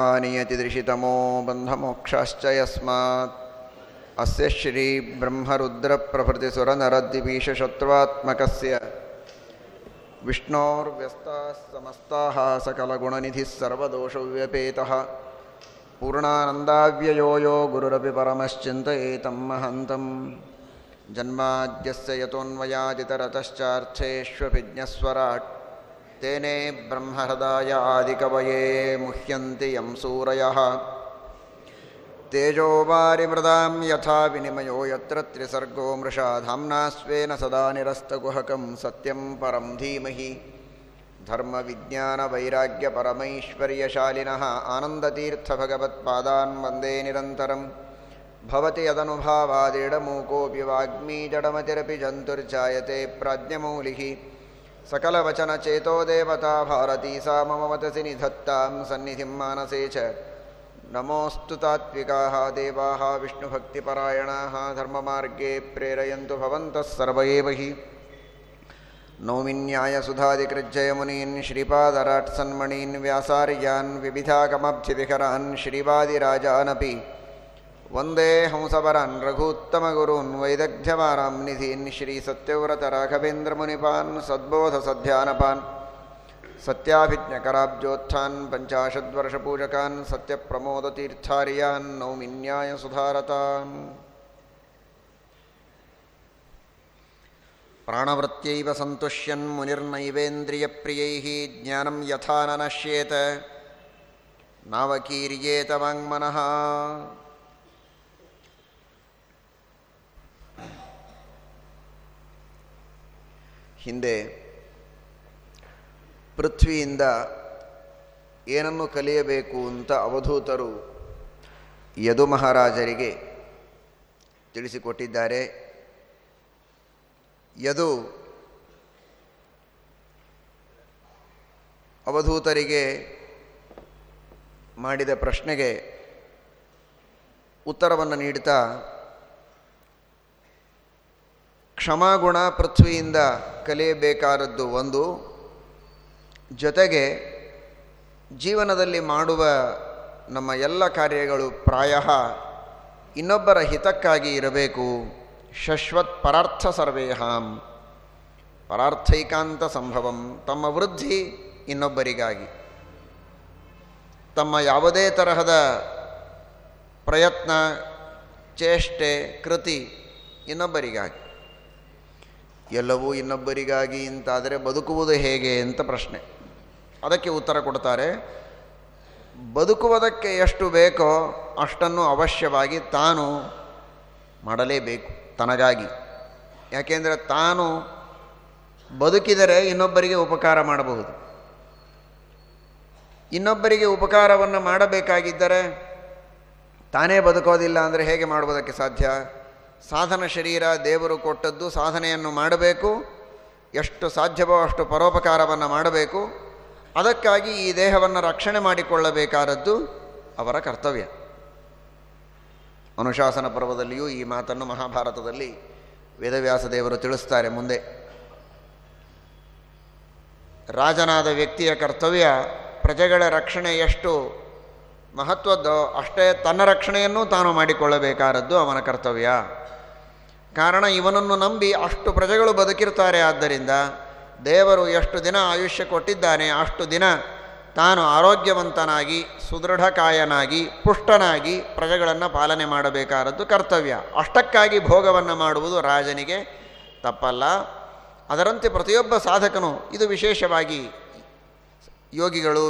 नियतिदृशितमो बन्धमोक्षाश्च यस्मात्। अस्य श्रीब्रह्मरुद्रप्रभृतिसुरनरद्विपीशशत्रुवात्मकस्य विष्णोर्व्यस्ताः समस्ताः सकलगुणनिधिः सर्वदोषव्यपेतः। पूर्णानन्दाव्ययो यो गुरुरपि परमश्चिन्तयेतं महन्तं जन्माद्यस्य यतोऽन्वयादितरतश्चार्थेष्वभिज्ञस्वराट् तेने ब्रह्महृदाय आदिकवये मुह्यन्ति यं सूरयः। तेजोवारिमृदां यथा विनिमयो यत्र त्रिसर्गो मृषा धाम्ना स्वेन सदा निरस्तकुहकं सत्यं परं धीमहि। धर्मविज्ञानवैराग्यपरमैश्वर्यशालिनः आनन्दतीर्थभगवत्पादान् वंदे निरन्तरं। भवति यदनुभावादिडमूकोऽपि वाग्मी जडमतिरपि जन्तुर्जायते प्राज्ञमौलिः। सकलवचनचेतो देवता भारती सा मम मतसि निधत्तां सन्निधिं मानसे च। नमोऽस्तु तात्विकाः देवाः विष्णुभक्तिपरायणाः धर्ममार्गे प्रेरयन्तु भवन्तः सर्व एव हि श्रीपादराट्सन्मणीन्, व्यासार्यान्, विविधागमब्धिविहरान्, श्रीवादिराजानपि वंदे हंसवरान् रघूत्तमगुरून् वैदग्ध्यवारां निधीन् श्रीसत्यव्रतराघवेन्द्रमुनिपान् सद्बोधसध्यानपान्, सत्याभिज्ञकराब्जोत्थान्, पञ्चाशद्वर्षपूजकान्, सत्यप्रमोदतीर्थार्यान् नौमिन्यायसुधारतान् प्राणवृत्त्यैव सन्तुष्यन् मुनिर्नैवेन्द्रियप्रियैः, ज्ञानं यथा न नश्येत नावकीर्येत वाङ्मनः ಹಿಂದೆ ಪೃಥ್ವಿಯಿಂದ ಏನನ್ನು ಕಲಿಯಬೇಕು ಅಂತ ಅವಧೂತರು ಯದು ಮಹಾರಾಜರಿಗೆ ತಿಳಿಸಿಕೊಟ್ಟಿದ್ದಾರೆ. ಯದು ಅವಧೂತರಿಗೆ ಮಾಡಿದ ಪ್ರಶ್ನೆಗೆ ಉತ್ತರವನ್ನು ನೀಡುತ್ತಾ ಕ್ಷಮಾಗುಣ ಪೃಥ್ವಿಯಿಂದ ಕಲಿಯಬೇಕಾದದ್ದು ಒಂದು. ಜೊತೆಗೆ ಜೀವನದಲ್ಲಿ ಮಾಡುವ ನಮ್ಮ ಎಲ್ಲ ಕಾರ್ಯಗಳು ಪ್ರಾಯ. ಇನ್ನೊಬ್ಬರ ಹಿತಕ್ಕಾಗಿ ಇರಬೇಕು. ಶಶ್ವತ್ ಪರಾರ್ಥ ಸರ್ವೇಹಾಂ. ಪರಾರ್ಥೈಕಾಂತ ಸಂಭವಂ. ತಮ್ಮ ವೃದ್ಧಿ ಇನ್ನೊಬ್ಬರಿಗಾಗಿ. ತಮ್ಮ ಯಾವುದೇ ತರಹದ ಪ್ರಯತ್ನ, ಚೇಷ್ಟೆ, ಕೃತಿ ಇನ್ನೊಬ್ಬರಿಗಾಗಿ. ಎಲ್ಲವೂ ಇನ್ನೊಬ್ಬರಿಗಾಗಿ ಇಂತಾದರೆ ಬದುಕುವುದು ಹೇಗೆ ಅಂತ ಪ್ರಶ್ನೆ. ಅದಕ್ಕೆ ಉತ್ತರ ಕೊಡ್ತಾರೆ, ಬದುಕುವುದಕ್ಕೆ ಎಷ್ಟು ಬೇಕೋ ಅಷ್ಟನ್ನು ಅವಶ್ಯವಾಗಿ ತಾನು ಮಾಡಲೇಬೇಕು ತನಗಾಗಿ. ಯಾಕೆಂದರೆ ತಾನು ಬದುಕಿದರೆ ಇನ್ನೊಬ್ಬರಿಗೆ ಉಪಕಾರ ಮಾಡಬಹುದು. ಇನ್ನೊಬ್ಬರಿಗೆ ಉಪಕಾರವನ್ನು ಮಾಡಬೇಕಾಗಿದ್ದರೆ ತಾನೇ ಬದುಕೋದಿಲ್ಲ ಅಂದರೆ ಹೇಗೆ ಮಾಡುವುದಕ್ಕೆ ಸಾಧ್ಯ? ಸಾಧನ ಶರೀರ ದೇವರು ಕೊಟ್ಟದ್ದು ಸಾಧನೆಯನ್ನು ಮಾಡಬೇಕು. ಎಷ್ಟು ಸಾಧ್ಯವೋ ಅಷ್ಟು ಪರೋಪಕಾರವನ್ನು ಮಾಡಬೇಕು. ಅದಕ್ಕಾಗಿ ಈ ದೇಹವನ್ನು ರಕ್ಷಣೆ ಮಾಡಿಕೊಳ್ಳಬೇಕಾದದ್ದು ಅವರ ಕರ್ತವ್ಯ. ಅನುಶಾಸನ ಪರ್ವದಲ್ಲಿಯೂ ಈ ಮಾತನ್ನು ಮಹಾಭಾರತದಲ್ಲಿ ವೇದವ್ಯಾಸ ದೇವರು ತಿಳಿಸ್ತಾರೆ ಮುಂದೆ. ರಾಜನಾದ ವ್ಯಕ್ತಿಯ ಕರ್ತವ್ಯ ಪ್ರಜೆಗಳ ರಕ್ಷಣೆ ಎಷ್ಟು ಮಹತ್ವದ್ದೋ ಅಷ್ಟೇ ತನ್ನ ರಕ್ಷಣೆಯನ್ನು ತಾನು ಮಾಡಿಕೊಳ್ಳಬೇಕಾದದ್ದು ಅವನ ಕರ್ತವ್ಯ. ಕಾರಣ ಇವನನ್ನು ನಂಬಿ ಅಷ್ಟು ಪ್ರಜೆಗಳು ಬದುಕಿರ್ತಾರೆ ಆದ್ದರಿಂದ ದೇವರು ಎಷ್ಟು ದಿನ ಆಯುಷ್ಯ ಕೊಟ್ಟಿದ್ದಾನೆ, ಅಷ್ಟು ದಿನ ತಾನು ಆರೋಗ್ಯವಂತನಾಗಿ, ಸುದೃಢಕಾಯನಾಗಿ, ಪುಷ್ಟನಾಗಿ ಪ್ರಜೆಗಳನ್ನು ಪಾಲನೆ ಮಾಡಬೇಕಾದದ್ದು ಕರ್ತವ್ಯ. ಅಷ್ಟಕ್ಕಾಗಿ ಭೋಗವನ್ನು ಮಾಡುವುದು ರಾಜನಿಗೆ ತಪ್ಪಲ್ಲ. ಅದರಂತೆ ಪ್ರತಿಯೊಬ್ಬ ಸಾಧಕನು ಇದು ವಿಶೇಷವಾಗಿ ಯೋಗಿಗಳು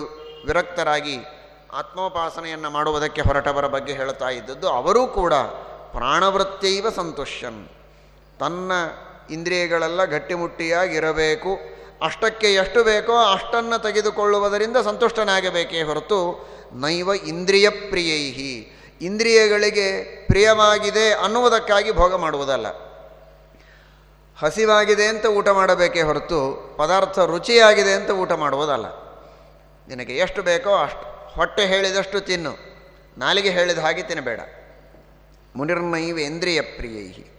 ವಿರಕ್ತರಾಗಿ ಆತ್ಮೋಪಾಸನೆಯನ್ನು ಮಾಡುವುದಕ್ಕೆ ಹೊರಟವರ ಬಗ್ಗೆ ಹೇಳ್ತಾ ಇದ್ದದ್ದು, ಅವರೂ ಕೂಡ ಪ್ರಾಣವೃತ್ತೈವ ಸಂತುಷ್ಯನ್ ತನ್ನ ಇಂದ್ರಿಯಗಳೆಲ್ಲ ಗಟ್ಟಿಮುಟ್ಟಿಯಾಗಿರಬೇಕು. ಅಷ್ಟಕ್ಕೆ ಎಷ್ಟು ಬೇಕೋ ಅಷ್ಟನ್ನು ತೆಗೆದುಕೊಳ್ಳುವುದರಿಂದ ಸಂತುಷ್ಟನಾಗಬೇಕೇ ಹೊರತು ನೈವ ಇಂದ್ರಿಯ ಪ್ರಿಯೈಹಿ. ಇಂದ್ರಿಯಗಳಿಗೆ ಪ್ರಿಯವಾಗಿದೆ ಅನ್ನುವುದಕ್ಕಾಗಿ ಭೋಗ ಮಾಡುವುದಲ್ಲ. ಹಸಿವಾಗಿದೆ ಅಂತ ಊಟ ಮಾಡಬೇಕೇ ಹೊರತು ಪದಾರ್ಥ ರುಚಿಯಾಗಿದೆ ಅಂತ ಊಟ ಮಾಡುವುದಲ್ಲ. ನಿನಗೆ ಎಷ್ಟು ಬೇಕೋ ಅಷ್ಟು. ಹೊಟ್ಟೆ ಹೇಳಿದಷ್ಟು ತಿನ್ನು. ನಾಲಿಗೆ ಹೇಳಿದ ಹಾಗೆ ತಿನ್ನಬೇಡ ಮುನಿರ್ನೈವ ಇಂದ್ರಿಯ ಪ್ರಿಯೈ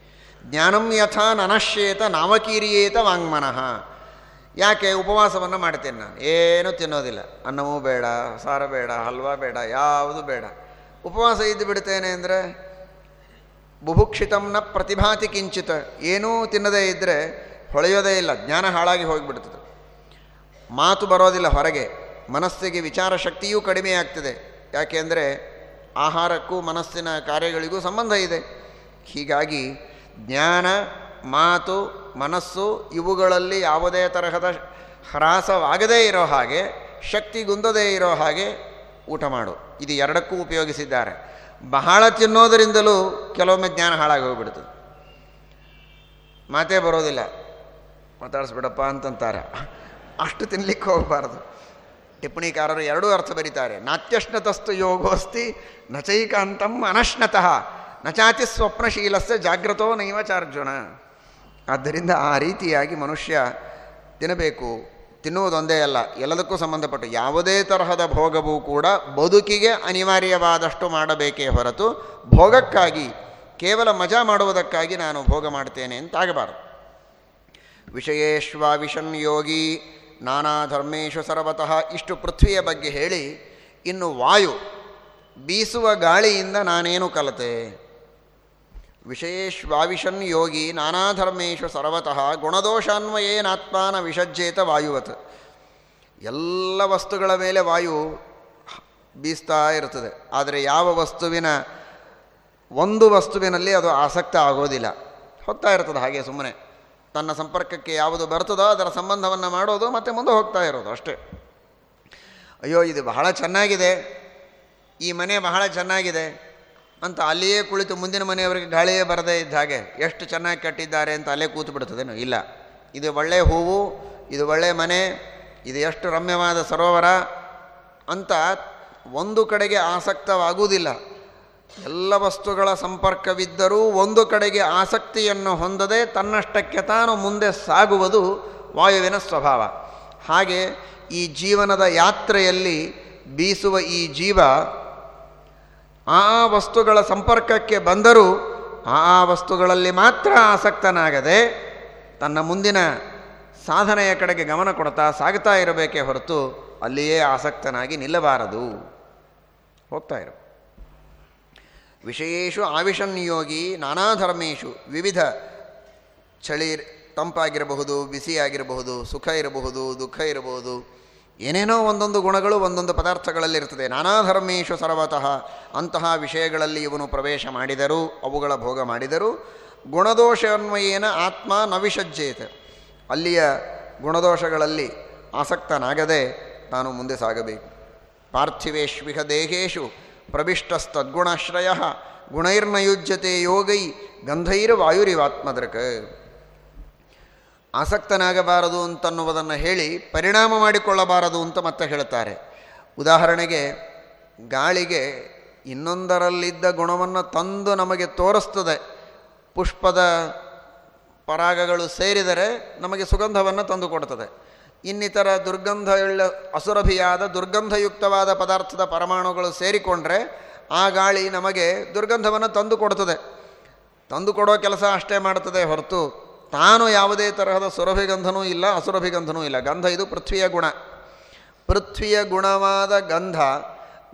ಜ್ಞಾನಂ ಯಥಾ ನನಶ್ಯೇತ ನಾಮಕೀರಿಯೇತ ವಾಂಗ್ಮನಃ. ಯಾಕೆ ಉಪವಾಸವನ್ನು ಮಾಡ್ತೇನೆ ನಾನು? ಏನೂ ತಿನ್ನೋದಿಲ್ಲ. ಅನ್ನವೂ ಬೇಡ, ಸಾರ ಬೇಡ, ಹಲ್ವಾ ಬೇಡ, ಯಾವುದು ಬೇಡ. ಉಪವಾಸ ಇದ್ದು ಬಿಡ್ತೇನೆ ಅಂದರೆ ಬುಭುಕ್ಷಿತಂನ ಪ್ರತಿಭಾತಿ ಕಿಂಚಿತ. ಏನೂ ತಿನ್ನದೇ ಇದ್ದರೆ ಹೊಳೆಯೋದೇ ಇಲ್ಲ, ಜ್ಞಾನ ಹಾಳಾಗಿ ಹೋಗಿಬಿಡ್ತದೆ. ಮಾತು ಬರೋದಿಲ್ಲ ಹೊರಗೆ, ಮನಸ್ಸಿಗೆ ವಿಚಾರ ಶಕ್ತಿಯೂ ಕಡಿಮೆ ಆಗ್ತದೆ. ಯಾಕೆಂದರೆ ಆಹಾರಕ್ಕೂ ಮನಸ್ಸಿನ ಕಾರ್ಯಗಳಿಗೂ ಸಂಬಂಧ ಇದೆ. ಹೀಗಾಗಿ ಜ್ಞಾನ, ಮಾತು, ಮನಸ್ಸು ಇವುಗಳಲ್ಲಿ ಯಾವುದೇ ತರಹದ ಹ್ರಾಸವಾಗದೇ ಇರೋ ಹಾಗೆ, ಶಕ್ತಿ ಶಕ್ತಿಗುಂದದೇ ಇರೋ ಹಾಗೆ ಊಟ ಮಾಡು. ಇದು ಎರಡಕ್ಕೂ ಉಪಯೋಗಿಸಿದ್ದಾರೆ. ಬಹಳ ತಿನ್ನೋದರಿಂದಲೂ ಕೆಲವೊಮ್ಮೆ ಜ್ಞಾನ ಹಾಳಾಗಿ ಹೋಗ್ಬಿಡ್ತದೆ ಮಾತೇ ಬರೋದಿಲ್ಲ. ಮಾತಾಡಿಸ್ಬಿಡಪ್ಪ ಅಂತಂತಾರೆ. ಅಷ್ಟು ತಿನ್ಲಿಕ್ಕೆ ಹೋಗಬಾರ್ದು. ಟಿಪ್ಪಣಿಕಾರರು ಎರಡೂ ಅರ್ಥ ಬರೀತಾರೆ. ನಾತ್ಯಶ್ನತಸ್ತು ಯೋಗೋಸ್ತಿ ನಚೈಕಾಂತಂ ಅನಶ್ನತಃ. ನಚಾತಿ ಸ್ವಪ್ನಶೀಲಸ್ಯ ಜಾಗ್ರತೋ ನೈವ ಚಾರ್ಜುನ. ಆದ್ದರಿಂದ ಆ ರೀತಿಯಾಗಿ ಮನುಷ್ಯ ತಿನ್ನಬೇಕು. ತಿನ್ನುವುದೊಂದೇ ಅಲ್ಲ, ಎಲ್ಲದಕ್ಕೂ ಸಂಬಂಧಪಟ್ಟು ಯಾವುದೇ ತರಹದ ಭೋಗವೂ ಕೂಡ ಬದುಕಿಗೆ ಅನಿವಾರ್ಯವಾದಷ್ಟು ಮಾಡಬೇಕೇ ಹೊರತು ಭೋಗಕ್ಕಾಗಿ, ಕೇವಲ ಮಜಾ ಮಾಡುವುದಕ್ಕಾಗಿ ನಾನು ಭೋಗ ಮಾಡ್ತೇನೆ ಅಂತಾಗಬಾರದು. ವಿಷಯೇಶ್ವಾವಿಷನ್ ಯೋಗಿ ನಾನಾ ಧರ್ಮೇಶು ಸರ್ವತಃ ಇಷ್ಟು ಪೃಥ್ವಿಯ ಬಗ್ಗೆ ಹೇಳಿ, ಇನ್ನು ವಾಯು ಬೀಸುವ ಗಾಳಿಯಿಂದ ನಾನೇನು ಕಲತೆ? ವಿಷಯೇಶ್ವಾವಿಷನ್ ಯೋಗಿ ನಾನಾ ಧರ್ಮೇಶು ಸರ್ವತಃ ಗುಣದೋಷಾನ್ವಯೇನಾತ್ಮಾನ ವಿಷಜ್ಜೇತ ವಾಯುವತ್. ಎಲ್ಲ ವಸ್ತುಗಳ ಮೇಲೆ ವಾಯು ಬೀಸ್ತಾ ಇರ್ತದೆ. ಆದರೆ ಯಾವ ವಸ್ತುವಿನ ಒಂದು ವಸ್ತುವಿನಲ್ಲಿ ಅದು ಆಸಕ್ತ ಆಗೋದಿಲ್ಲ. ಹೋಗ್ತಾ ಇರ್ತದೆ ಹಾಗೆ ಸುಮ್ಮನೆ. ತನ್ನ ಸಂಪರ್ಕಕ್ಕೆ ಯಾವುದು ಬರ್ತದೋ ಅದರ ಸಂಬಂಧವನ್ನು ಮಾಡೋದು ಮತ್ತು ಮುಂದೆ ಹೋಗ್ತಾ ಇರೋದು ಅಷ್ಟೇ. ಅಯ್ಯೋ, ಇದು ಬಹಳ ಚೆನ್ನಾಗಿದೆ. ಈ ಮನೆ ಬಹಳ ಚೆನ್ನಾಗಿದೆ. ಅಂತ ಅಲ್ಲಿಯೇ ಕುಳಿತು ಮುಂದಿನ ಮನೆಯವರಿಗೆ ಗಾಳಿಯೇ ಬರದೇ ಇದ್ದ ಹಾಗೆ ಎಷ್ಟು ಚೆನ್ನಾಗಿ ಕಟ್ಟಿದ್ದಾರೆ ಅಂತ ಅಲ್ಲೇ ಕೂತು ಬಿಡ್ತದೇನು? ಇಲ್ಲ. ಇದು ಒಳ್ಳೆಯ ಹೂವು, ಇದು ಒಳ್ಳೆಯ ಮನೆ, ಇದು ಎಷ್ಟು ರಮ್ಯವಾದ ಸರೋವರ ಅಂತ ಒಂದು ಕಡೆಗೆ ಆಸಕ್ತವಾಗುವುದಿಲ್ಲ. ಎಲ್ಲ ವಸ್ತುಗಳ ಸಂಪರ್ಕವಿದ್ದರೂ ಒಂದು ಕಡೆಗೆ ಆಸಕ್ತಿಯನ್ನು ಹೊಂದದೆ ತನ್ನಷ್ಟಕ್ಕೆ ತಾನು ಮುಂದೆ ಸಾಗುವುದು ವಾಯುವಿನ ಸ್ವಭಾವ. ಹಾಗೆ ಈ ಜೀವನದ ಯಾತ್ರೆಯಲ್ಲಿ ಬೀಸುವ ಈ ಜೀವ ಆ ವಸ್ತುಗಳ ಸಂಪರ್ಕಕ್ಕೆ ಬಂದರೂ ಆ ವಸ್ತುಗಳಲ್ಲಿ ಮಾತ್ರ ಆಸಕ್ತನಾಗದೆ ತನ್ನ ಮುಂದಿನ ಸಾಧನೆಯ ಕಡೆಗೆ ಗಮನ ಕೊಡ್ತಾ ಸಾಗ್ತಾ ಇರಬೇಕೇ ಹೊರತು ಅಲ್ಲಿಯೇ ಆಸಕ್ತನಾಗಿ ನಿಲ್ಲಬಾರದು. ಹೋಗ್ತಾ ಇರು. ವಿಷಯೇಶು ಆವಿಷನ್ಯೋಗಿ ನಾನಾ ಧರ್ಮೇಶು ವಿವಿಧ ಚಳಿ ತಂಪಾಗಿರಬಹುದು, ಬಿಸಿಯಾಗಿರಬಹುದು, ಸುಖ ಇರಬಹುದು, ದುಃಖ ಇರಬಹುದು ಏನೇನೋ ಒಂದೊಂದು ಗುಣಗಳು ಒಂದೊಂದು ಪದಾರ್ಥಗಳಲ್ಲಿರ್ತದೆ ನಾನಾ ಧರ್ಮೇಶು ಸರ್ವತಃ. ಅಂತಹ ವಿಷಯಗಳಲ್ಲಿ ಇವನು ಪ್ರವೇಶ ಮಾಡಿದರು, ಅವುಗಳ ಭೋಗ ಮಾಡಿದರು, ಗುಣದೋಷನ್ವಯೇನ ಆತ್ಮ ನ ವಿಸಜ್ಜೇತ ಅಲ್ಲಿಯ ಗುಣದೋಷಗಳಲ್ಲಿ ಆಸಕ್ತನಾಗದೆ ನಾನು ಮುಂದೆ ಸಾಗಬೇಕು. ಪಾರ್ಥಿವೇಶ್ವಿಹ ದೇಹೇಶು ಪ್ರವಿಷ್ಟಸ್ತದ್ಗುಣಾಶ್ರಯ ಗುಣೈರ್ನಯುಜ್ಯತೆ ಯೋಗೈ ಗಂಧೈರ್ ವಾಯುರಿವಾತ್ಮದೃಕ್ ಆಸಕ್ತನಾಗಬಾರದು ಅಂತನ್ನುವುದನ್ನು ಹೇಳಿ ಪರಿಣಾಮ ಮಾಡಿಕೊಳ್ಳಬಾರದು ಅಂತ ಮತ್ತೆ ಹೇಳ್ತಾರೆ. ಉದಾಹರಣೆಗೆ ಗಾಳಿಗೆ ಇನ್ನೊಂದರಲ್ಲಿದ್ದ ಗುಣವನ್ನು ತಂದು ನಮಗೆ ತೋರಿಸ್ತದೆ. ಪುಷ್ಪದ ಪರಾಗಗಳು ಸೇರಿದರೆ ನಮಗೆ ಸುಗಂಧವನ್ನು ತಂದು ಕೊಡ್ತದೆ. ಇನ್ನಿತರ ದುರ್ಗಂಧಯುಳ್ಳ ಅಸುರಭಿಯಾದ ದುರ್ಗಂಧಯುಕ್ತವಾದ ಪದಾರ್ಥದ ಪರಮಾಣುಗಳು ಸೇರಿಕೊಂಡ್ರೆ ಆ ಗಾಳಿ ನಮಗೆ ದುರ್ಗಂಧವನ್ನು ತಂದು ಕೊಡ್ತದೆ. ತಂದು ಕೊಡೋ ಕೆಲಸ ಅಷ್ಟೇ ಮಾಡ್ತದೆ ಹೊರತು ತಾನು ಯಾವುದೇ ತರಹದ ಸುರಭಿಗಂಧನೂ ಇಲ್ಲ, ಅಸುರಭಿಗಂಧನೂ ಇಲ್ಲ. ಗಂಧ ಇದು ಪೃಥ್ವಿಯ ಗುಣ. ಪೃಥ್ವಿಯ ಗುಣವಾದ ಗಂಧ,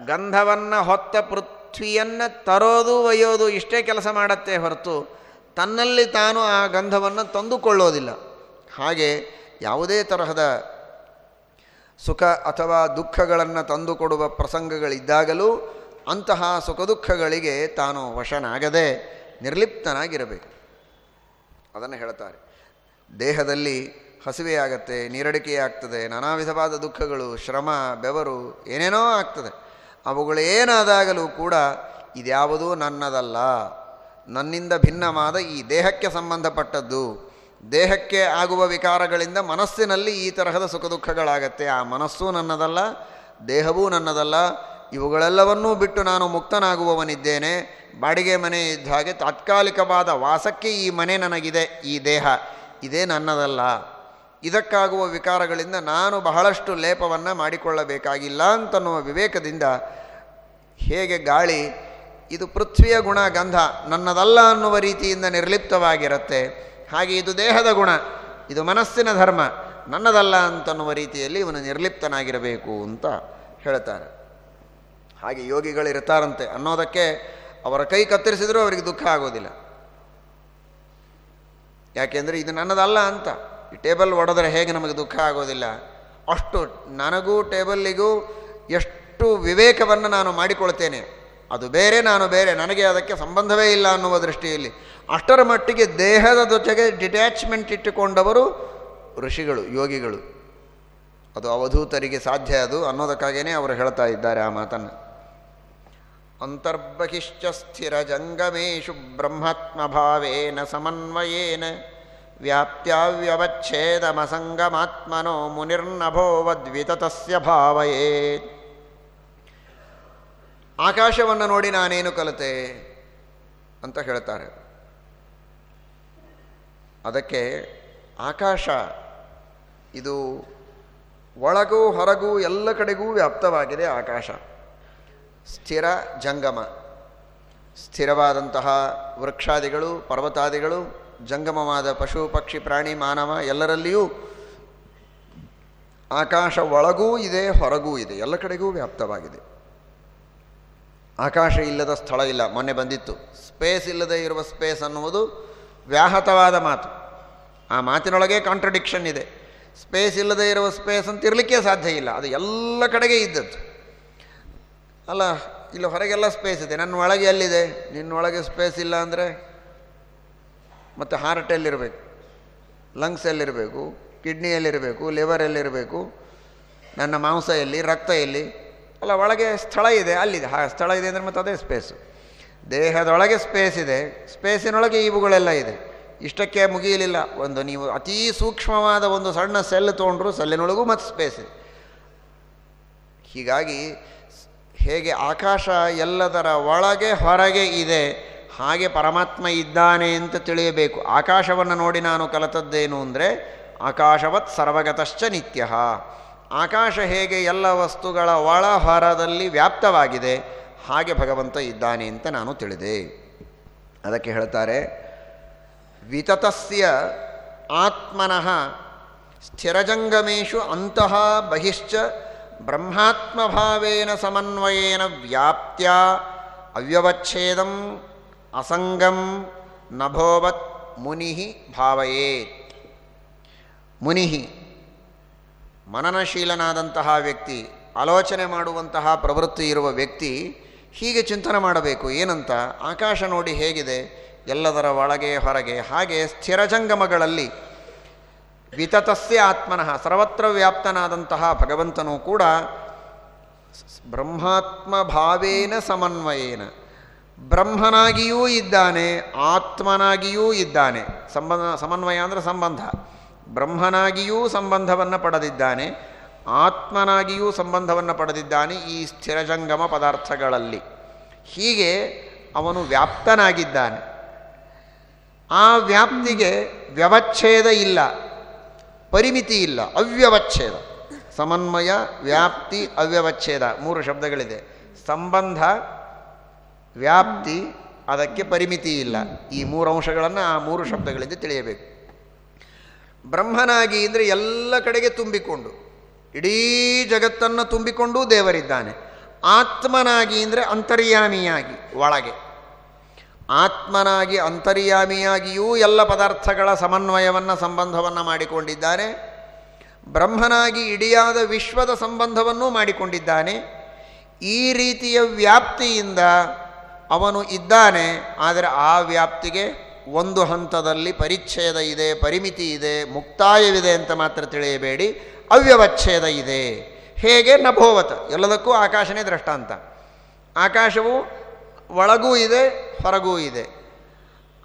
ಗಂಧವನ್ನು ಹೊತ್ತ ಪೃಥ್ವಿಯನ್ನು ತರೋದು ಒಯ್ಯೋದು ಇಷ್ಟೇ ಕೆಲಸ ಮಾಡತ್ತೆ ಹೊರತು ತನ್ನಲ್ಲಿ ತಾನು ಆ ಗಂಧವನ್ನು ತಂದುಕೊಳ್ಳೋದಿಲ್ಲ. ಹಾಗೆ ಯಾವುದೇ ತರಹದ ಸುಖ ಅಥವಾ ದುಃಖಗಳನ್ನು ತಂದುಕೊಡುವ ಪ್ರಸಂಗಗಳಿದ್ದಾಗಲೂ ಅಂತಹ ಸುಖ ದುಃಖಗಳಿಗೆ ತಾನು ವಶನಾಗದೆ ನಿರ್ಲಿಪ್ತನಾಗಿರಬೇಕು. ಅದನ್ನು ಹೇಳ್ತಾರೆ. ದೇಹದಲ್ಲಿ ಹಸಿವೆಯಾಗತ್ತೆ ನೀರಡಿಕೆಯಾಗ್ತದೆ ನಾನಾ ವಿಧವಾದ ದುಃಖಗಳು, ಶ್ರಮ, ಬೆವರು, ಏನೇನೋ ಆಗ್ತದೆ. ಅವುಗಳೇನಾದಾಗಲೂ ಕೂಡ ಇದ್ಯಾವುದೂ ನನ್ನದಲ್ಲ. ನನ್ನಿಂದ ಭಿನ್ನವಾದ ಈ ದೇಹಕ್ಕೆ ಸಂಬಂಧಪಟ್ಟದ್ದು. ದೇಹಕ್ಕೆ ಆಗುವ ವಿಕಾರಗಳಿಂದ ಮನಸ್ಸಿನಲ್ಲಿ ಈ ತರಹದ ಸುಖ ದುಃಖಗಳಾಗತ್ತೆ ಆ ಮನಸ್ಸೂ ನನ್ನದಲ್ಲ, ದೇಹವೂ ನನ್ನದಲ್ಲ ಇವುಗಳೆಲ್ಲವನ್ನೂ ಬಿಟ್ಟು ನಾನು ಮುಕ್ತನಾಗುವವನಿದ್ದೇನೆ. ಬಾಡಿಗೆ ಮನೆ ಇದ್ದ ಹಾಗೆ ತಾತ್ಕಾಲಿಕವಾದ ವಾಸಕ್ಕೆ ಈ ಮನೆ ನನಗಿದೆ, ಈ ದೇಹ. ಇದೇ ನನ್ನದಲ್ಲ. ಇದಕ್ಕಾಗುವ ವಿಕಾರಗಳಿಂದ ನಾನು ಬಹಳಷ್ಟು ಲೇಪವನ್ನು ಮಾಡಿಕೊಳ್ಳಬೇಕಾಗಿಲ್ಲ ಅಂತನ್ನುವ ವಿವೇಕದಿಂದ ಹೇಗೆ ಗಾಳಿ, ಇದು ಪೃಥ್ವಿಯ ಗುಣ ಗಂಧ, ನನ್ನದಲ್ಲ ಅನ್ನುವ ರೀತಿಯಿಂದ ನಿರ್ಲಿಪ್ತವಾಗಿರುತ್ತೆ. ಹಾಗೆ ಇದು ದೇಹದ ಗುಣ, ಇದು ಮನಸ್ಸಿನ ಧರ್ಮ, ನನ್ನದಲ್ಲ ಅಂತನ್ನುವ ರೀತಿಯಲ್ಲಿ ಇವನು ನಿರ್ಲಿಪ್ತನಾಗಿರಬೇಕು ಅಂತ ಹೇಳ್ತಾರೆ. ಹಾಗೆ ಯೋಗಿಗಳಿರ್ತಾರಂತೆ ಅನ್ನೋದಕ್ಕೆ ಅವರ ಕೈ ಕತ್ತರಿಸಿದರೂ ಅವರಿಗೆ ದುಃಖ ಆಗೋದಿಲ್ಲ. ಯಾಕೆಂದರೆ ಇದು ನನ್ನದಲ್ಲ ಅಂತ. ಈ ಟೇಬಲ್ ಒಡೆದ್ರೆ ಹೇಗೆ ನಮಗೆ ದುಃಖ ಆಗೋದಿಲ್ಲ? ಅಷ್ಟು ನನಗೂ ಟೇಬಲ್ಲಿಗೂ ಎಷ್ಟು ವಿವೇಕವನ್ನು ನಾನು ಮಾಡಿಕೊಳ್ತೇನೆ. ಅದು ಬೇರೆ, ನಾನು ಬೇರೆ. ನನಗೆ ಅದಕ್ಕೆ ಸಂಬಂಧವೇ ಇಲ್ಲ ಅನ್ನುವ ದೃಷ್ಟಿಯಲ್ಲಿ. ಅಷ್ಟರ ಮಟ್ಟಿಗೆ ದೇಹದ ಜೊತೆಗೆ ಡಿಟ್ಯಾಚ್ಮೆಂಟ್ ಇಟ್ಟುಕೊಂಡವರು ಋಷಿಗಳು, ಯೋಗಿಗಳು. ಅದು ಅವಧೂತರಿಗೆ ಸಾಧ್ಯ ಅದು ಅನ್ನೋದಕ್ಕಾಗೇ ಅವರು ಹೇಳ್ತಾ ಇದ್ದಾರೆ ಆ ಮಾತನ್ನು. ಅಂತರ್ಬಹಿಶ್ಚ ಸ್ಥಿರ ಜಂಗಮೇಶು ಬ್ರಹ್ಮಾತ್ಮಭಾವೇನ ಸಮನ್ವಯೇನ ವ್ಯಾಪ್ತ್ಯಾವ್ಯವಚ್ಛೇದಮಸಂಗಮಾತ್ಮನೋ ಮುನಿರ್ನಭೋವದ್ವಿತತಸ್ಯ ಭಾವಯೇ. ಆಕಾಶವನ್ನು ನೋಡಿ ನಾನೇನು ಕಲಿತೆ ಅಂತ ಹೇಳ್ತಾರೆ. ಅದಕ್ಕೆ ಆಕಾಶ ಇದು ಒಳಗೂ ಹೊರಗೂ ಎಲ್ಲ ಕಡೆಗೂ ವ್ಯಾಪ್ತವಾಗಿದೆ ಆಕಾಶ. ಸ್ಥಿರ ಜಂಗಮ. ಸ್ಥಿರವಾದಂತಹ ವೃಕ್ಷಾದಿಗಳು, ಪರ್ವತಾದಿಗಳು, ಜಂಗಮವಾದ ಪಶು, ಪಕ್ಷಿ, ಪ್ರಾಣಿ, ಮಾನವ ಎಲ್ಲರಲ್ಲಿಯೂ ಆಕಾಶ ಒಳಗೂ ಇದೆ, ಹೊರಗೂ ಇದೆ. ಎಲ್ಲ ಕಡೆಗೂ ವ್ಯಾಪ್ತವಾಗಿದೆ. ಆಕಾಶ ಇಲ್ಲದ ಸ್ಥಳ ಇಲ್ಲ. ಮೊನ್ನೆ ಬಂದಿತ್ತು. ಸ್ಪೇಸ್ ಇಲ್ಲದೆ ಇರುವ ಸ್ಪೇಸ್ ಅನ್ನುವುದು ವ್ಯಾಹತವಾದ ಮಾತು. ಆ ಮಾತಿನೊಳಗೆ ಕಾಂಟ್ರಡಿಕ್ಷನ್ ಇದೆ. ಸ್ಪೇಸ್ ಇಲ್ಲದೆ ಇರುವ ಸ್ಪೇಸ್ ಅಂತ ಇರಲಿಕ್ಕೆ ಸಾಧ್ಯ ಇಲ್ಲ. ಅದು ಎಲ್ಲ ಕಡೆಗೆ ಇದ್ದದ್ದು. ಅಲ್ಲ, ಇಲ್ಲಿ ಹೊರಗೆಲ್ಲ ಸ್ಪೇಸ್ ಇದೆ. ನನ್ನ ಒಳಗೆ ಎಲ್ಲಿದೆ? ನಿನ್ನೊಳಗೆ ಸ್ಪೇಸ್ ಇಲ್ಲ ಅಂದರೆ ಮತ್ತು ಹಾರ್ಟ್ ಎಲ್ಲಿರಬೇಕು? ಲಂಗ್ಸ್ ಎಲ್ಲಿರಬೇಕು? ಕಿಡ್ನಿ ಎಲ್ಲಿರಬೇಕು? ಲಿವರ್ ಎಲ್ಲಿರಬೇಕು? ನನ್ನ ಮಾಂಸ ಎಲ್ಲಿ? ರಕ್ತ ಎಲ್ಲಿ? ಅಲ್ಲ, ಒಳಗೆ ಸ್ಥಳ ಇದೆ, ಅಲ್ಲಿದೆ. ಹಾ, ಸ್ಥಳ ಇದೆ ಅಂದರೆ ಮತ್ತು ಅದೇ ಸ್ಪೇಸು ದೇಹದೊಳಗೆ ಸ್ಪೇಸ್ ಇದೆ. ಸ್ಪೇಸಿನೊಳಗೆ ಇವುಗಳೆಲ್ಲ ಇದೆ. ಇಷ್ಟಕ್ಕೆ ಮುಗಿಯಲಿಲ್ಲ. ಒಂದು ನೀವು ಅತೀ ಸೂಕ್ಷ್ಮವಾದ ಒಂದು ಸಣ್ಣ ಸೆಲ್ ತೊಗೊಂಡ್ರು ಸೆಲ್ಲಿನೊಳಗೂ ಮತ್ತು ಸ್ಪೇಸ್ ಇದೆ. ಹೀಗಾಗಿ ಹೇಗೆ ಆಕಾಶ ಎಲ್ಲದರ ಒಳಗೆ ಹೊರಗೆ ಇದೆ, ಹಾಗೆ ಪರಮಾತ್ಮ ಇದ್ದಾನೆ ಅಂತ ತಿಳಿಯಬೇಕು. ಆಕಾಶವನ್ನು ನೋಡಿ ನಾನು ಕಲಿತದ್ದೇನು ಅಂದರೆ, ಆಕಾಶವತ್ ಸರ್ವಗತಶ್ಚ ನಿತ್ಯ. ಆಕಾಶ ಹೇಗೆ ಎಲ್ಲ ವಸ್ತುಗಳ ಒಳ ಹೊರದಲ್ಲಿ ವ್ಯಾಪ್ತವಾಗಿದೆ, ಹಾಗೆ ಭಗವಂತ ಇದ್ದಾನೆ ಅಂತ ನಾನು ತಿಳಿದೆ. ಅದಕ್ಕೆ ಹೇಳ್ತಾರೆ, ವಿತತಸ್ಯ ಆತ್ಮನಃ ಸ್ಥಿರಜಂಗಮೇಶು ಅಂತಃ ಬಹಿಶ್ಚ ಬ್ರಹ್ಮಾತ್ಮಭಾವೇನ ಸಮನ್ವಯೇನ ವ್ಯಾಪ್ತ್ಯ ಅವ್ಯವಚ್ಛೇದಂ ಅಸಂಗಂ ನಭೋವತ್ ಮುನಿ ಭಾವಯೇತ್. ಮುನಿ ಮನನಶೀಲನಾದಂತಹ ವ್ಯಕ್ತಿ, ಆಲೋಚನೆ ಮಾಡುವಂತಹ ಪ್ರವೃತ್ತಿ ಇರುವ ವ್ಯಕ್ತಿ ಹೀಗೆ ಚಿಂತನೆ ಮಾಡಬೇಕು. ಏನಂತ? ಆಕಾಶ ನೋಡಿ ಹೇಗಿದೆ? ಎಲ್ಲದರ ಒಳಗೆ ಹೊರಗೆ, ಹಾಗೆ ಸ್ಥಿರಜಂಗಮಗಳಲ್ಲಿ ವಿತತಸ್ಯ ಆತ್ಮನಃ, ಸರ್ವತ್ರ ವ್ಯಾಪ್ತನಾದಂತಹ ಭಗವಂತನೂ ಕೂಡ ಬ್ರಹ್ಮಾತ್ಮ ಭಾವೇನ ಸಮನ್ವಯೇನ. ಬ್ರಹ್ಮನಾಗಿಯೂ ಇದ್ದಾನೆ, ಆತ್ಮನಾಗಿಯೂ ಇದ್ದಾನೆ. ಸಂಬಂಧ, ಸಮನ್ವಯ ಅಂದರೆ ಸಂಬಂಧ. ಬ್ರಹ್ಮನಾಗಿಯೂ ಸಂಬಂಧವನ್ನು ಪಡೆದಿದ್ದಾನೆ, ಆತ್ಮನಾಗಿಯೂ ಸಂಬಂಧವನ್ನು ಪಡೆದಿದ್ದಾನೆ ಈ ಸ್ಥಿರಜಂಗಮ ಪದಾರ್ಥಗಳಲ್ಲಿ. ಹೀಗೆ ಅವನು ವ್ಯಾಪ್ತನಾಗಿದ್ದಾನೆ. ಆ ವ್ಯಾಪ್ತಿಗೆ ವ್ಯವಚ್ಛೇದ ಇಲ್ಲ. ಪರಿಮಿತಿ ಇಲ್ಲ ಅವ್ಯವಚ್ಛೇದ. ಸಮನ್ವಯ, ವ್ಯಾಪ್ತಿ, ಅವ್ಯವಚ್ಛೇದ, ಮೂರು ಶಬ್ದಗಳಿದೆ. ಸಂಬಂಧ, ವ್ಯಾಪ್ತಿ, ಅದಕ್ಕೆ ಪರಿಮಿತಿ ಇಲ್ಲ ಈ ಮೂರು ಅಂಶಗಳನ್ನು ಆ ಮೂರು ಶಬ್ದಗಳಿಂದ ತಿಳಿಯಬೇಕು. ಬ್ರಹ್ಮನಾಗಿ ಅಂದರೆ ಎಲ್ಲ ಕಡೆಗೆ ತುಂಬಿಕೊಂಡು, ಇಡೀ ಜಗತ್ತನ್ನು ತುಂಬಿಕೊಂಡು ದೇವರಿದ್ದಾನೆ. ಆತ್ಮನಾಗಿ ಅಂದರೆ ಅಂತರ್ಯಾಮಿಯಾಗಿ, ಒಳಗೆ. ಆತ್ಮನಾಗಿ ಅಂತರ್ಯಾಮಿಯಾಗಿಯೂ ಎಲ್ಲ ಪದಾರ್ಥಗಳ ಸಮನ್ವಯವನ್ನು ಸಂಬಂಧವನ್ನು ಮಾಡಿಕೊಂಡಿದ್ದಾನೆ. ಬ್ರಹ್ಮನಾಗಿ ಇಡಿಯಾದ ವಿಶ್ವದ ಸಂಬಂಧವನ್ನೂ ಮಾಡಿಕೊಂಡಿದ್ದಾನೆ. ಈ ರೀತಿಯ ವ್ಯಾಪ್ತಿಯಿಂದ ಅವನು ಇದ್ದಾನೆ, ಆದರೆ ಆ ವ್ಯಾಪ್ತಿಗೆ ಒಂದು ಹಂತದಲ್ಲಿ ಪರಿಚ್ಛೇದ ಇದೆ, ಪರಿಮಿತಿ ಇದೆ, ಮುಕ್ತಾಯವಿದೆ ಅಂತ ಮಾತ್ರ ತಿಳಿಯಬೇಡಿ. ಅವ್ಯವಚ್ಛೇದ ಇದೆ. ಹೇಗೆ? ನಭೋವತ. ಎಲ್ಲದಕ್ಕೂ ಆಕಾಶನೇ ದೃಷ್ಟಾಂತ. ಆಕಾಶವು ಒಳಗೂ ಇದೆ, ಹೊರಗೂ ಇದೆ.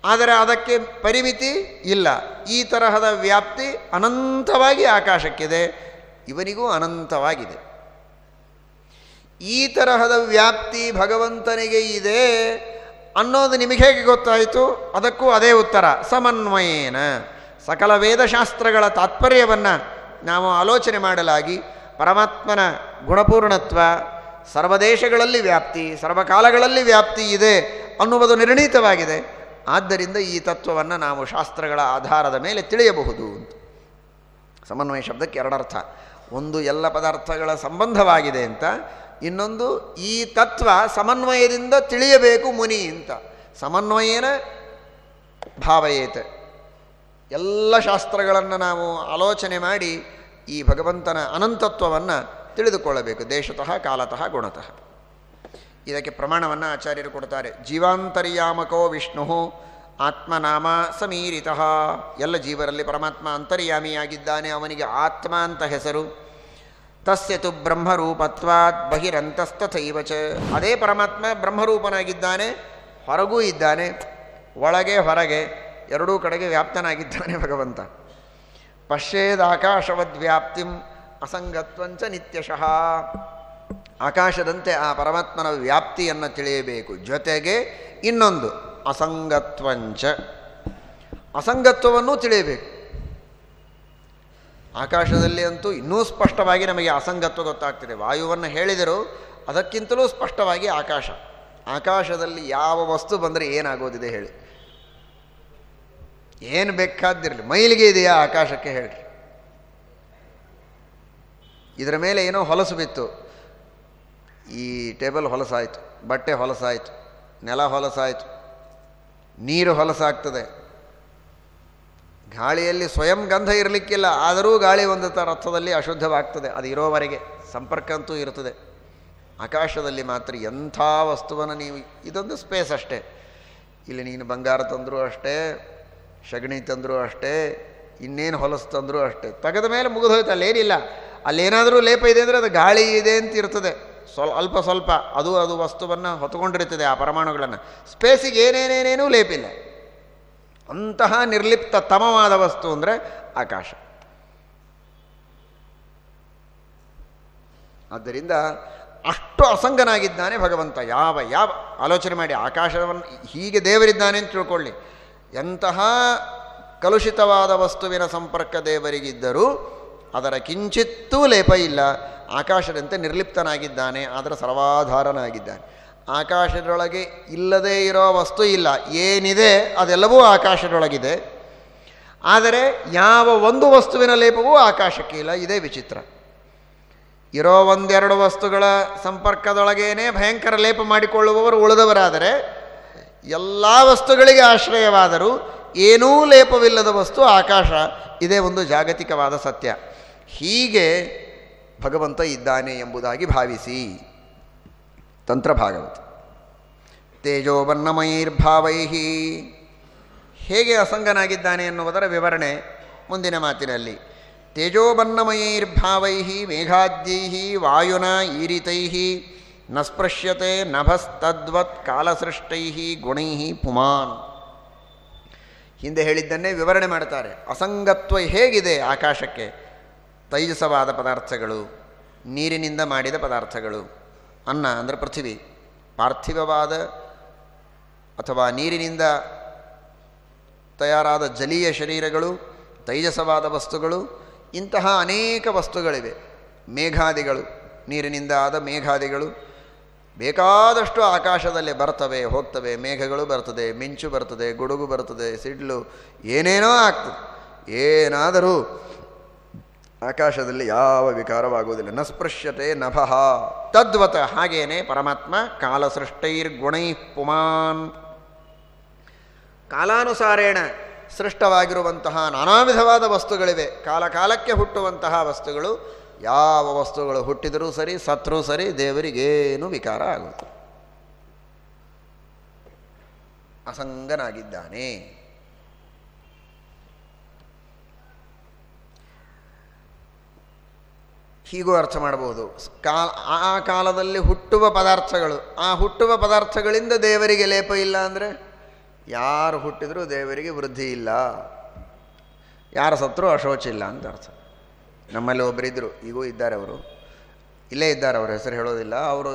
ಆದರೆ ಅದಕ್ಕೆ ಪರಿಮಿತಿ ಇಲ್ಲ. ಈ ತರಹದ ವ್ಯಾಪ್ತಿ ಅನಂತವಾಗಿ ಆಕಾಶಕ್ಕಿದೆ, ಇವನಿಗೂ ಅನಂತವಾಗಿದೆ. ಈ ತರಹದ ವ್ಯಾಪ್ತಿ ಭಗವಂತನಿಗೆ ಇದೆ ಅನ್ನೋದು ನಿಮಗೆ ಹೇಗೆ ಗೊತ್ತಾಯಿತು? ಅದಕ್ಕೂ ಅದೇ ಉತ್ತರ, ಸಮನ್ವಯೇನ. ಸಕಲ ವೇದಶಾಸ್ತ್ರಗಳ ತಾತ್ಪರ್ಯವನ್ನು ನಾವು ಆಲೋಚನೆ ಮಾಡಲಾಗಿ ಪರಮಾತ್ಮನ ಗುಣಪೂರ್ಣತ್ವ ಸರ್ವದೇಶಗಳಲ್ಲಿ ವ್ಯಾಪ್ತಿ, ಸರ್ವಕಾಲಗಳಲ್ಲಿ ವ್ಯಾಪ್ತಿ ಇದೆ ಅನ್ನುವುದು ನಿರ್ಣೀತವಾಗಿದೆ. ಆದ್ದರಿಂದ ಈ ತತ್ವವನ್ನು ನಾವು ಶಾಸ್ತ್ರಗಳ ಆಧಾರದ ಮೇಲೆ ತಿಳಿಯಬಹುದು ಅಂತ. ಸಮನ್ವಯ ಶಬ್ದಕ್ಕೆ ಎರಡರ್ಥ. ಒಂದು ಎಲ್ಲ ಪದಾರ್ಥಗಳ ಸಂಬಂಧವಾಗಿದೆ ಅಂತ, ಇನ್ನೊಂದು ಈ ತತ್ವ ಸಮನ್ವಯದಿಂದ ತಿಳಿಯಬೇಕು ಮುನಿ ಅಂತ. ಸಮನ್ವಯನ ಭಾವಯೇತ. ಎಲ್ಲ ಶಾಸ್ತ್ರಗಳನ್ನು ನಾವು ಆಲೋಚನೆ ಮಾಡಿ ಈ ಭಗವಂತನ ಅನಂತತ್ವವನ್ನು ತಿಳಿದುಕೊಳ್ಳಬೇಕು. ದೇಶತಃ, ಕಾಲತಃ, ಗುಣತಃ. ಇದಕ್ಕೆ ಪ್ರಮಾಣವನ್ನು ಆಚಾರ್ಯರು ಕೊಡ್ತಾರೆ. ಜೀವಾಂತರ್ಯಾಮಕೋ ವಿಷ್ಣು, ಆತ್ಮನಾಮ ಸಮೀರಿತಃ. ಎಲ್ಲ ಜೀವರಲ್ಲಿ ಪರಮಾತ್ಮ ಅಂತರ್ಯಾಮಿಯಾಗಿದ್ದಾನೆ, ಅವನಿಗೆ ಆತ್ಮ ಅಂತ ಹೆಸರು. ತಸ್ಯ ತು ಬಹಿರಂತಸ್ತಥೈವ ಚ. ಅದೇ ಪರಮಾತ್ಮ ಬ್ರಹ್ಮರೂಪನಾಗಿದ್ದಾನೆ, ಹೊರಗೂ ಇದ್ದಾನೆ, ಒಳಗೆ ಹೊರಗೆ, ಎರಡೂ ಕಡೆಗೆ ವ್ಯಾಪ್ತನಾಗಿದ್ದಾನೆ ಭಗವಂತ. ಪಶ್ಯೇದಾಕಾಶವದ್ವ್ಯಾಪ್ತಿಂ ಅಸಂಗತ್ವಂಚ ನಿತ್ಯಶಃ. ಆಕಾಶದಂತೆ ಆ ಪರಮಾತ್ಮನ ವ್ಯಾಪ್ತಿಯನ್ನು ತಿಳಿಯಬೇಕು. ಜೊತೆಗೆ ಇನ್ನೊಂದು, ಅಸಂಗತ್ವಂಚ. ಅಸಂಗತ್ವವನ್ನು ತಿಳಿಯಬೇಕು. ಆಕಾಶದಲ್ಲಿ ಅಂತೂ ಇನ್ನೂ ಸ್ಪಷ್ಟವಾಗಿ ನಮಗೆ ಅಸಂಗತ್ವ ಗೊತ್ತಾಗ್ತಿದೆ. ವಾಯುವನ್ನು ಹೇಳಿದರು ಅದಕ್ಕಿಂತಲೂ ಸ್ಪಷ್ಟವಾಗಿ ಆಕಾಶ. ಆಕಾಶದಲ್ಲಿ ಯಾವ ವಸ್ತು ಬಂದರೆ ಏನಾಗೋದಿದೆ ಹೇಳಿ. ಏನು ಬೇಕಾದಿರಲಿ ಮೈಲಿಗೆ ಇದೆಯಾ ಆಕಾಶಕ್ಕೆ ಹೇಳ್ರಿ. ಇದರ ಮೇಲೆ ಏನೋ ಹೊಲಸು ಬಿತ್ತು. ಈ ಟೇಬಲ್ ಹೊಲಸಾಯಿತು, ಬಟ್ಟೆ ಹೊಲಸಾಯಿತು, ನೆಲ ಹೊಲಸಾಯಿತು, ನೀರು ಹೊಲಸಾಗ್ತದೆ. ಗಾಳಿಯಲ್ಲಿ ಸ್ವಯಂ ಗಂಧ ಇರಲಿಕ್ಕಿಲ್ಲ, ಆದರೂ ಗಾಳಿ ಒಂದು ರಥದಲ್ಲಿ ಅಶುದ್ಧವಾಗ್ತದೆ, ಅದು ಇರೋವರೆಗೆ ಸಂಪರ್ಕ ಅಂತೂ ಇರ್ತದೆ ಆಕಾಶದಲ್ಲಿ ಮಾತ್ರ ಎಂಥ ವಸ್ತುವನ್ನು ನೀವು, ಇದೊಂದು ಸ್ಪೇಸ್ ಅಷ್ಟೇ. ಇಲ್ಲಿ ನೀನು ಬಂಗಾರ ತಂದರೂ ಅಷ್ಟೇ, ಸಗಣಿ ತಂದರೂ ಅಷ್ಟೇ, ಇನ್ನೇನು ಹೊಲಸು ತಂದರೂ ಅಷ್ಟೇ. ತೆಗೆದ ಮೇಲೆ ಮುಗಿದೋಯ್ತು ಅಲ್ಲೇನಿಲ್ಲ ಅಲ್ಲೇನಾದರೂ ಲೇಪ ಇದೆ ಅಂದರೆ ಅದು ಗಾಳಿ ಇದೆ ಅಂತ ಇರ್ತದೆ. ಸ್ವಲ್ಪ, ಅಲ್ಪ, ಸ್ವಲ್ಪ. ಅದು ಅದು ವಸ್ತುವನ್ನು ಹೊತ್ಕೊಂಡಿರ್ತದೆ ಆ ಪರಮಾಣುಗಳನ್ನು. ಸ್ಪೇಸಿಗೆ ಏನೇನೇನೇನೂ ಲೇಪಿಲ್ಲ. ಅಂತಹ ನಿರ್ಲಿಪ್ತ ತಮವಾದ ವಸ್ತು ಅಂದರೆ ಆಕಾಶ. ಆದ್ದರಿಂದ ಅಷ್ಟು ಅಸಂಗನಾಗಿದ್ದಾನೆ ಭಗವಂತ. ಯಾವ ಯಾವ, ಆಲೋಚನೆ ಮಾಡಿ ಆಕಾಶವನ್ನು ಹೀಗೆ ದೇವರಿದ್ದಾನೆ ಅಂತ ತಿಳ್ಕೊಳ್ಳಿ. ಎಂತಹ ಕಲುಷಿತವಾದ ವಸ್ತುವಿನ ಸಂಪರ್ಕ ದೇವರಿಗಿದ್ದರೂ ಅದರ ಕಿಂಚಿತ್ತೂ ಲೇಪ ಇಲ್ಲ ಆಕಾಶದಂತೆ ನಿರ್ಲಿಪ್ತನಾಗಿದ್ದಾನೆ ಅದರ ಸರ್ವಾಧಾರನಾಗಿದ್ದಾನೆ. ಆಕಾಶದೊಳಗೆ ಇಲ್ಲದೇ ಇರೋ ವಸ್ತು ಇಲ್ಲ. ಏನಿದೆ ಅದೆಲ್ಲವೂ ಆಕಾಶದೊಳಗಿದೆ. ಆದರೆ ಯಾವ ಒಂದು ವಸ್ತುವಿನ ಲೇಪವೂ ಆಕಾಶಕ್ಕೆ ಇಲ್ಲ, ಇದೇ ವಿಚಿತ್ರ. ಇರೋ ಒಂದೆರಡು ವಸ್ತುಗಳ ಸಂಪರ್ಕದೊಳಗೇನೆ ಭಯಂಕರ ಲೇಪ ಮಾಡಿಕೊಳ್ಳುವವರು ಉಳಿದವರಾದರೆ, ಎಲ್ಲ ವಸ್ತುಗಳಿಗೆ ಆಶ್ರಯವಾದರೂ, ಏನೂ ಲೇಪವಿಲ್ಲದ ವಸ್ತು ಆಕಾಶ, ಇದೇ ಒಂದು ಜಾಗತಿಕವಾದ ಸತ್ಯ. ಹೀಗೆ ಭಗವಂತ ಇದ್ದಾನೆ ಎಂಬುದಾಗಿ ಭಾವಿಸಿ ತಂತ್ರ ತಂತ್ರಭಾಗವತ ತೇಜೋಬನ್ನಮೈರ್ಭಾವೈ ಹೇಗೆ ಅಸಂಗನಾಗಿದ್ದಾನೆ ಎನ್ನುವುದರ ವಿವರಣೆ ಮುಂದಿನ ಮಾತಿನಲ್ಲಿ. ತೇಜೋಬನ್ನಮಯೈರ್ಭಾವೈ ಮೇಘಾದ್ಯೈ ವಾಯುನ ಈರಿತೈ ನ ಸ್ಪೃಶ್ಯತೆ ನಭಸ್ತದ್ವತ್ ಕಾಲಸೃಷ್ಟೈ ಗುಣೈ ಪುಮಾನ್. ಹಿಂದೆ ಹೇಳಿದ್ದನ್ನೇ ವಿವರಣೆ ಮಾಡ್ತಾರೆ. ಅಸಂಗತ್ವ ಹೇಗಿದೆ ಆಕಾಶಕ್ಕೆ? ತೈಜಸವಾದ ಪದಾರ್ಥಗಳು, ನೀರಿನಿಂದ ಮಾಡಿದ ಪದಾರ್ಥಗಳು, ಅನ್ನ ಅಂದರೆ ಪೃಥ್ವಿ, ಪಾರ್ಥಿವವಾದ ಅಥವಾ ನೀರಿನಿಂದ ತಯಾರಾದ ಜಲೀಯ ಶರೀರಗಳು, ತೈಜಸವಾದ ವಸ್ತುಗಳು, ಇಂತಹ ಅನೇಕ ವಸ್ತುಗಳಿವೆ. ಮೇಘಾದಿಗಳು, ನೀರಿನಿಂದ ಆದ ಮೇಘಾದಿಗಳು, ಬೇಕಾದಷ್ಟು ಆಕಾಶದಲ್ಲಿ ಬರ್ತವೆ, ಹೋಗ್ತವೆ, ಮೇಘಗಳು ಬರ್ತದೆ, ಮಿಂಚು ಬರ್ತದೆ, ಗುಡುಗು ಬರ್ತದೆ, ಸಿಡ್ಲು, ಏನೇನೋ ಆಗ್ತದೆ. ಏನಾದರೂ ಆಕಾಶದಲ್ಲಿ ಯಾವ ವಿಕಾರವಾಗುವುದಿಲ್ಲ. ನ ಸ್ಪೃಶ್ಯತೆ ನಭಃ. ತದ್ವತ ಹಾಗೇನೆ ಪರಮಾತ್ಮ ಕಾಲಸೃಷ್ಟೈರ್ಗುಣೈ ಪುಮಾನ್ ಕಾಲಾನುಸಾರೇಣ ಸೃಷ್ಟವಾಗಿರುವಂತಹ ನಾನಾ ವಿಧವಾದ ವಸ್ತುಗಳಿವೆ. ಕಾಲಕಾಲಕ್ಕೆ ಹುಟ್ಟುವಂತಹ ವಸ್ತುಗಳು ಯಾವ ವಸ್ತುಗಳು ಹುಟ್ಟಿದರೂ ಸರಿ, ಸತ್ರೂ ಸರಿ, ದೇವರಿಗೇನು ವಿಕಾರ ಆಗುತ್ತೆ ಅಸಂಗನಾಗಿದ್ದಾನೆ. ಹೀಗೂ ಅರ್ಥ ಮಾಡಬಹುದು. ಕಾಲ ಆ ಕಾಲದಲ್ಲಿ ಹುಟ್ಟುವ ಪದಾರ್ಥಗಳು, ಆ ಹುಟ್ಟುವ ಪದಾರ್ಥಗಳಿಂದ ದೇವರಿಗೆ ಲೇಪ ಇಲ್ಲ ಅಂದರೆ ಯಾರು ಹುಟ್ಟಿದರೂ ದೇವರಿಗೆ ವೃದ್ಧಿ ಇಲ್ಲ. ಯಾರು ಸತ್ರು ಅಶೋಚ ಇಲ್ಲ ಅಂತ ಅರ್ಥ. ನಮ್ಮಲ್ಲಿ ಒಬ್ಬರಿದ್ದರು ಈಗೂ ಇದ್ದಾರೆ ಅವರು. ಇಲ್ಲೇ ಇದ್ದಾರೆ ಅವ್ರ ಹೆಸರು ಹೇಳೋದಿಲ್ಲ. ಅವರು,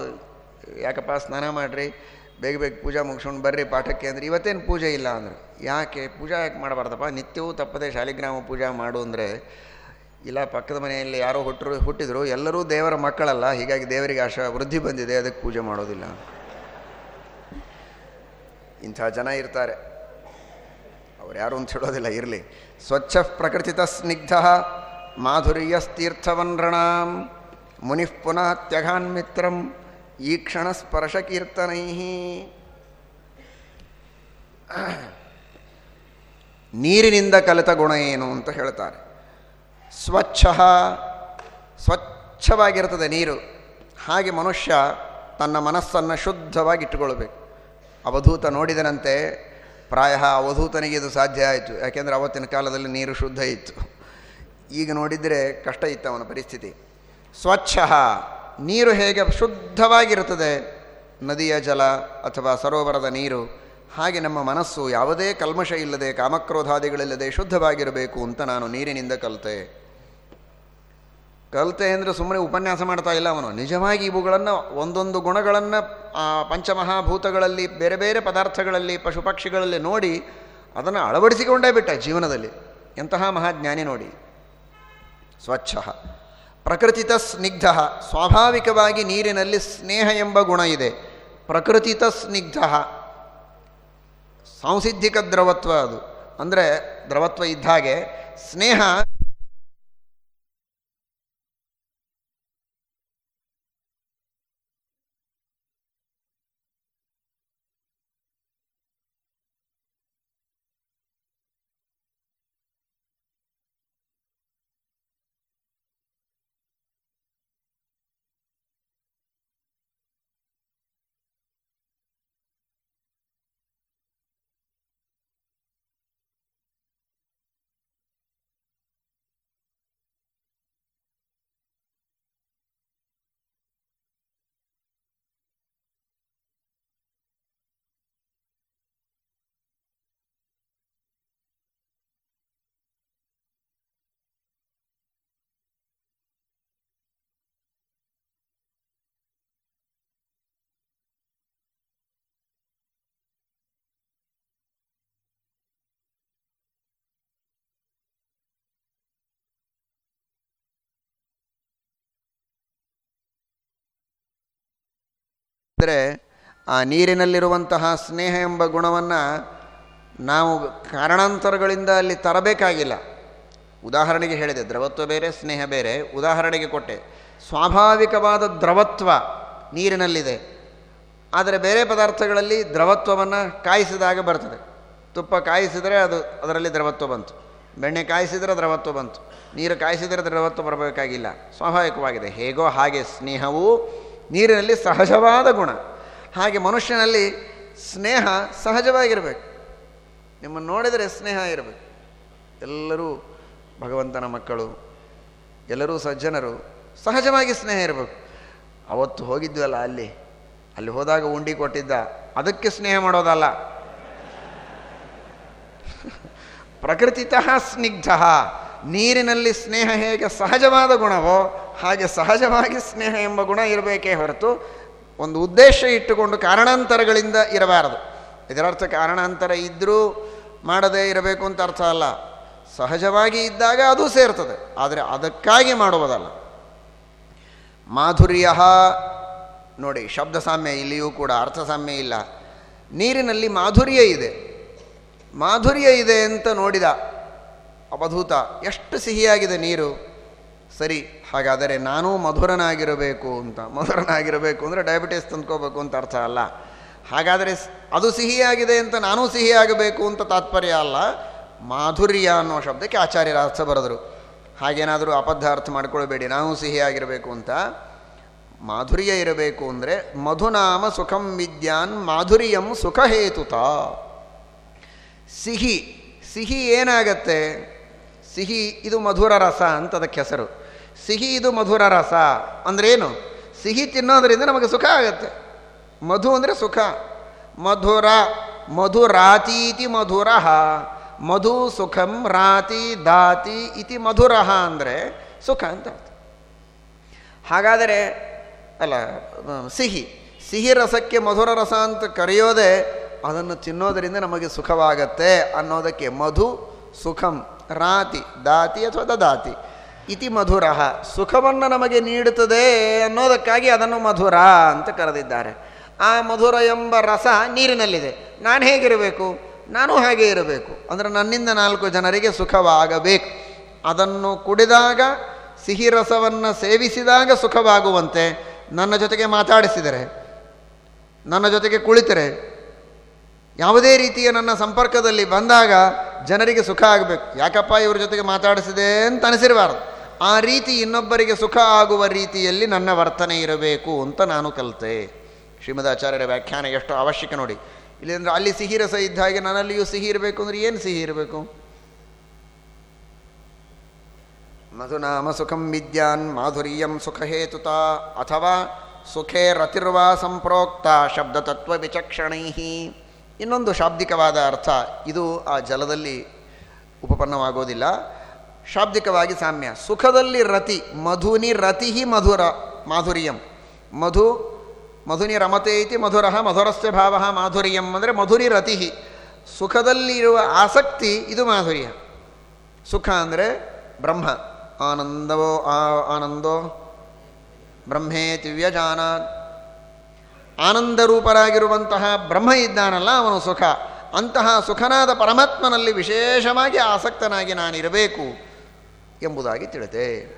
ಯಾಕಪ್ಪ ಸ್ನಾನ ಮಾಡಿರಿ, ಬೇಗ ಬೇಗ ಪೂಜಾ ಮುಗಿಸ್ಕೊಂಡು ಬರ್ರಿ, ಪಾಠಕ್ಕೆ ಅಂದರೆ ಇವತ್ತೇನು ಪೂಜೆ ಇಲ್ಲ ಅಂದರು. ಯಾಕೆ, ಪೂಜಾ ಯಾಕೆ ಮಾಡಬಾರ್ದಪ್ಪ? ನಿತ್ಯವೂ ತಪ್ಪದೆ ಶಾಲಿಗ್ರಾಮ ಪೂಜಾ ಮಾಡು ಅಂದರೆ ಇಲ್ಲ, ಪಕ್ಕದ ಮನೆಯಲ್ಲಿ ಯಾರೋ ಹುಟ್ಟರು, ಹುಟ್ಟಿದ್ರು, ಎಲ್ಲರೂ ದೇವರ ಮಕ್ಕಳಲ್ಲ, ಹೀಗಾಗಿ ದೇವರಿಗೆ ಆಶ ವೃದ್ಧಿ ಬಂದಿದೆ, ಅದಕ್ಕೆ ಪೂಜೆ ಮಾಡೋದಿಲ್ಲ. ಇಂಥ ಜನ ಇರ್ತಾರೆ. ಅವ್ರು ಯಾರು ಅಂತ ಹೇಳೋದಿಲ್ಲ, ಇರಲಿ. ಸ್ವಚ್ಛ ಪ್ರಕೃತಿತ ಸ್ನಿಗ್ಧ ಮಾಧುರ್ಯಸ್ತೀರ್ಥವನ್ರಣಾಂ ಮುನಿಃ ಪುನಃ ತ್ಯಗಾನ್ ಮಿತ್ರಂ, ಈ ಕ್ಷಣ ಸ್ಪರ್ಶ ಕೀರ್ತನೈ. ನೀರಿನಿಂದ ಕಲಿತ ಗುಣ ಏನು ಅಂತ ಹೇಳ್ತಾರೆ. ಸ್ವಚ್ಛ ಸ್ವಚ್ಛವಾಗಿರ್ತದೆ ನೀರು. ಹಾಗೆ ಮನುಷ್ಯ ತನ್ನ ಮನಸ್ಸನ್ನು ಶುದ್ಧವಾಗಿ ಇಟ್ಟುಕೊಳ್ಬೇಕು ಅವಧೂತ ನೋಡಿದನಂತೆ ಪ್ರಾಯ ಅವಧೂತನಿಗೆ ಇದು ಸಾಧ್ಯ ಆಯಿತು. ಯಾಕೆಂದರೆ ಅವತ್ತಿನ ಕಾಲದಲ್ಲಿ ನೀರು ಶುದ್ಧ ಇತ್ತು. ಈಗ ನೋಡಿದರೆ ಕಷ್ಟ ಇತ್ತು ಅವನ ಪರಿಸ್ಥಿತಿ. ಸ್ವಚ್ಛ, ನೀರು ಹೇಗೆ ಶುದ್ಧವಾಗಿರುತ್ತದೆ? ನದಿಯ ಜಲ ಅಥವಾ ಸರೋವರದ ನೀರು. ಹಾಗೆ ನಮ್ಮ ಮನಸ್ಸು ಯಾವುದೇ ಕಲ್ಮಶ ಇಲ್ಲದೆ ಕಾಮಕ್ರೋಧಾದಿಗಳಿಲ್ಲದೆ ಶುದ್ಧವಾಗಿರಬೇಕು ಅಂತ ನಾನು ನೀರಿನಿಂದ ಕಲಿತೆ. ಕಲಿತೆ ಅಂದರೆ ಸುಮ್ಮನೆ ಉಪನ್ಯಾಸ ಮಾಡ್ತಾ ಇಲ್ಲ ಅವನು. ನಿಜವಾಗಿ ಇವುಗಳನ್ನು ಒಂದೊಂದು ಗುಣಗಳನ್ನು ಪಂಚಮಹಾಭೂತಗಳಲ್ಲಿ ಬೇರೆ ಬೇರೆ ಪದಾರ್ಥಗಳಲ್ಲಿ ಪಶು ಪಕ್ಷಿಗಳಲ್ಲಿ ನೋಡಿ ಅದನ್ನು ಅಳವಡಿಸಿಕೊಂಡೇ ಬಿಟ್ಟ ಜೀವನದಲ್ಲಿ. ಎಂತಹ ಮಹಾಜ್ಞಾನಿ ನೋಡಿ. ಸ್ವಚ್ಛ. ಪ್ರಕೃತಿತ ಸ್ನಿಗ್ಧ. ಸ್ವಾಭಾವಿಕವಾಗಿ ನೀರಿನಲ್ಲಿ ಸ್ನೇಹ ಎಂಬ ಗುಣ ಇದೆ. ಪ್ರಕೃತಿತ ಸ್ನಿಗ್ಧ. ಸಾಂಸಿದ್ಧಿಕ ದ್ರವತ್ವ ಅದು. ಅಂದರೆ ದ್ರವತ್ವ ಇದ್ದ ಹಾಗೆ ಸ್ನೇಹ ಅಂದರೆ ಆ ನೀರಿನಲ್ಲಿರುವಂತಹ ಸ್ನೇಹ ಎಂಬ ಗುಣವನ್ನು ನಾವು ಕಾರಣಾಂತರಗಳಿಂದ ಅಲ್ಲಿ ತರಬೇಕಾಗಿಲ್ಲ. ಉದಾಹರಣೆಗೆ ಹೇಳಿದೆ, ದ್ರವತ್ವ ಬೇರೆ, ಸ್ನೇಹ ಬೇರೆ. ಉದಾಹರಣೆಗೆ ಕೊಟ್ಟೆ, ಸ್ವಾಭಾವಿಕವಾದ ದ್ರವತ್ವ ನೀರಿನಲ್ಲಿದೆ. ಆದರೆ ಬೇರೆ ಪದಾರ್ಥಗಳಲ್ಲಿ ದ್ರವತ್ವವನ್ನು ಕಾಯಿಸಿದಾಗ ಬರ್ತದೆ. ತುಪ್ಪ ಕಾಯಿಸಿದರೆ ಅದು, ಅದರಲ್ಲಿ ದ್ರವತ್ವ ಬಂತು. ಬೆಣ್ಣೆ ಕಾಯಿಸಿದರೆ ದ್ರವತ್ವ ಬಂತು. ನೀರು ಕಾಯಿಸಿದರೆ ದ್ರವತ್ವ ಬರಬೇಕಾಗಿಲ್ಲ. ಸ್ವಾಭಾವಿಕವಾಗಿದೆ. ಹೇಗೋ ಹಾಗೆ ಸ್ನೇಹವು ನೀರಿನಲ್ಲಿ ಸಹಜವಾದ ಗುಣ. ಹಾಗೆ ಮನುಷ್ಯನಲ್ಲಿ ಸ್ನೇಹ ಸಹಜವಾಗಿರಬೇಕು. ನಿಮ್ಮನ್ನು ನೋಡಿದರೆ ಸ್ನೇಹ ಇರಬೇಕು. ಎಲ್ಲರೂ ಭಗವಂತನ ಮಕ್ಕಳು, ಎಲ್ಲರೂ ಸಜ್ಜನರು ಸಹಜವಾಗಿ ಸ್ನೇಹ ಇರಬೇಕು. ಅವತ್ತು ಹೋಗಿದ್ವಲ್ಲ ಅಲ್ಲಿ? ಅಲ್ಲಿ ಹೋದಾಗ ಉಂಡಿ ಕೊಟ್ಟಿದ್ದ, ಅದಕ್ಕೆ ಸ್ನೇಹ ಮಾಡೋದಲ್ಲ. ಪ್ರಕೃತಿತಃ ಸ್ನಿಗ್ಧ. ನೀರಿನಲ್ಲಿ ಸ್ನೇಹ ಹೇಗೆ ಸಹಜವಾದ ಗುಣವೋ ಹಾಗೆ ಸಹಜವಾಗಿ ಸ್ನೇಹ ಎಂಬ ಗುಣ ಇರಬೇಕೇ ಹೊರತು ಒಂದು ಉದ್ದೇಶ ಇಟ್ಟುಕೊಂಡು ಕಾರಣಾಂತರಗಳಿಂದ ಇರಬಾರದು. ಇದರರ್ಥ ಕಾರಣಾಂತರ ಇದ್ದರೂ ಮಾಡದೇ ಇರಬೇಕು ಅಂತ ಅರ್ಥ ಅಲ್ಲ. ಸಹಜವಾಗಿ ಇದ್ದಾಗ ಅದು ಸೇರ್ತದೆ. ಆದರೆ ಅದಕ್ಕಾಗಿ ಮಾಡುವುದಲ್ಲ. ಮಾಧುರ್ಯ ನೋಡಿ ಶಬ್ದ ಸಾಮ್ಯ ಇಲ್ಲಿಯೂ ಕೂಡ ಅರ್ಥ ಸಾಮ್ಯ ಇಲ್ಲ. ನೀರಿನಲ್ಲಿ ಮಾಧುರ್ಯ ಇದೆ. ಮಾಧುರ್ಯ ಇದೆ ಅಂತ ನೋಡಿದ ಅವಧೂತ ಎಷ್ಟು ಸಿಹಿಯಾಗಿದೆ ನೀರು? ಸರಿ ಹಾಗಾದರೆ ನಾನೂ ಮಧುರನಾಗಿರಬೇಕು ಅಂತ. ಮಧುರನಾಗಿರಬೇಕು ಅಂದರೆ ಡಯಾಬಿಟೀಸ್ ತಂದ್ಕೋಬೇಕು ಅಂತ ಅರ್ಥ ಅಲ್ಲ. ಹಾಗಾದರೆ ಅದು ಸಿಹಿಯಾಗಿದೆ ಅಂತ ನಾನೂ ಸಿಹಿಯಾಗಬೇಕು ಅಂತ ತಾತ್ಪರ್ಯ ಅಲ್ಲ. ಮಾಧುರ್ಯ ಅನ್ನೋ ಶಬ್ದಕ್ಕೆ ಆಚಾರ್ಯರ ಅರ್ಥ ಬರೆದರು. ಹಾಗೇನಾದರೂ ಅಬದ್ಧ ಅರ್ಥ ಮಾಡ್ಕೊಳ್ಬೇಡಿ ನಾವು ಸಿಹಿಯಾಗಿರಬೇಕು ಅಂತ. ಮಾಧುರ್ಯ ಇರಬೇಕು ಅಂದರೆ ಮಧುನಾಮ ಸುಖಂ ವಿದ್ಯಾನ್ ಮಾಧುರ್ಯಂ ಸುಖ ಹೇತುತ ಸಿಹಿ ಸಿಹಿ ಏನಾಗತ್ತೆ? ಸಿಹಿ ಇದು ಮಧುರ ರಸ ಅಂತ ಅದಕ್ಕೆ ಹೆಸರು. ಸಿಹಿ ಇದು ಮಧುರ ರಸ. ಅಂದ್ರೇನು? ಸಿಹಿ ತಿನ್ನೋದರಿಂದ ನಮಗೆ ಸುಖ ಆಗುತ್ತೆ. ಮಧು ಅಂದರೆ ಸುಖ. ಮಧುರ, ಮಧುರಾತೀತಿ ಮಧುರ ಮಧು ಸುಖಂ ರಾತಿ ದಾತಿ ಇತಿ ಮಧುರ ಅಂದರೆ ಸುಖ ಅಂತ ಅರ್ಥ. ಹಾಗಾದರೆ, ಅಲ್ಲ, ಸಿಹಿ. ಸಿಹಿ ರಸಕ್ಕೆ ಮಧುರ ರಸ ಅಂತ ಕರೆಯೋದೆ ಅದನ್ನು ತಿನ್ನೋದರಿಂದ ನಮಗೆ ಸುಖವಾಗತ್ತೆ ಅನ್ನೋದಕ್ಕೆ ಮಧು, ಸುಖಂ, ರಾತಿ, ದಾತಿ ಅಥವಾ ದದಾತಿ. ಇತಿ ಮಧುರ ಸುಖವನ್ನು ನಮಗೆ ನೀಡುತ್ತದೆ ಅನ್ನೋದಕ್ಕಾಗಿ ಅದನ್ನು ಮಧುರ ಅಂತ ಕರೆದಿದ್ದಾರೆ. ಆ ಮಧುರ ಎಂಬ ರಸ ನೀರಿನಲ್ಲಿದೆ. ನಾನು ಹೇಗಿರಬೇಕು? ನಾನು ಹಾಗೆ ಇರಬೇಕು. ಅಂದರೆ ನನ್ನಿಂದ ನಾಲ್ಕು ಜನರಿಗೆ ಸುಖವಾಗಬೇಕು. ಅದನ್ನು ಕುಡಿದಾಗ, ಸಿಹಿ ರಸವನ್ನು ಸೇವಿಸಿದಾಗ ಸುಖವಾಗುವಂತೆ ನನ್ನ ಜೊತೆಗೆ ಮಾತಾಡಿಸಿದರೆ, ನನ್ನ ಜೊತೆಗೆ ಕುಳಿತರೆ, ಯಾವುದೇ ರೀತಿಯ ನನ್ನ ಸಂಪರ್ಕದಲ್ಲಿ ಬಂದಾಗ ಜನರಿಗೆ ಸುಖ ಆಗಬೇಕು. ಯಾಕಪ್ಪ ಇವ್ರ ಜೊತೆಗೆ ಮಾತಾಡಿಸಿದೆ ಅಂತ ಅನಿಸಿರಬಾರ್ದು. ಆ ರೀತಿ ಇನ್ನೊಬ್ಬರಿಗೆ ಸುಖ ಆಗುವ ರೀತಿಯಲ್ಲಿ ನನ್ನ ವರ್ತನೆ ಇರಬೇಕು ಅಂತ ನಾನು ಕಲಿತೆ. ಶ್ರೀಮದಾಚಾರ್ಯರ ವ್ಯಾಖ್ಯಾನ ಎಷ್ಟು ಅವಶ್ಯಕ ನೋಡಿ. ಇಲ್ಲಂದ್ರೆ ಅಲ್ಲಿ ಸಿಹಿ ರಸ ಇದ್ದ ಹಾಗೆ ನನ್ನಲ್ಲಿಯೂ ಸಿಹಿ ಇರಬೇಕು ಅಂದರೆ ಏನು ಸಿಹಿ ಇರಬೇಕು ಮಧುನಾಮ ಸುಖಂ ವಿದ್ಯಾನ್ ಮಾಧುರ್ಯಂ ಸುಖಹೇತುತ ಅಥವಾ ಸುಖೇ ರತಿರ್ವಾ ಸಂಪ್ರೋಕ್ತ ಶಬ್ದತತ್ವ ವಿಚಕ್ಷಣೈ. ಇನ್ನೊಂದು ಶಾಬ್ದಿಕವಾದ ಅರ್ಥ, ಇದು ಆ ಜಲದಲ್ಲಿ ಉಪಪನ್ನವಾಗೋದಿಲ್ಲ. ಶಾಬ್ದಿಕವಾಗಿ ಸಾಮ್ಯ. ಸುಖದಲ್ಲಿ ರತಿ, ಮಧುನಿ ರತಿ ಮಧುರ, ಮಾಧುರ್ಯಂ. ಮಧು, ಮಧುನಿ ರಮತೆ ಇತಿ ಮಧುರ ಮಧುರಸ್ಯ ಭಾವ ಮಾಧುರ್ಯಂ ಅಂದರೆ ಮಧುರಿ ರತಿ ಸುಖದಲ್ಲಿರುವ ಆಸಕ್ತಿ ಇದು ಮಾಧುರ್ಯ. ಸುಖ ಅಂದರೆ ಬ್ರಹ್ಮ. ಆನಂದವೋ, ಆ, ಆನಂದೋ, ಬ್ರಹ್ಮೇತಿ ವ್ಯಜಾನ ಆನಂದರೂಪರಾಗಿರುವಂತಹ ಬ್ರಹ್ಮ ಇದ್ದಾನಲ್ಲ ಅವನು ಸುಖ. ಅಂತಹ ಸುಖನಾದ ಪರಮಾತ್ಮನಲ್ಲಿ ವಿಶೇಷವಾಗಿ ಆಸಕ್ತನಾಗಿ ನಾನಿರಬೇಕು. ಎಂಬುದಾಗಿ ತಿಳಿತೆ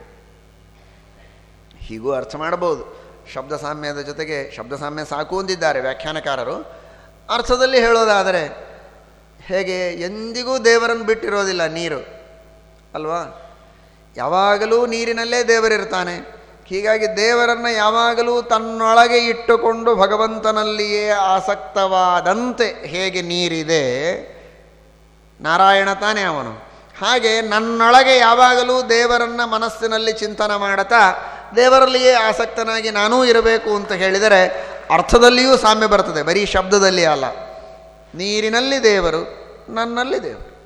ಹೀಗೂ ಅರ್ಥ ಮಾಡಬಹುದು. ಶಬ್ದ ಸಾಮ್ಯದ ಜೊತೆಗೆ ಶಬ್ದ ಸಾಮ್ಯ ಸಾಕು ಅಂದಿದ್ದಾರೆ ವ್ಯಾಖ್ಯಾನಕಾರರು. ಅರ್ಥದಲ್ಲಿ ಹೇಳೋದಾದರೆ, ಹೇಗೆ ಎಂದಿಗೂ ದೇವರನ್ನು ಬಿಟ್ಟಿರೋದಿಲ್ಲ ನೀರು. ಅಲ್ವಾ? ಯಾವಾಗಲೂ ನೀರಿನಲ್ಲೇ ದೇವರಿರ್ತಾನೆ. ಹೀಗಾಗಿ ದೇವರನ್ನು ಯಾವಾಗಲೂ ತನ್ನೊಳಗೆ ಇಟ್ಟುಕೊಂಡು ಭಗವಂತನಲ್ಲಿಯೇ ಆಸಕ್ತವಾದಂತೆ ಹೇಗೆ ನೀರಿದೆ, ನಾರಾಯಣ ತಾನೇ ಅವನು. ಹಾಗೆ ನನ್ನೊಳಗೆ ಯಾವಾಗಲೂ ದೇವರನ್ನು ಮನಸ್ಸಿನಲ್ಲಿ ಚಿಂತನೆ ಮಾಡುತ್ತಾ ದೇವರಲ್ಲಿಯೇ ಆಸಕ್ತನಾಗಿ ನಾನೂ ಇರಬೇಕು ಅಂತ ಹೇಳಿದರೆ ಅರ್ಥದಲ್ಲಿಯೂ ಸಾಮ್ಯ ಬರ್ತದೆ, ಬರೀ ಶಬ್ದದಲ್ಲಿ ಅಲ್ಲ. ನೀರಿನಲ್ಲಿ ದೇವರು, ನನ್ನಲ್ಲಿ ದೇವರು.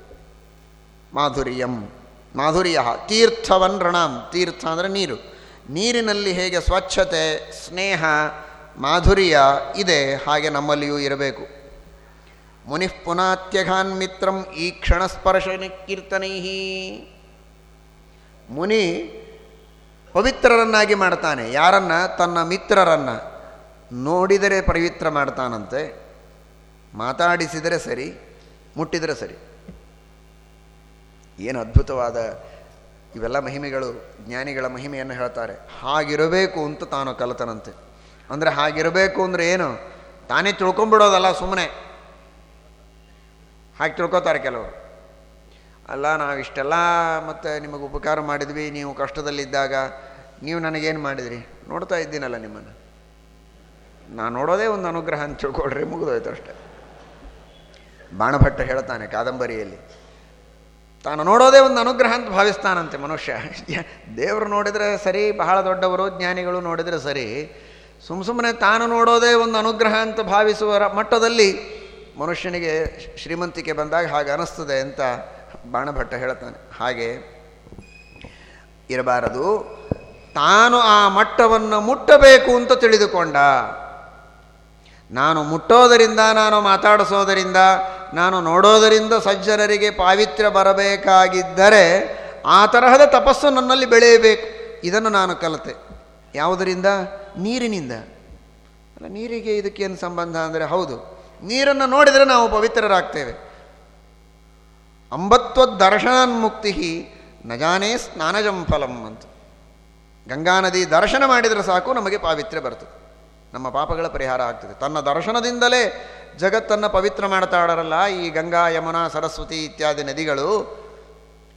ಮಾಧುರ್ಯಂ, ಮಾಧುರ್ಯ, ತೀರ್ಥವನ್ ರಣಾಂ. ತೀರ್ಥ ಅಂದರೆ ನೀರು. ನೀರಿನಲ್ಲಿ ಹೇಗೆ ಸ್ವಚ್ಛತೆ, ಸ್ನೇಹ, ಮಾಧುರ್ಯ ಇದೆ, ಹಾಗೆ ನಮ್ಮಲ್ಲಿಯೂ ಇರಬೇಕು. ಮುನಿಃ ಪುನಾತ್ಯಘಾನ್ ಮಿತ್ರಂ ಈ ಕ್ಷಣ ಸ್ಪರ್ಶನ ಕೀರ್ತನೈ. ಮುನಿ ಪವಿತ್ರರನ್ನಾಗಿ ಮಾಡ್ತಾನೆ. ಯಾರನ್ನ? ತನ್ನ ಮಿತ್ರರನ್ನು. ನೋಡಿದರೆ ಪವಿತ್ರ ಮಾಡ್ತಾನಂತೆ. ಮಾತಾಡಿಸಿದರೆ ಸರಿ, ಮುಟ್ಟಿದರೆ ಸರಿ. ಏನು ಅದ್ಭುತವಾದ ಇವೆಲ್ಲ ಮಹಿಮೆಗಳು, ಜ್ಞಾನಿಗಳ ಮಹಿಮೆಯನ್ನು ಹೇಳ್ತಾರೆ. ಹಾಗಿರಬೇಕು ಅಂತ ತಾನು ಕಲಿತನಂತೆ. ಅಂದರೆ ಹಾಗಿರಬೇಕು ಅಂದರೆ ಏನು? ತಾನೇ ತಿಳ್ಕೊಂಬಿಡೋದಲ್ಲ ಸುಮ್ಮನೆ ಹಾಗೆ ತಿಳ್ಕೊತಾರೆ ಕೆಲವರು. ಅಲ್ಲ, ನಾವು ಇಷ್ಟೆಲ್ಲ ಮತ್ತು ನಿಮಗೆ ಉಪಕಾರ ಮಾಡಿದ್ವಿ, ನೀವು ಕಷ್ಟದಲ್ಲಿದ್ದಾಗ ನೀವು ನನಗೇನು ಮಾಡಿದ್ರಿ? ನೋಡ್ತಾ ಇದ್ದೀನಲ್ಲ ನಿಮ್ಮನ್ನು. ನಾನು ನೋಡೋದೇ ಒಂದು ಅನುಗ್ರಹ ಅಂತ ತಿಳ್ಕೊಳ್ರಿ, ಮುಗಿದೋಯ್ತು ಅಷ್ಟೆ. ಬಾಣಭಟ್ಟ ಹೇಳ್ತಾನೆ ಕಾದಂಬರಿಯಲ್ಲಿ, ತಾನು ನೋಡೋದೇ ಒಂದು ಅನುಗ್ರಹ ಅಂತ ಭಾವಿಸ್ತಾನಂತೆ ಮನುಷ್ಯ. ದೇವರು ನೋಡಿದರೆ ಸರಿ, ಬಹಳ ದೊಡ್ಡವರು, ಜ್ಞಾನಿಗಳು ನೋಡಿದರೆ ಸರಿ. ಸುಮ್ಮ ಸುಮ್ಮನೆ ತಾನು ನೋಡೋದೇ ಒಂದು ಅನುಗ್ರಹ ಅಂತ ಭಾವಿಸುವ ಮಟ್ಟದಲ್ಲಿ ಮನುಷ್ಯನಿಗೆ ಶ್ರೀಮಂತಿಕೆ ಬಂದಾಗ ಹಾಗೆ ಅನಿಸ್ತದೆ ಅಂತ ಬಾಣಭಟ್ಟ ಹೇಳ್ತಾನೆ. ಹಾಗೆ ಇರಬಾರದು. ತಾನು ಆ ಮಟ್ಟವನ್ನು ಮುಟ್ಟಬೇಕು ಅಂತ ತಿಳಿದುಕೊಂಡ. ನಾನು ಮುಟ್ಟೋದರಿಂದ, ನಾನು ಮಾತಾಡಿಸೋದರಿಂದ, ನಾನು ನೋಡೋದರಿಂದ ಸಜ್ಜನರಿಗೆ ಪಾವಿತ್ರ್ಯ ಬರಬೇಕಾಗಿದ್ದರೆ ಆ ತರಹದ ತಪಸ್ಸು ನನ್ನಲ್ಲಿ ಬೆಳೆಯಬೇಕು. ಇದನ್ನು ನಾನು ಕಲಿತೆ. ಯಾವುದರಿಂದ? ನೀರಿನಿಂದ. ಅಲ್ಲ, ನೀರಿಗೆ ಇದಕ್ಕೇನು ಸಂಬಂಧ? ಅಂದರೆ ಹೌದು. ನೀರನ್ನು ನೋಡಿದರೆ ನಾವು ಪವಿತ್ರರಾಗ್ತೇವೆ. ಅಂಬತ್ವದರ್ಶನಾನ್ಮುಕ್ತಿ ನಜಾನೇ ಸ್ನಾನಜಂ ಫಲಂ ಅಂತ. ಗಂಗಾ ನದಿ ದರ್ಶನ ಮಾಡಿದರೆ ಸಾಕು, ನಮಗೆ ಪಾವಿತ್ರ್ಯ ಬರ್ತದೆ. ನಮ್ಮ ಪಾಪಗಳ ಪರಿಹಾರ ಆಗ್ತದೆ. ತನ್ನ ದರ್ಶನದಿಂದಲೇ ಜಗತ್ತನ್ನು ಪವಿತ್ರ ಮಾಡ್ತಾಡರಲ್ಲ ಈ ಗಂಗಾ, ಯಮುನಾ, ಸರಸ್ವತಿ ಇತ್ಯಾದಿ ನದಿಗಳು.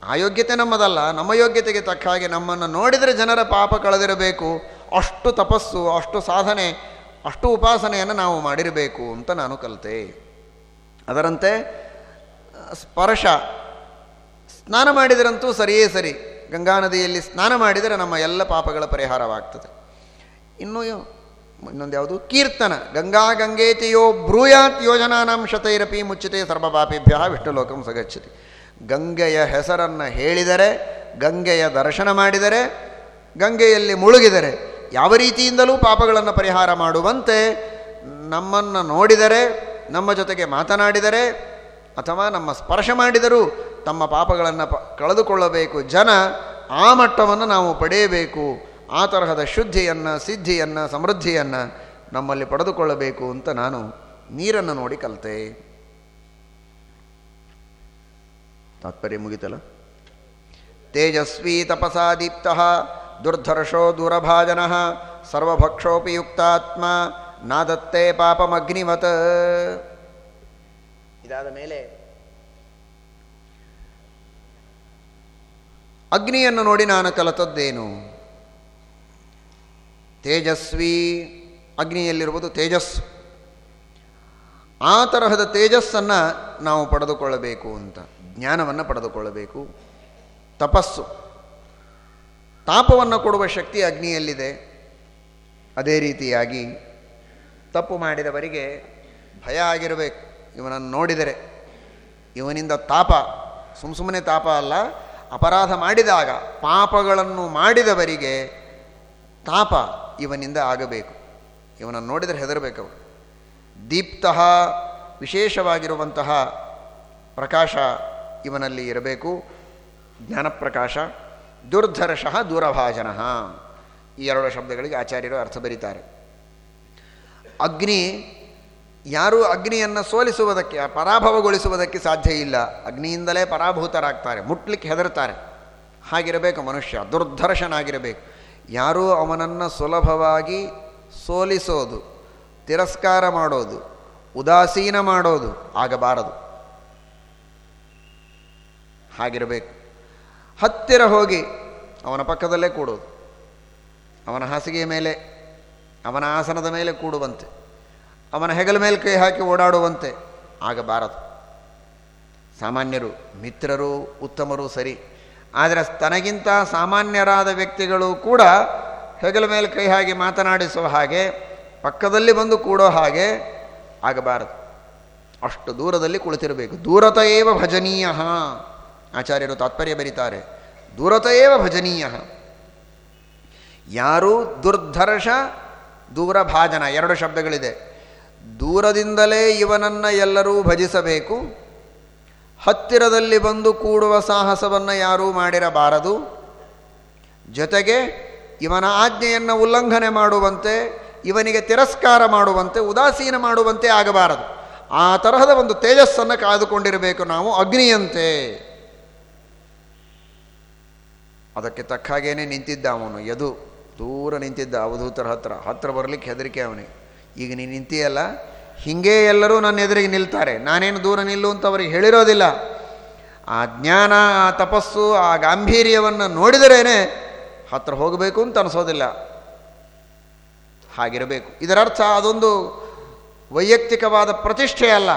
ಆ ಯೋಗ್ಯತೆ ನಮ್ಮದಲ್ಲ, ನಮ್ಮ ಯೋಗ್ಯತೆಗೆ ತಕ್ಕ ಹಾಗೆ ನಮ್ಮನ್ನು ನೋಡಿದರೆ ಜನರ ಪಾಪ ಕಳೆದಿರಬೇಕು. ಅಷ್ಟು ತಪಸ್ಸು, ಅಷ್ಟು ಸಾಧನೆ ಅಷ್ಟು ಉಪಾಸನೆಯನ್ನು ನಾವು ಮಾಡಿರಬೇಕು ಅಂತ ನಾನು ಕಲಿತೆ. ಅದರಂತೆ, ಸ್ಪರ್ಶ, ಸ್ನಾನ ಮಾಡಿದರಂತೂ ಸರಿಯೇ ಸರಿ. ಗಂಗಾ ನದಿಯಲ್ಲಿ ಸ್ನಾನ ಮಾಡಿದರೆ ನಮ್ಮ ಎಲ್ಲ ಪಾಪಗಳ ಪರಿಹಾರವಾಗ್ತದೆ. ಇನ್ನು ಇನ್ನೊಂದು ಯಾವುದು? ಕೀರ್ತನ. ಗಂಗಾ ಗಂಗೇತಿಯೋ ಬ್ರೂಯಾತ್ ಯೋಜನಾನಾಂ ಶತೈರಪಿ ಮುಚ್ಚತೆ ಸರ್ವಪಾಪಿಭ್ಯ ವಿಷ್ಣುಲೋಕಂ ಸಗಚ್ಚತಿ ಗಂಗೆಯ ಹೆಸರನ್ನು ಹೇಳಿದರೆ, ಗಂಗೆಯ ದರ್ಶನ ಮಾಡಿದರೆ, ಗಂಗೆಯಲ್ಲಿ ಮುಳುಗಿದರೆ ಯಾವ ರೀತಿಯಿಂದಲೂ ಪಾಪಗಳನ್ನು ಪರಿಹಾರ ಮಾಡುವಂತೆ ನಮ್ಮನ್ನು ನೋಡಿದರೆ, ನಮ್ಮ ಜೊತೆಗೆ ಮಾತನಾಡಿದರೆ, ಅಥವಾ ನಮ್ಮ ಸ್ಪರ್ಶ ಮಾಡಿದರೂ ತಮ್ಮ ಪಾಪಗಳನ್ನು ಪ, ಕಳೆದುಕೊಳ್ಳಬೇಕು ಜನ, ಆ ಮಟ್ಟವನ್ನು ನಾವು ಪಡೆಯಬೇಕು. ಆ ತರಹದ ಶುದ್ಧಿಯನ್ನು, ಸಿದ್ಧಿಯನ್ನು, ಸಮೃದ್ಧಿಯನ್ನು ನಮ್ಮಲ್ಲಿ ಪಡೆದುಕೊಳ್ಳಬೇಕು ಅಂತ ನಾನು ನೀರನ್ನು ನೋಡಿ ಕಲಿತೆ. ತಾತ್ಪರ್ಯ ಮುಗಿತಲ್ಲ? ತೇಜಸ್ವಿ ತಪಸಾ ದೀಪ್ತ ದುರ್ಧರ್ಷೋ ದೂರಭಾಜನ ಸರ್ವಭಕ್ಷೋಪಿ ಯುಕ್ತಾತ್ಮ, ನಾದತ್ತೆ ಪಾಪಮಗ್ನಿವತ್. ಇದಾದ ಮೇಲೆ ಅಗ್ನಿಯನ್ನು ನೋಡಿ ನಾನು ಕಲಿತದ್ದೇನು? ತೇಜಸ್ವಿ, ಅಗ್ನಿಯಲ್ಲಿರುವುದು ತೇಜಸ್ಸು. ಆ ತರಹದ ತೇಜಸ್ಸನ್ನು ನಾವು ಪಡೆದುಕೊಳ್ಳಬೇಕು ಅಂತ, ಜ್ಞಾನವನ್ನು ಪಡೆದುಕೊಳ್ಳಬೇಕು. ತಪಸ್ಸು. ತಾಪವನ್ನು ಕೊಡುವ ಶಕ್ತಿ ಅಗ್ನಿಯಲ್ಲಿದೆ. ಅದೇ ರೀತಿಯಾಗಿ ತಪ್ಪು ಮಾಡಿದವರಿಗೆ ಭಯ ಆಗಿರಬೇಕು. ಇವನನ್ನು ನೋಡಿದರೆ ಇವನಿಂದ ತಾಪ ಸುಮ್ಮ ಸುಮ್ಮನೆ ತಾಪ ಅಲ್ಲ, ಅಪರಾಧ ಮಾಡಿದಾಗ ಪಾಪಗಳನ್ನು ಮಾಡಿದವರಿಗೆ ತಾಪ ಇವನಿಂದ ಆಗಬೇಕು. ಇವನನ್ನು ನೋಡಿದರೆ ಹೆದರಬೇಕು ಅವರು ದೀಪ್ತ ವಿಶೇಷವಾಗಿರುವಂತಹ ಪ್ರಕಾಶ ಇವನಲ್ಲಿ ಇರಬೇಕು. ಜ್ಞಾನಪ್ರಕಾಶ ದುರ್ಧರ್ಷ ದೂರಭಾಜನ. ಈ ಎರಡು ಶಬ್ದಗಳಿಗೆ ಆಚಾರ್ಯರು ಅರ್ಥ ಬರೀತಾರೆ. ಅಗ್ನಿ, ಯಾರೂ ಅಗ್ನಿಯನ್ನು ಸೋಲಿಸುವುದಕ್ಕೆ, ಪರಾಭವಗೊಳಿಸುವುದಕ್ಕೆ ಸಾಧ್ಯ ಇಲ್ಲ. ಅಗ್ನಿಯಿಂದಲೇ ಪರಾಭೂತರಾಗ್ತಾರೆ, ಮುಟ್ಲಿಕ್ಕೆ ಹೆದರ್ತಾರೆ. ಹಾಗಿರಬೇಕು ಮನುಷ್ಯ, ದುರ್ಧರ್ಷನಾಗಿರಬೇಕು. ಯಾರೂ ಅವನನ್ನು ಸುಲಭವಾಗಿ ಸೋಲಿಸೋದು, ತಿರಸ್ಕಾರ ಮಾಡೋದು, ಉದಾಸೀನ ಮಾಡೋದು ಆಗಬಾರದು. ಹಾಗಿರಬೇಕು. ಹತ್ತಿರ ಹೋಗಿ ಅವನ ಪಕ್ಕದಲ್ಲೇ ಕೂಡೋದು ಅವನ ಹಾಸಿಗೆಯ ಮೇಲೆ, ಅವನ ಆಸನದ ಮೇಲೆ ಕೂಡುವಂತೆ, ಅವನ ಹೆಗಲ ಮೇಲೆ ಕೈ ಹಾಕಿ ಓಡಾಡುವಂತೆ ಆಗಬಾರದು ಸಾಮಾನ್ಯರು, ಮಿತ್ರರು, ಉತ್ತಮರು ಸರಿ. ಆದರೆ ತನಗಿಂತ ಸಾಮಾನ್ಯರಾದ ವ್ಯಕ್ತಿಗಳು ಕೂಡ ಹೆಗಲ ಮೇಲೆ ಕೈ ಹಾಕಿ ಮಾತನಾಡಿಸುವ ಹಾಗೆ, ಪಕ್ಕದಲ್ಲಿ ಬಂದು ಕೂಡೋ ಹಾಗೆ ಆಗಬಾರದು. ಅಷ್ಟು ದೂರದಲ್ಲಿ ಕುಳಿತಿರಬೇಕು. ದೂರತ ಏವ ಭಜನೀಯ. ಆಚಾರ್ಯರು ತಾತ್ಪರ್ಯ ಬರೀತಾರೆ. ದೂರತೆಯೇವ ಭಜನೀಯ. ಯಾರು ದುರ್ಧರ್ಷ, ದೂರಭಾಜನ, ಎರಡು ಶಬ್ದಗಳಿದೆ. ದೂರದಿಂದಲೇ ಇವನನ್ನು ಎಲ್ಲರೂ ಭಜಿಸಬೇಕು. ಹತ್ತಿರದಲ್ಲಿ ಬಂದು ಕೂಡುವ ಸಾಹಸವನ್ನು ಯಾರೂ ಮಾಡಿರಬಾರದು. ಜೊತೆಗೆ ಇವನ ಆಜ್ಞೆಯನ್ನು ಉಲ್ಲಂಘನೆ ಮಾಡುವಂತೆ, ಇವನಿಗೆ ತಿರಸ್ಕಾರ ಮಾಡುವಂತೆ, ಉದಾಸೀನ ಮಾಡುವಂತೆ ಆಗಬಾರದು. ಆ ತರಹದ ಒಂದು ತೇಜಸ್ಸನ್ನು ಕಾದುಕೊಂಡಿರಬೇಕು ನಾವು ಅಗ್ನಿಯಂತೆ. ಅದಕ್ಕೆ ತಕ್ಕ ಹಾಗೇನೆ ನಿಂತಿದ್ದ ಅವನು. ಯದು ದೂರ ನಿಂತಿದ್ದ ಅವಧೂತರ ಹತ್ರ. ಹತ್ರ ಬರಲಿಕ್ಕೆ ಹೆದರಿಕೆ ಅವನಿಗೆ ಈಗ ನೀನು ನಿಂತಿಯಲ್ಲ? ಹೀಗೆ ಎಲ್ಲರೂ ನನ್ನ ಎದುರಿಗೆ ನಿಲ್ತಾರೆ. ನಾನೇನು ದೂರ ನಿಲ್ಲು ಅಂತ ಅವ್ರಿಗೆ ಹೇಳಿರೋದಿಲ್ಲ. ಆ ಜ್ಞಾನ, ಆ ತಪಸ್ಸು, ಆ ಗಾಂಭೀರ್ಯವನ್ನು ನೋಡಿದರೇನೆ ಹತ್ರ ಹೋಗಬೇಕು ಅಂತ ಅನಿಸೋದಿಲ್ಲ. ಹಾಗಿರಬೇಕು. ಇದರರ್ಥ ಅದೊಂದು ವೈಯಕ್ತಿಕವಾದ ಪ್ರತಿಷ್ಠೆ ಅಲ್ಲ.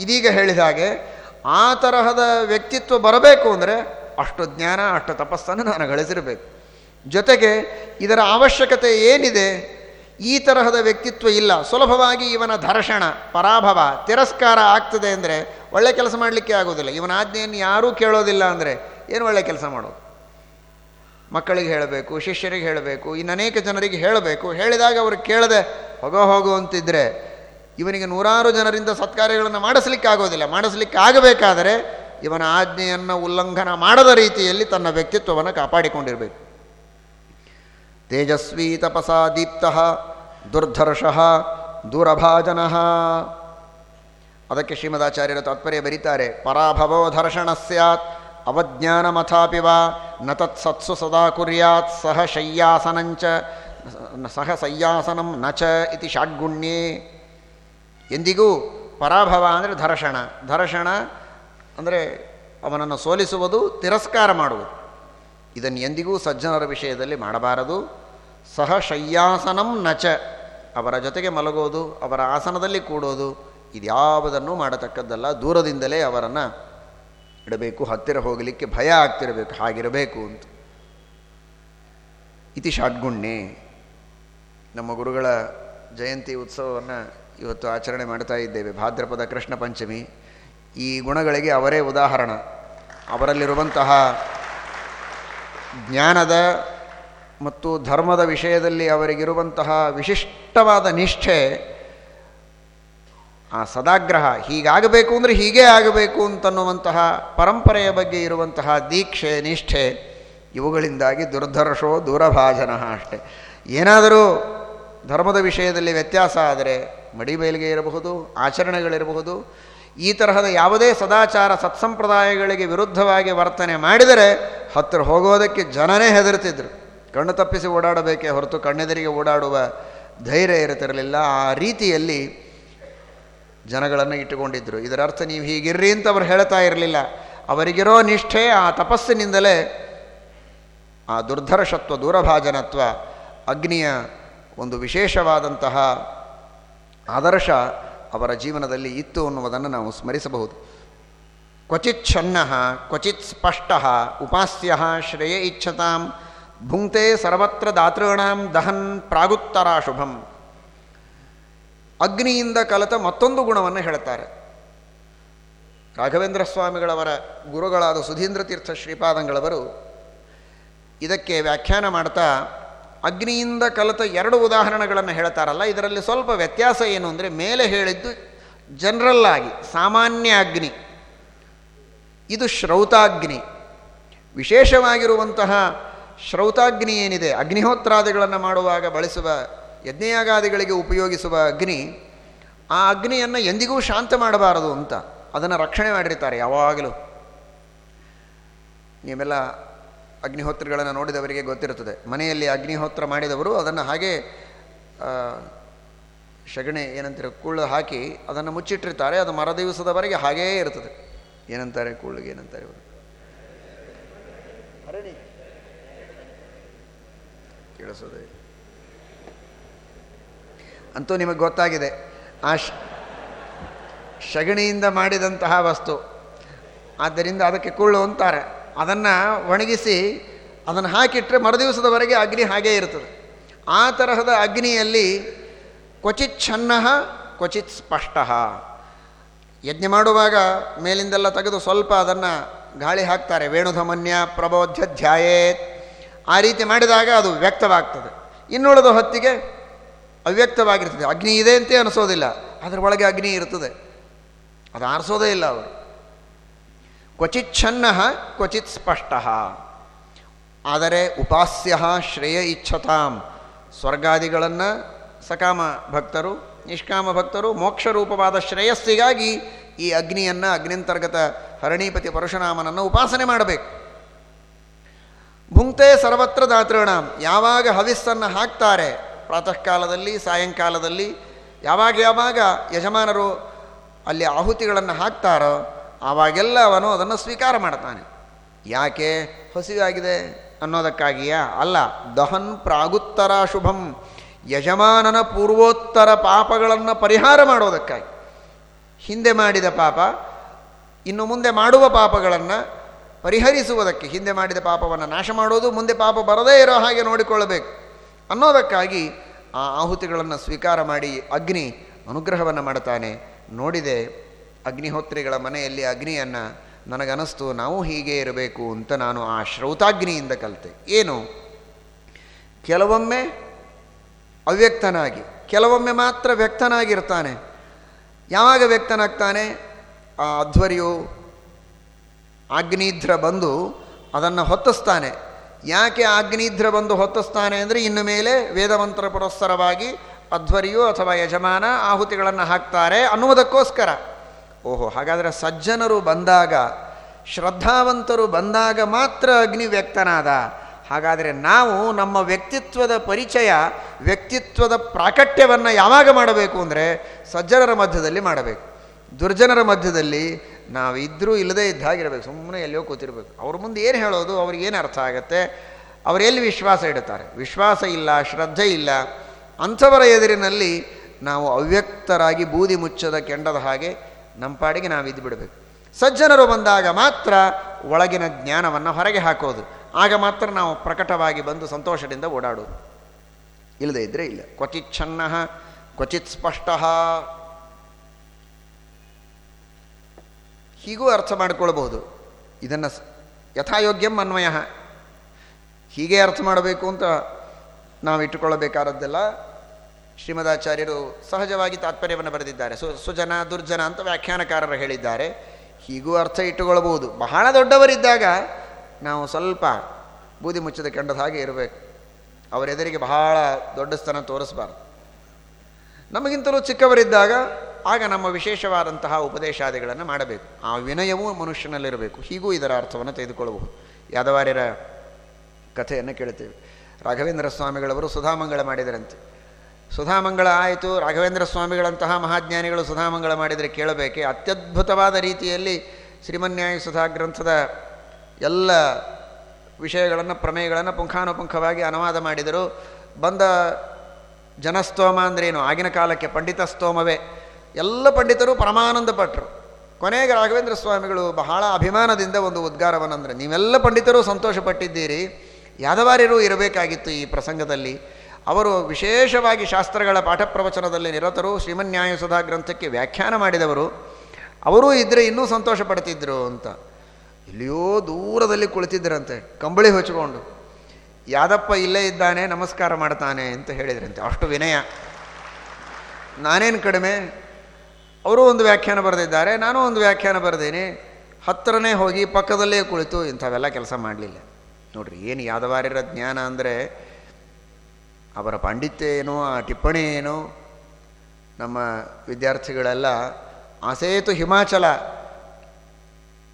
ಇದೀಗ ಹೇಳಿದ ಹಾಗೆ ಆ ತರಹದ ವ್ಯಕ್ತಿತ್ವ ಬರಬೇಕು ಅಂದರೆ ಅಷ್ಟು ಜ್ಞಾನ, ಅಷ್ಟು ತಪಸ್ಸನ್ನು ನಾನು ಗಳಿಸಿರಬೇಕು. ಜೊತೆಗೆ ಇದರ ಅವಶ್ಯಕತೆ ಏನಿದೆ? ಈ ತರಹದ ವ್ಯಕ್ತಿತ್ವ ಇಲ್ಲ. ಸುಲಭವಾಗಿ ಇವನ ಧರ್ಷಣ ಪರಾಭವ, ತಿರಸ್ಕಾರ ಆಗ್ತದೆ ಅಂದರೆ ಒಳ್ಳೆ ಕೆಲಸ ಮಾಡಲಿಕ್ಕೆ ಆಗೋದಿಲ್ಲ ಇವನ ಆಜ್ಞೆಯನ್ನು ಯಾರೂ ಕೇಳೋದಿಲ್ಲ ಅಂದರೆ ಏನು ಒಳ್ಳೆ ಕೆಲಸ ಮಾಡೋದು? ಮಕ್ಕಳಿಗೆ ಹೇಳಬೇಕು, ಶಿಷ್ಯರಿಗೆ ಹೇಳಬೇಕು, ಇನ್ನು ಅನೇಕ ಜನರಿಗೆ ಹೇಳಬೇಕು. ಹೇಳಿದಾಗ ಅವರು ಕೇಳದೆ ಹೋಗೋ ಹೋಗು ಅಂತಿದ್ದರೆ ಇವನಿಗೆ ನೂರಾರು ಜನರಿಂದ ಸತ್ಕಾರ್ಯಗಳನ್ನು ಮಾಡಿಸ್ಲಿಕ್ಕೆ ಆಗೋದಿಲ್ಲ. ಮಾಡಿಸ್ಲಿಕ್ಕೆ ಆಗಬೇಕಾದರೆ ಇವನ ಆಜ್ಞೆಯನ್ನು ಉಲ್ಲಂಘನ ಮಾಡದ ರೀತಿಯಲ್ಲಿ ತನ್ನ ವ್ಯಕ್ತಿತ್ವವನ್ನು ಕಾಪಾಡಿಕೊಂಡಿರಬೇಕು. ತೇಜಸ್ವಿ ತಪಸ ದೀಪ್ತ, ದುರ್ಧರ್ಷ, ದೂರಭಾಜನ. ಅದಕ್ಕೆ ಶ್ರೀಮದಾಚಾರ್ಯರು ತಾತ್ಪರ್ಯ ಬರೀತಾರೆ, ಪರಾಭವೋ ಧರ್ಷಣ ಸ್ಯಾತ್, ಅವಜ್ಞಾನಮಥಾಪಿ ವಾ, ನ ತತ್ಸತ್ಸು ಸದಾ ಕುರ್ಯಾತ್, ಸಹ ಶಯ್ಯಾಸನಂಚ ಸಹ ಸಯ್ಯಾಸನಂ ನ ಚ ಇತಿ ಷಾಡ್ಗುಣ್ಯೇ. ಎಂದಿಗೂ ಪರಾಭವ ಅಂದರೆ ಧರ್ಷಣ ಧರ್ಷಣ ಅಂದರೆ ಅವನನ್ನು ಸೋಲಿಸುವುದು, ತಿರಸ್ಕಾರ ಮಾಡುವುದು. ಇದನ್ನು ಎಂದಿಗೂ ಸಜ್ಜನರ ವಿಷಯದಲ್ಲಿ ಮಾಡಬಾರದು. ಸಹ ಶಯ್ಯಾಸನಂ ನಚ. ಅವರ ಜೊತೆಗೆ ಮಲಗೋದು, ಅವರ ಆಸನದಲ್ಲಿ ಕೂಡೋದು, ಇದ್ಯಾವುದನ್ನು ಮಾಡತಕ್ಕದ್ದಲ್ಲ. ದೂರದಿಂದಲೇ ಅವರನ್ನು ಇಡಬೇಕು, ಹತ್ತಿರ ಹೋಗಲಿಕ್ಕೆ ಭಯ ಆಗ್ತಿರಬೇಕು, ಹಾಗಿರಬೇಕು ಅಂತ. ಇತಿ ಷಾಡ್ಗುಣ್ಯೆ. ನಮ್ಮ ಗುರುಗಳ ಜಯಂತಿ ಉತ್ಸವವನ್ನು ಇವತ್ತು ಆಚರಣೆ ಮಾಡ್ತಾ ಇದ್ದೇವೆ. ಭಾದ್ರಪದ ಕೃಷ್ಣ ಪಂಚಮಿ. ಈ ಗುಣಗಳಿಗೆ ಅವರೇ ಉದಾಹರಣ. ಅವರಲ್ಲಿರುವಂತಹ ಜ್ಞಾನದ ಮತ್ತು ಧರ್ಮದ ವಿಷಯದಲ್ಲಿ ಅವರಿಗಿರುವಂತಹ ವಿಶಿಷ್ಟವಾದ ನಿಷ್ಠೆ ಆ ಸದಾಗ್ರಹ, ಹೀಗಾಗಬೇಕು ಅಂದರೆ ಹೀಗೇ ಆಗಬೇಕು ಅಂತನ್ನುವಂತಹ ಪರಂಪರೆಯ ಬಗ್ಗೆ ಇರುವಂತಹ ದೀಕ್ಷೆ, ನಿಷ್ಠೆ ಇವುಗಳಿಂದಾಗಿ ದುರ್ಧರ್ಷೋ ದೂರಭಾಜನ ಅಷ್ಟೆ. ಏನಾದರೂ ಧರ್ಮದ ವಿಷಯದಲ್ಲಿ ವ್ಯತ್ಯಾಸ ಆದರೆ ಮಡಿಬೈಲಿಗೆ ಇರಬಹುದು, ಆಚರಣೆಗಳಿರಬಹುದು ಈ ತರಹದ ಯಾವುದೇ ಸದಾಚಾರ ಸತ್ಸಂಪ್ರದಾಯಗಳಿಗೆ ವಿರುದ್ಧವಾಗಿ ವರ್ತನೆ ಮಾಡಿದರೆ ಹತ್ತಿರ ಹೋಗೋದಕ್ಕೆ ಜನನೇ ಹೆದರ್ತಿದ್ರು. ಕಣ್ಣು ತಪ್ಪಿಸಿ ಓಡಾಡಬೇಕೇ ಹೊರತು ಕಣ್ಣೆದರಿಗೆ ಓಡಾಡುವ ಧೈರ್ಯ ಇರುತ್ತಿರಲಿಲ್ಲ ಆ ರೀತಿಯಲ್ಲಿ ಜನಗಳನ್ನು ಇಟ್ಟುಕೊಂಡಿದ್ದರು ಇದರ ಅರ್ಥ ನೀವು ಹೀಗಿರ್ರಿ ಅಂತ ಅವರು ಹೇಳ್ತಾ ಇರಲಿಲ್ಲ. ಅವರಿಗಿರೋ ನಿಷ್ಠೆ, ಆ ತಪಸ್ಸಿನಿಂದಲೇ ಆ ದುರ್ಧರ್ಷತ್ವ, ದೂರಭಾಜನತ್ವ, ಅಗ್ನಿಯ ಒಂದು ವಿಶೇಷವಾದಂತಹ ಆದರ್ಶ ಅವರ ಜೀವನದಲ್ಲಿ ಇತ್ತು ಅನ್ನುವುದನ್ನು ನಾವು ಸ್ಮರಿಸಬಹುದು. ಕ್ವಚಿತ್ ಛನ್ನ ಕ್ವಚಿತ್ ಸ್ಪಷ್ಟ, ಉಪಾಸ್ಯ ಶ್ರೇಯ ಇಚ್ಛತಾಂ, ಭುಂಕ್ತೆ ಸರ್ವತ್ರ ದಾತೃಣಾಂ ದಹನ್ ಪ್ರಾಗುತ್ತರಾಶುಭಂ ಅಗ್ನಿಯಿಂದ ಕಲಿತ ಮತ್ತೊಂದು ಗುಣವನ್ನು ಹೇಳುತ್ತಾರೆ. ರಾಘವೇಂದ್ರ ಸ್ವಾಮಿಗಳವರ ಗುರುಗಳಾದ ಸುಧೀಂದ್ರ ತೀರ್ಥ ಶ್ರೀಪಾದಂಗಳವರು ಇದಕ್ಕೆ ವ್ಯಾಖ್ಯಾನ ಮಾಡ್ತಾ ಅಗ್ನಿಯಿಂದ ಕಲಿತ ಎರಡು ಉದಾಹರಣೆಗಳನ್ನು ಹೇಳ್ತಾರಲ್ಲ, ಇದರಲ್ಲಿ ಸ್ವಲ್ಪ ವ್ಯತ್ಯಾಸ ಏನು ಅಂದರೆ ಮೇಲೆ ಹೇಳಿದ್ದು ಜನರಲ್ ಆಗಿ, ಸಾಮಾನ್ಯ ಅಗ್ನಿ. ಇದು ಶ್ರೌತಾಗ್ನಿ. ವಿಶೇಷವಾಗಿರುವಂತಹ ಶ್ರೌತಾಗ್ನಿ ಏನಿದೆ, ಅಗ್ನಿಹೋತ್ರಾದಿಗಳನ್ನು ಮಾಡುವಾಗ ಬಳಸುವ ಯಜ್ಞಯಾಗಾದಿಗಳಿಗೆ ಉಪಯೋಗಿಸುವ ಅಗ್ನಿ, ಆ ಅಗ್ನಿಯನ್ನು ಎಂದಿಗೂ ಶಾಂತ ಮಾಡಬಾರದು ಅಂತ ಅದನ್ನು ರಕ್ಷಣೆ ಮಾಡಿರ್ತಾರೆ ಯಾವಾಗಲೂ. ನೀವೆಲ್ಲ ಅಗ್ನಿಹೋತ್ರಗಳನ್ನು ನೋಡಿದವರಿಗೆ ಗೊತ್ತಿರುತ್ತದೆ. ಮನೆಯಲ್ಲಿ ಅಗ್ನಿಹೋತ್ರ ಮಾಡಿದವರು ಅದನ್ನು ಹಾಗೆ ಶಗಣೆ ಏನಂತಾರೆ ಕುಳ್ಳು ಹಾಕಿ ಅದನ್ನು ಮುಚ್ಚಿಟ್ಟಿರ್ತಾರೆ. ಅದು ಮರ ದಿವಸದವರೆಗೆ ಹಾಗೇ ಇರ್ತದೆ ಏನಂತಾರೆ ಕುಳ್ಳಿಗೆ ಏನಂತಾರೆ ಇವರು? ಕೇಳಿಸೋದೆ. ಅಂತೂ ನಿಮಗೆ ಗೊತ್ತಾಗಿದೆ. ಆ ಶಗಣಿಯಿಂದ ಮಾಡಿದಂತಹ ವಸ್ತು. ಆದ್ದರಿಂದ ಅದಕ್ಕೆ ಕುಳ್ಳು ಅಂತಾರೆ. ಅದನ್ನು ಒಣಗಿಸಿ ಅದನ್ನು ಹಾಕಿಟ್ಟರೆ ಮರುದಿವಸದವರೆಗೆ ಅಗ್ನಿ ಹಾಗೇ ಇರ್ತದೆ. ಆ ತರಹದ ಅಗ್ನಿಯಲ್ಲಿ ಕ್ವಚಿತ್ ಛನ್ನ, ಕ್ವಚಿತ್ ಸ್ಪಷ್ಟ. ಯಜ್ಞ ಮಾಡುವಾಗ ಮೇಲಿಂದೆಲ್ಲ ತೆಗೆದು ಸ್ವಲ್ಪ ಅದನ್ನು ಗಾಳಿ ಹಾಕ್ತಾರೆ. ವೇಣುಧಮನ್ಯ ಪ್ರಬೋಧ್ಯ ಧ್ಯಾಯೇತ್ ಆ ರೀತಿ ಮಾಡಿದಾಗ ಅದು ವ್ಯಕ್ತವಾಗ್ತದೆ. ಇನ್ನುಳಿದ ಹೊತ್ತಿಗೆ ಅವ್ಯಕ್ತವಾಗಿರ್ತದೆ. ಅಗ್ನಿ ಇದೆ ಅಂತೇ ಅನಿಸೋದಿಲ್ಲ. ಅದರ ಒಳಗೆ ಅಗ್ನಿ ಇರ್ತದೆ. ಅದು ಆರಿಸೋದೇ ಇಲ್ಲ ಅವರು. ಕ್ವಚಿತ್ ಛನ್ನ ಕ್ವಚಿತ್ ಸ್ಪಷ್ಟ ಆದರೆ ಉಪಾಸ್ಯ ಶ್ರೇಯ ಇಚ್ಛತಾಂ, ಸ್ವರ್ಗಾದಿಗಳನ್ನು ಸಕಾಮ ಭಕ್ತರು, ನಿಷ್ಕಾಮ ಭಕ್ತರು, ಮೋಕ್ಷರೂಪವಾದ ಶ್ರೇಯಸ್ಸಿಗಾಗಿ ಈ ಅಗ್ನಿಯನ್ನು ಅಗ್ನಿಂತರ್ಗತ ಹರಣೀಪತಿ ಪರಶುರಾಮನನ್ನು ಉಪಾಸನೆ ಮಾಡಬೇಕು. ಭುಂಕ್ತೆ ಸರ್ವತ್ರ ದಾತೃಣ, ಯಾವಾಗ ಹವಿಸ್ಸನ್ನು ಹಾಕ್ತಾರೆ ಪ್ರಾತಃ ಕಾಲದಲ್ಲಿ ಸಾಯಂಕಾಲದಲ್ಲಿ, ಯಾವಾಗ ಯಾವಾಗ ಯಜಮಾನರು ಅಲ್ಲಿ ಆಹುತಿಗಳನ್ನು ಹಾಕ್ತಾರೋ ಆವಾಗೆಲ್ಲ ಅವನು ಅದನ್ನು ಸ್ವೀಕಾರ ಮಾಡ್ತಾನೆ. ಯಾಕೆ? ಹಸಿವಾಗಿದೆ ಅನ್ನೋದಕ್ಕಾಗಿಯಾ? ಅಲ್ಲ, ದಹನ್ ಪ್ರಾಗುತ್ತರ ಶುಭಂ, ಯಜಮಾನನ ಪೂರ್ವೋತ್ತರ ಪಾಪಗಳನ್ನು ಪರಿಹಾರ ಮಾಡೋದಕ್ಕಾಗಿ. ಹಿಂದೆ ಮಾಡಿದ ಪಾಪ, ಇನ್ನು ಮುಂದೆ ಮಾಡುವ ಪಾಪಗಳನ್ನು ಪರಿಹರಿಸುವುದಕ್ಕೆ, ಹಿಂದೆ ಮಾಡಿದ ಪಾಪವನ್ನು ನಾಶ ಮಾಡೋದು, ಮುಂದೆ ಪಾಪ ಬರದೇ ಇರೋ ಹಾಗೆ ನೋಡಿಕೊಳ್ಳಬೇಕು. ಅನ್ನೋದಕ್ಕಾಗಿ ಆ ಆಹುತಿಗಳನ್ನು ಸ್ವೀಕಾರ ಮಾಡಿ ಅಗ್ನಿ ಅನುಗ್ರಹವನ್ನು ಮಾಡ್ತಾನೆ. ನೋಡಿದೆ ಅಗ್ನಿಹೋತ್ರಿಗಳ ಮನೆಯಲ್ಲಿ ಅಗ್ನಿಯನ್ನು ನನಗನಿಸ್ತು, ನಾವು ಹೀಗೆ ಇರಬೇಕು ಅಂತ ನಾನು ಆ ಶ್ರೌತಾಗ್ನಿಯಿಂದ ಕಲಿತೆ. ಏನು? ಕೆಲವೊಮ್ಮೆ ಅವ್ಯಕ್ತನಾಗಿ, ಕೆಲವೊಮ್ಮೆ ಮಾತ್ರ ವ್ಯಕ್ತನಾಗಿರ್ತಾನೆ. ಯಾವಾಗ ವ್ಯಕ್ತನಾಗ್ತಾನೆ? ಆ ಅಧ್ವರ್ಯು ಆಗ್ನಿಧ್ರ ಬಂದು ಅದನ್ನು ಹೊತ್ತಿಸ್ತಾನೆ. ಯಾಕೆ ಆಗ್ನಿಧ್ರ ಬಂದು ಹೊತ್ತಿಸ್ತಾನೆ ಅಂದರೆ ಇನ್ನು ಮೇಲೆ ವೇದಮಂತ್ರ ಪುರಸ್ಸರವಾಗಿ ಅಧ್ವರ್ಯು ಅಥವಾ ಯಜಮಾನ ಆಹುತಿಗಳನ್ನು ಹಾಕ್ತಾರೆ ಅನ್ನುವುದಕ್ಕೋಸ್ಕರ. ಓಹೋ, ಹಾಗಾದರೆ ಸಜ್ಜನರು ಬಂದಾಗ, ಶ್ರದ್ಧಾವಂತರು ಬಂದಾಗ ಮಾತ್ರ ಅಗ್ನಿ ವ್ಯಕ್ತನಾದ. ಹಾಗಾದರೆ ನಾವು ನಮ್ಮ ವ್ಯಕ್ತಿತ್ವದ ಪರಿಚಯ, ವ್ಯಕ್ತಿತ್ವದ ಪ್ರಾಕಟ್ಯವನ್ನು ಯಾವಾಗ ಮಾಡಬೇಕು ಅಂದರೆ ಸಜ್ಜನರ ಮಧ್ಯದಲ್ಲಿ ಮಾಡಬೇಕು. ದುರ್ಜನರ ಮಧ್ಯದಲ್ಲಿ ನಾವಿದ್ದರೂ ಇಲ್ಲದೇ ಇದ್ದಾಗಿರಬೇಕು ಸುಮ್ಮನೆ ಎಲ್ಲಿಯೋ ಕೂತಿರ್ಬೇಕು. ಅವ್ರ ಮುಂದೆ ಏನು ಹೇಳೋದು, ಅವ್ರಿಗೆ ಏನು ಅರ್ಥ ಆಗುತ್ತೆ ಅವರೆಲ್ಲಿ ವಿಶ್ವಾಸ ಇಡುತ್ತಾರೆ? ವಿಶ್ವಾಸ ಇಲ್ಲ, ಶ್ರದ್ಧೆ ಇಲ್ಲ. ಅಂಥವರ ಎದುರಿನಲ್ಲಿ ನಾವು ಅವ್ಯಕ್ತರಾಗಿ ಬೂದಿ ಮುಚ್ಚದ ಕೆಂಡದ ಹಾಗೆ ನಮ್ಮ ಪಾಡಿಗೆ ನಾವು ಇದ್ದು ಬಿಡಬೇಕು. ಸಜ್ಜನರು ಬಂದಾಗ ಮಾತ್ರ ಒಳಗಿನ ಜ್ಞಾನವನ್ನು ಹೊರಗೆ ಹಾಕೋದು. ಆಗ ಮಾತ್ರ ನಾವು ಪ್ರಕಟವಾಗಿ ಬಂದು ಸಂತೋಷದಿಂದ ಓಡಾಡೋದು. ಇಲ್ಲದೇ ಇದ್ದರೆ ಇಲ್ಲ. ಕ್ವಚಿತ್ ಛನ್ನ ಕ್ವಚಿತ್ ಸ್ಪಷ್ಟ. ಹೀಗೂ ಅರ್ಥ ಮಾಡಿಕೊಳ್ಬಹುದು. ಇದನ್ನು ಯಥಾಯೋಗ್ಯಂ ಅನ್ವಯ. ಹೀಗೆ ಅರ್ಥ ಮಾಡಬೇಕು ಅಂತ ನಾವು ಇಟ್ಟುಕೊಳ್ಳಬೇಕಾದದ್ದೆಲ್ಲ ಶ್ರೀಮದಾಚಾರ್ಯರು ಸಹಜವಾಗಿ ತಾತ್ಪರ್ಯವನ್ನು ಬರೆದಿದ್ದಾರೆ. ಸು, ಸುಜನ, ದುರ್ಜನ ಅಂತ ವ್ಯಾಖ್ಯಾನಕಾರರು ಹೇಳಿದ್ದಾರೆ. ಹೀಗೂ ಅರ್ಥ ಇಟ್ಟುಕೊಳ್ಳಬಹುದು ಬಹಳ ದೊಡ್ಡವರಿದ್ದಾಗ ನಾವು ಸ್ವಲ್ಪ ಬೂದಿ ಮುಚ್ಚದ ಕೆಂಡದ ಹಾಗೆ ಇರಬೇಕು. ಅವರೆದುರಿಗೆ ಬಹಳ ದೊಡ್ಡ ಸ್ಥಾನ ತೋರಿಸಬಾರ್ದು. ನಮಗಿಂತಲೂ ಚಿಕ್ಕವರಿದ್ದಾಗ ಆಗ ನಮ್ಮ ವಿಶೇಷವಾದಂತಹ ಉಪದೇಶಾದಿಗಳನ್ನು ಮಾಡಬೇಕು. ಆ ವಿನಯವೂ ಮನುಷ್ಯನಲ್ಲಿರಬೇಕು. ಹೀಗೂ ಇದರ ಅರ್ಥವನ್ನು ತೆಗೆದುಕೊಳ್ಳಬಹುದು. ಯಾದವಾರ್ಯರ ಕಥೆಯನ್ನು ಕೇಳ್ತೇವೆ ರಾಘವೇಂದ್ರ ಸ್ವಾಮಿಗಳವರು ಸುಧಾಮಂಗಳ ಮಾಡಿದರಂತೆ. ಸುಧಾಮಂಗಳ ಆಯಿತು. ರಾಘವೇಂದ್ರ ಸ್ವಾಮಿಗಳಂತಹ ಮಹಾಜ್ಞಾನಿಗಳು ಸುಧಾಮಂಗಳ ಮಾಡಿದರೆ ಕೇಳಬೇಕೆ. ಅತ್ಯದ್ಭುತವಾದ ರೀತಿಯಲ್ಲಿ ಶ್ರೀಮನ್ಯಾಯ ಸುಧಾ ಗ್ರಂಥದ ಎಲ್ಲ ವಿಷಯಗಳನ್ನು, ಪ್ರಮೇಯಗಳನ್ನು ಪುಂಖಾನುಪುಂಖವಾಗಿ ಅನುವಾದ ಮಾಡಿದರು. ಬಂದ ಜನಸ್ತೋಮ ಅಂದ್ರೇನು? ಆಗಿನ ಕಾಲಕ್ಕೆ ಪಂಡಿತ ಸ್ತೋಮವೇ. ಎಲ್ಲ ಪಂಡಿತರು ಪರಮಾನಂದ ಪಟ್ಟರು ಕೊನೆಗೆ ರಾಘವೇಂದ್ರ ಸ್ವಾಮಿಗಳು ಬಹಳ ಅಭಿಮಾನದಿಂದ ಒಂದು ಉದ್ಗಾರವನ್ನಂದರೆ, ನೀವೆಲ್ಲ ಪಂಡಿತರು ಸಂತೋಷಪಟ್ಟಿದ್ದೀರಿ. ಯಾದವಾರ್ಯರು ಇರಬೇಕಾಗಿತ್ತು ಈ ಪ್ರಸಂಗದಲ್ಲಿ. ಅವರು ವಿಶೇಷವಾಗಿ ಶಾಸ್ತ್ರಗಳ ಪಾಠ ಪ್ರವಚನದಲ್ಲಿ ನಿರತರು, ಶ್ರೀಮನ್ಯಾಯಸುಧಾ ಗ್ರಂಥಕ್ಕೆ ವ್ಯಾಖ್ಯಾನ ಮಾಡಿದವರು. ಅವರೂ ಇದ್ದರೆ ಇನ್ನೂ ಸಂತೋಷ ಪಡ್ತಿದ್ರು ಅಂತ. ಇಲ್ಲಿಯೋ ದೂರದಲ್ಲಿ ಕುಳಿತಿದ್ದರಂತೆ, ಕಂಬಳಿ ಹೊಚ್ಕೊಂಡು. ಯಾದಪ್ಪ ಇಲ್ಲೇ ಇದ್ದಾನೆ, ನಮಸ್ಕಾರ ಮಾಡ್ತಾನೆ ಅಂತ ಹೇಳಿದ್ರಂತೆ. ಅಷ್ಟು ವಿನಯ. ನಾನೇನು ಕಡಿಮೆ? ಅವರು ಒಂದು ವ್ಯಾಖ್ಯಾನ ಬರೆದಿದ್ದಾರೆ, ನಾನು ಒಂದು ವ್ಯಾಖ್ಯಾನ ಬರೆದೇನೆ. ಹತ್ತಿರನೇ ಹೋಗಿ ಪಕ್ಕದಲ್ಲೇ ಕುಳಿತು ಇಂಥವೆಲ್ಲ ಕೆಲಸ ಮಾಡಲಿಲ್ಲ. ನೋಡ್ರಿ, ಏನು ಯಾದವಾರ್ಯರ ಜ್ಞಾನ ಅಂದರೆ ಅವರ ಪಾಂಡಿತ್ಯ ಏನು, ಆ ಟಿಪ್ಪಣಿ ಏನು, ನಮ್ಮ ವಿದ್ಯಾರ್ಥಿಗಳೆಲ್ಲ ಆಸೇತು ಹಿಮಾಚಲ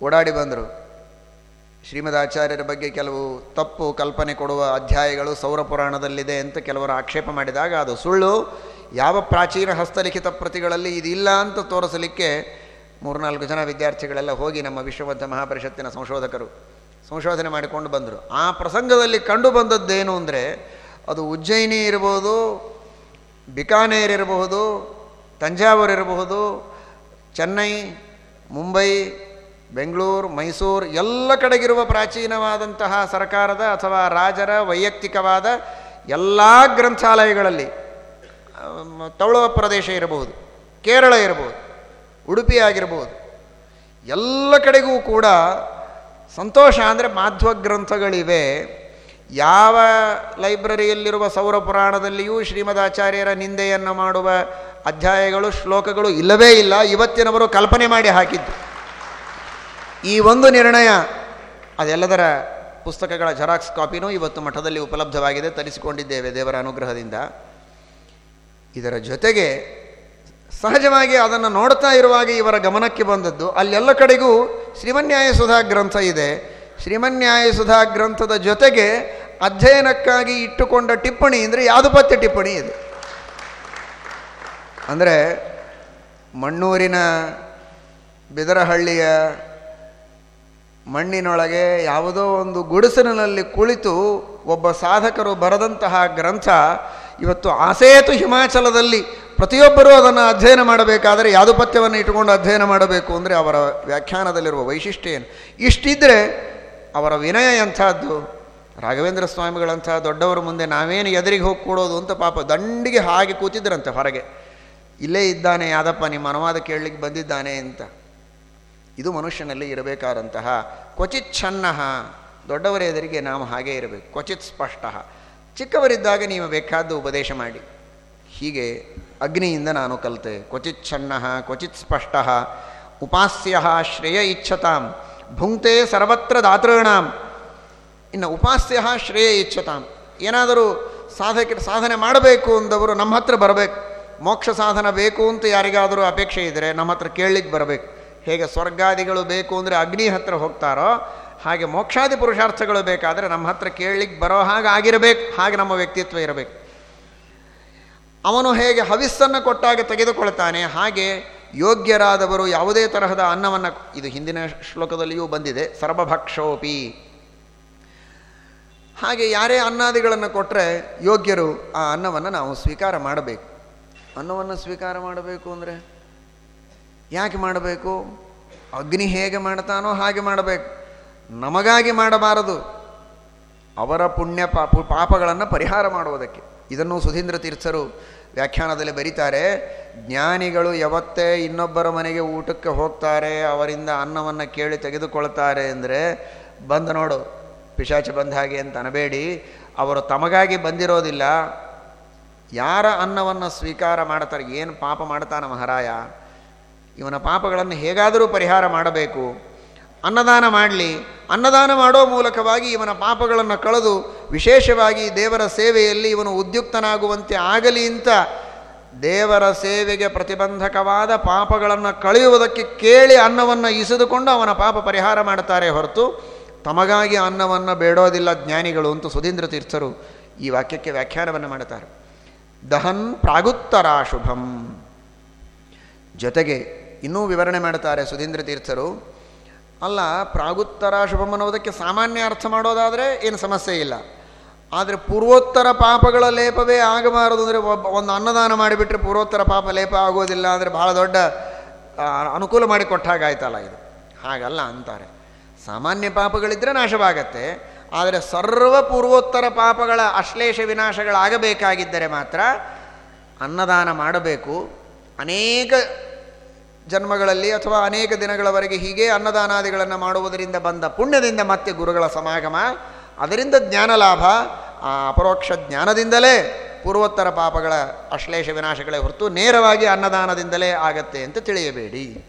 ಓಡಾಡಿ ಬಂದರು. ಶ್ರೀಮದಾಚಾರ್ಯರ ಬಗ್ಗೆ ಕೆಲವು ತಪ್ಪು ಕಲ್ಪನೆ ಕೊಡುವ ಅಧ್ಯಾಯಗಳು ಸೌರ ಪುರಾಣದಲ್ಲಿದೆ ಅಂತ ಕೆಲವರು ಆಕ್ಷೇಪ ಮಾಡಿದಾಗ ಅದು ಸುಳ್ಳು. ಯಾವ ಪ್ರಾಚೀನ ಹಸ್ತಲಿಖಿತ ಪ್ರತಿಗಳಲ್ಲಿ ಇದಿಲ್ಲ ಅಂತ ತೋರಿಸಲಿಕ್ಕೆ ಮೂರ್ನಾಲ್ಕು ಜನ ವಿದ್ಯಾರ್ಥಿಗಳೆಲ್ಲ ಹೋಗಿ ನಮ್ಮ ವಿಶ್ವಬದ್ಧ ಮಹಾಪರಿಷತ್ತಿನ ಸಂಶೋಧಕರು. ಸಂಶೋಧನೆ ಮಾಡಿಕೊಂಡು ಬಂದರು. ಆ ಪ್ರಸಂಗದಲ್ಲಿ ಕಂಡು ಬಂದದ್ದೇನು ಅಂದರೆ ಅದು ಉಜ್ಜಯಿನಿ ಇರಬಹುದು, ಬಿಕಾನೇರ್ ಇರಬಹುದು, ತಂಜಾವೂರು ಇರಬಹುದು, ಚೆನ್ನೈ, ಮುಂಬೈ, ಬೆಂಗಳೂರು, ಮೈಸೂರು, ಎಲ್ಲ ಕಡೆಗಿರುವ ಪ್ರಾಚೀನವಾದಂತಹ ಸರ್ಕಾರದ ಅಥವಾ ರಾಜರ ವೈಯಕ್ತಿಕವಾದ ಎಲ್ಲ ಗ್ರಂಥಾಲಯಗಳಲ್ಲಿ ತವಳುವ ಪ್ರದೇಶ ಇರಬಹುದು, ಕೇರಳ ಇರಬಹುದು, ಉಡುಪಿ ಆಗಿರಬಹುದು, ಎಲ್ಲ ಕಡೆಗೂ ಕೂಡ ಸಂತೋಷ ಅಂದರೆ ಮಾಧ್ವ ಗ್ರಂಥಗಳಿವೆ ಯಾವ ಲೈಬ್ರರಿಯಲ್ಲಿರುವ ಸೌರ ಪುರಾಣದಲ್ಲಿಯೂ ಶ್ರೀಮದಾಚಾರ್ಯರ ನಿಂದೆಯನ್ನು ಮಾಡುವ ಅಧ್ಯಾಯಗಳು, ಶ್ಲೋಕಗಳು ಇಲ್ಲವೇ ಇಲ್ಲ. ಇವತ್ತಿನವರು ಕಲ್ಪನೆ ಮಾಡಿ ಹಾಕಿದ್ದು. ಈ ಒಂದು ನಿರ್ಣಯ ಅದೆಲ್ಲದರ ಪುಸ್ತಕಗಳ ಜೆರಾಕ್ಸ್ ಕಾಪಿನೂ ಇವತ್ತು ಮಠದಲ್ಲಿ ಉಪಲಬ್ಧವಾಗಿದೆ. ತರಿಸಿಕೊಂಡಿದ್ದೇವೆ ದೇವರ ಅನುಗ್ರಹದಿಂದ. ಇದರ ಜೊತೆಗೆ ಸಹಜವಾಗಿ ಅದನ್ನು ನೋಡ್ತಾ ಇರುವಾಗ ಇವರ ಗಮನಕ್ಕೆ ಬಂದದ್ದು, ಅಲ್ಲೆಲ್ಲ ಕಡೆಗೂ ಶ್ರೀಮನ್ಯಾಯ ಸುಧಾ ಗ್ರಂಥ ಇದೆ. ಶ್ರೀಮನ್ಯಾಯ ಸುಧಾ ಗ್ರಂಥದ ಜೊತೆಗೆ ಅಧ್ಯಯನಕ್ಕಾಗಿ ಇಟ್ಟುಕೊಂಡ ಟಿಪ್ಪಣಿ ಅಂದರೆ ಯಾದುಪತ್ಯ ಟಿಪ್ಪಣಿ ಇದು? ಅಂದರೆ ಮಣ್ಣೂರಿನ ಬಿದರಹಳ್ಳಿಯ ಮಣ್ಣಿನೊಳಗೆ ಯಾವುದೋ ಒಂದು ಗುಡಿಸಲಿನಲ್ಲಿ ಕುಳಿತು ಒಬ್ಬ ಸಾಧಕರು ಬರೆದಂತಹ ಗ್ರಂಥ ಇವತ್ತು ಆಸೇತು ಹಿಮಾಚಲದಲ್ಲಿ ಪ್ರತಿಯೊಬ್ಬರೂ ಅದನ್ನು ಅಧ್ಯಯನ ಮಾಡಬೇಕಾದರೆ ಯಾದುಪತ್ಯವನ್ನು ಇಟ್ಟುಕೊಂಡು ಅಧ್ಯಯನ ಮಾಡಬೇಕು ಅಂದರೆ ಅವರ ವ್ಯಾಖ್ಯಾನದಲ್ಲಿರುವ ವೈಶಿಷ್ಟ್ಯ ಏನು? ಇಷ್ಟಿದ್ದರೆ ಅವರ ವಿನಯ ಎಂಥದ್ದು? ರಾಘವೇಂದ್ರ ಸ್ವಾಮಿಗಳಂಥ ದೊಡ್ಡವರ ಮುಂದೆ ನಾವೇನು ಎದುರಿಗೆ ಹೋಗಿ ಕೂಡೋದು ಅಂತ ಪಾಪ ದಂಡಿಗೆ ಹಾಗೆ ಕೂತಿದ್ರಂತೆ ಹೊರಗೆ. ಇಲ್ಲೇ ಇದ್ದಾನೆ ಯಾದಪ್ಪ, ನಿಮ್ಮ ಅನುವಾದ ಕೇಳಲಿಕ್ಕೆ ಬಂದಿದ್ದಾನೆ ಅಂತ. ಇದು ಮನುಷ್ಯನಲ್ಲಿ ಇರಬೇಕಾದಂತಹ ಕ್ವಚಿತ್ ಛನ್ನ. ದೊಡ್ಡವರ ಎದುರಿಗೆ ನಾವು ಹಾಗೆ ಇರಬೇಕು. ಕ್ವಚಿತ್ ಸ್ಪಷ್ಟ. ಚಿಕ್ಕವರಿದ್ದಾಗ ನೀವು ಬೇಕಾದ್ದು ಉಪದೇಶ ಮಾಡಿ. ಹೀಗೆ ಅಗ್ನಿಯಿಂದ ನಾನು ಕಲಿತೆ. ಕ್ವಚಿತ್ ಛನ್ನ, ಕ್ವಚಿತ್ ಸ್ಪಷ್ಟ. ಉಪಾಸ್ಯ ಶ್ರೇಯ ಇಚ್ಛತಾಂ. ಭುಂಕ್ತೆ ಸರ್ವತ್ರ ದಾತೃಣಾಂ. ಇನ್ನು ಉಪಾಸ್ಯ ಶ್ರೇಯ ಇಚ್ಛತಾಂ ಏನಾದರೂ ಸಾಧಕ ಸಾಧನೆ ಮಾಡಬೇಕು ಅಂದವರು ನಮ್ಮ ಹತ್ರ ಬರಬೇಕು. ಮೋಕ್ಷ ಸಾಧನ ಬೇಕು ಅಂತ ಯಾರಿಗಾದರೂ ಅಪೇಕ್ಷೆ ಇದ್ದರೆ ನಮ್ಮ ಹತ್ರ ಕೇಳಲಿಕ್ಕೆ ಬರಬೇಕು. ಹೇಗೆ ಸ್ವರ್ಗಾದಿಗಳು ಬೇಕು ಅಂದರೆ ಅಗ್ನಿ ಹತ್ರ ಹೋಗ್ತಾರೋ, ಹಾಗೆ ಮೋಕ್ಷಾದಿ ಪುರುಷಾರ್ಥಗಳು ಬೇಕಾದರೆ ನಮ್ಮ ಹತ್ರ ಕೇಳಲಿಕ್ಕೆ ಬರೋ ಹಾಗೆ ಆಗಿರಬೇಕು. ಹಾಗೆ ನಮ್ಮ ವ್ಯಕ್ತಿತ್ವ ಇರಬೇಕು. ಅವನು ಹೇಗೆ ಹವಿಸ್ಸನ್ನು ಕೊಟ್ಟಾಗ ತೆಗೆದುಕೊಳ್ತಾನೆ, ಹಾಗೆ ಯೋಗ್ಯರಾದವರು ಯಾವುದೇ ತರಹದ ಅನ್ನವನ್ನು ಇದು ಹಿಂದಿನ ಶ್ಲೋಕದಲ್ಲಿಯೂ ಬಂದಿದೆ, ಸರ್ವಭಕ್ಷೋಪಿ. ಹಾಗೆ ಯಾರೇ ಅನ್ನಾದಿಗಳನ್ನು ಕೊಟ್ಟರೆ ಯೋಗ್ಯರು ಆ ಅನ್ನವನ್ನು ನಾವು ಸ್ವೀಕಾರ ಮಾಡಬೇಕು. ಅನ್ನವನ್ನು ಸ್ವೀಕಾರ ಮಾಡಬೇಕು ಅಂದರೆ ಯಾಕೆ ಮಾಡಬೇಕು? ಅಗ್ನಿ ಹೇಗೆ ಮಾಡ್ತಾನೋ ಹಾಗೆ ಮಾಡಬೇಕು. ನಮಗಾಗಿ ಮಾಡಬಾರದು. ಅವರ ಪುಣ್ಯ ಪಾಪ ಪಾಪಗಳನ್ನು ಪರಿಹಾರ ಮಾಡುವುದಕ್ಕೆ. ಇದನ್ನು ಸುಧೀಂದ್ರ ತೀರ್ಥರು ವ್ಯಾಖ್ಯಾನದಲ್ಲಿ ಬರೀತಾರೆ, ಜ್ಞಾನಿಗಳು ಯಾವತ್ತೇ ಇನ್ನೊಬ್ಬರ ಮನೆಗೆ ಊಟಕ್ಕೆ ಹೋಗ್ತಾರೆ, ಅವರಿಂದ ಅನ್ನವನ್ನು ಕೇಳಿ ತೆಗೆದುಕೊಳ್ತಾರೆ ಅಂದರೆ, ಬಂದು ನೋಡು, ಪಿಶಾಚಿ ಬಂದ ಹಾಗೆ ಅಂತ ಅನಬೇಡಿ. ಅವರು ತಮಗಾಗಿ ಬಂದಿರೋದಿಲ್ಲ. ಯಾರ ಅನ್ನವನ್ನು ಸ್ವೀಕಾರ ಮಾಡ್ತಾರೆ, ಏನು ಪಾಪ ಮಾಡ್ತಾನೆ ಮಹಾರಾಯ? ಇವನ ಪಾಪಗಳನ್ನು ಹೇಗಾದರೂ ಪರಿಹಾರ ಮಾಡಬೇಕು. ಅನ್ನದಾನ ಮಾಡಲಿ. ಅನ್ನದಾನ ಮಾಡೋ ಮೂಲಕವಾಗಿ ಇವನ ಪಾಪಗಳನ್ನು ಕಳೆದು ವಿಶೇಷವಾಗಿ ದೇವರ ಸೇವೆಯಲ್ಲಿ ಇವನು ಉದ್ಯುಕ್ತನಾಗುವಂತೆ ಆಗಲಿ ಅಂತ ದೇವರ ಸೇವೆಗೆ ಪ್ರತಿಬಂಧಕವಾದ ಪಾಪಗಳನ್ನು ಕಳೆಯುವುದಕ್ಕೆ ಕೇಳಿ ಅನ್ನವನ್ನು ಇಸಿದುಕೊಂಡು ಅವನ ಪಾಪ ಪರಿಹಾರ ಮಾಡ್ತಾರೆ ಹೊರತು ತಮಗಾಗಿ ಅನ್ನವನ್ನು ಬೇಡೋದಿಲ್ಲ ಜ್ಞಾನಿಗಳು ಅಂತ ಸುಧೀಂದ್ರ ತೀರ್ಥರು ಈ ವಾಕ್ಯಕ್ಕೆ ವ್ಯಾಖ್ಯಾನವನ್ನು ಮಾಡುತ್ತಾರೆ. ದಹನ್ ಪ್ರಾಗುತ್ತರಾಶುಭಂ ಜೊತೆಗೆ ಇನ್ನೂ ವಿವರಣೆ ಮಾಡುತ್ತಾರೆ ಸುಧೀಂದ್ರ ತೀರ್ಥರು. ಅಲ್ಲ, ಪ್ರಾಗುತ್ತರ ಶುಭಮ್ ಅನ್ನೋದಕ್ಕೆ ಸಾಮಾನ್ಯ ಅರ್ಥ ಮಾಡೋದಾದರೆ ಏನು ಸಮಸ್ಯೆ ಇಲ್ಲ. ಆದರೆ ಪೂರ್ವೋತ್ತರ ಪಾಪಗಳ ಲೇಪವೇ ಆಗಬಾರದು ಅಂದರೆ ಒಂದು ಅನ್ನದಾನ ಮಾಡಿಬಿಟ್ರೆ ಪೂರ್ವೋತ್ತರ ಪಾಪ ಲೇಪ ಆಗೋದಿಲ್ಲ ಅಂದರೆ ಬಹಳ ದೊಡ್ಡ ಅನುಕೂಲ ಅನುಕೂಲ ಮಾಡಿಕೊಟ್ಟ ಹಾಗಾಯ್ತಲ್ಲ ಇದು. ಹಾಗಲ್ಲ ಅಂತಾರೆ. ಸಾಮಾನ್ಯ ಪಾಪಗಳಿದ್ದರೆ ನಾಶವಾಗತ್ತೆ, ಆದರೆ ಸರ್ವ ಪೂರ್ವೋತ್ತರ ಪಾಪಗಳ ಅಶ್ಲೇಷ ವಿನಾಶಗಳಾಗಬೇಕಾಗಿದ್ದರೆ ಮಾತ್ರ ಅನ್ನದಾನ ಮಾಡಬೇಕು. ಅನೇಕ ಜನ್ಮಗಳಲ್ಲಿ ಅಥವಾ ಅನೇಕ ದಿನಗಳವರೆಗೆ ಹೀಗೆ ಅನ್ನದಾನಾದಿಗಳನ್ನು ಮಾಡುವುದರಿಂದ ಬಂದ ಪುಣ್ಯದಿಂದ ಮತ್ತೆ ಗುರುಗಳ ಸಮಾಗಮ. ಅದರಿಂದ ಜ್ಞಾನ ಲಾಭ. ಆ ಅಪರೋಕ್ಷ ಜ್ಞಾನದಿಂದಲೇ ಪೂರ್ವೋತ್ತರ ಪಾಪಗಳ ಅಶ್ಲೇಷ ವಿನಾಶಗಳೇ ಹೊರತು ನೇರವಾಗಿ ಅನ್ನದಾನದಿಂದಲೇ ಆಗತ್ತೆ ಅಂತ ತಿಳಿಯಬೇಡಿ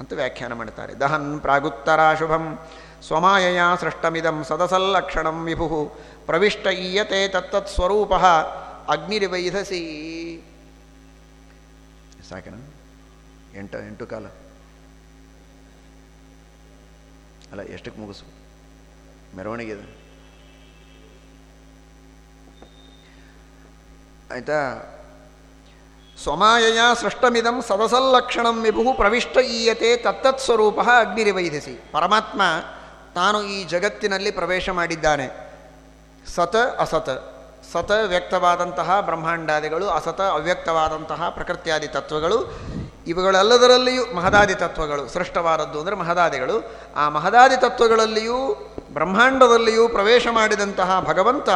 ಅಂತ ವ್ಯಾಖ್ಯಾನ ಮಾಡ್ತಾರೆ. ದಹನ್ ಪ್ರಾಗುತ್ತರ ಶುಭಂ ಸ್ವಮಾಯಯ ಸೃಷ್ಟಮಿದಂ ಸದಸಲ್ಲಕ್ಷಣಂ ವಿಭು ಪ್ರವಿಷ್ಟ ಈಯತೆ ತತ್ತತ್ ಸ್ವರೂಪ ಅಗ್ನಿರಿವೈಧಸಿ. ಸಾಕೇನ? ಎಂಟು ಎಂಟು ಕಾಲ. ಅಲ್ಲ, ಎಷ್ಟಕ್ಕೆ ಮುಗಿಸು? ಮೆರವಣಿಗೆ ಇದೆ. ಆಯಿತಾ? ಸ್ವಮಾಯಯ ಸೃಷ್ಟಮಿದಂ ಸದಸಲ್ಲಕ್ಷಣಂ ವಿಭು ಪ್ರವಿಷ್ಟ ಈಯತೆ ತತ್ತತ್ ಸ್ವರೂಪ ಅಗ್ನಿರಿವೈಧಿಸಿ ಪರಮಾತ್ಮ ತಾನು ಈ ಜಗತ್ತಿನಲ್ಲಿ ಪ್ರವೇಶ ಮಾಡಿದ್ದಾನೆ. ಸತ, ಅಸತ್. ಸತ ವ್ಯಕ್ತವಾದಂತಹ ಬ್ರಹ್ಮಾಂಡಾದಿಗಳು, ಅಸತ ಅವ್ಯಕ್ತವಾದಂತಹ ಪ್ರಕೃತ್ಯಾದಿ ತತ್ವಗಳು ಇವುಗಳೆಲ್ಲದರಲ್ಲಿಯೂ ಮಹದಾದಿ ತತ್ವಗಳು ಸೃಷ್ಟವಾದದ್ದು ಅಂದರೆ ಮಹದಾದಿಗಳು. ಆ ಮಹದಾದಿ ತತ್ವಗಳಲ್ಲಿಯೂ, ಬ್ರಹ್ಮಾಂಡದಲ್ಲಿಯೂ ಪ್ರವೇಶ ಮಾಡಿದಂತಹ ಭಗವಂತ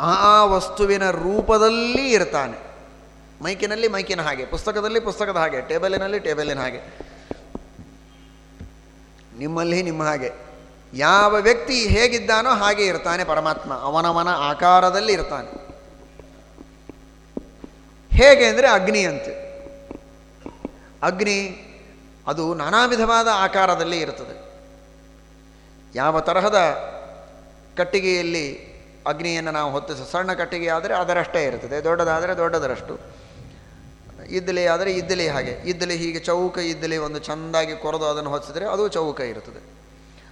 ಆ ವಸ್ತುವಿನ ರೂಪದಲ್ಲಿ ಇರ್ತಾನೆ. ಮೈಕಿನಲ್ಲಿ ಮೈಕಿನ ಹಾಗೆ, ಪುಸ್ತಕದಲ್ಲಿ ಪುಸ್ತಕದ ಹಾಗೆ, ಟೇಬಲಿನಲ್ಲಿ ಟೇಬಲಿನ ಹಾಗೆ. ನಿಮ್ಮಲ್ಲಿ ನಿಮ್ಮ ಹಾಗೆ. ಯಾವ ವ್ಯಕ್ತಿ ಹೇಗಿದ್ದಾನೋ ಹಾಗೆ ಇರ್ತಾನೆ ಪರಮಾತ್ಮ, ಅವನವನ ಆಕಾರದಲ್ಲಿ ಇರ್ತಾನೆ. ಹೇಗೆ ಅಂದರೆ ಅಗ್ನಿ ಅಂತೆ ಅಗ್ನಿ, ಅದು ನಾನಾ ವಿಧವಾದ ಆಕಾರದಲ್ಲಿ ಇರುತ್ತದೆ. ಯಾವ ತರಹದ ಕಟ್ಟಿಗೆಯಲ್ಲಿ ಅಗ್ನಿಯನ್ನು ನಾವು ಹೊತ್ತಿಸ, ಸಣ್ಣ ಕಟ್ಟಿಗೆ ಆದರೆ ಅದರಷ್ಟೇ ಇರುತ್ತದೆ, ದೊಡ್ಡದಾದರೆ ದೊಡ್ಡದರಷ್ಟು. ಇದ್ದಲಿ ಆದರೆ ಇದ್ದಲಿ ಹಾಗೆ ಇದ್ದಲಿ ಹೀಗೆ ಚೌಕ ಇದ್ದಲಿ ಒಂದು ಚೆಂದಾಗಿ ಕೊರೆದು ಅದನ್ನು ಹೊತ್ತಿಸಿದರೆ ಅದು ಚೌಕ ಇರುತ್ತದೆ.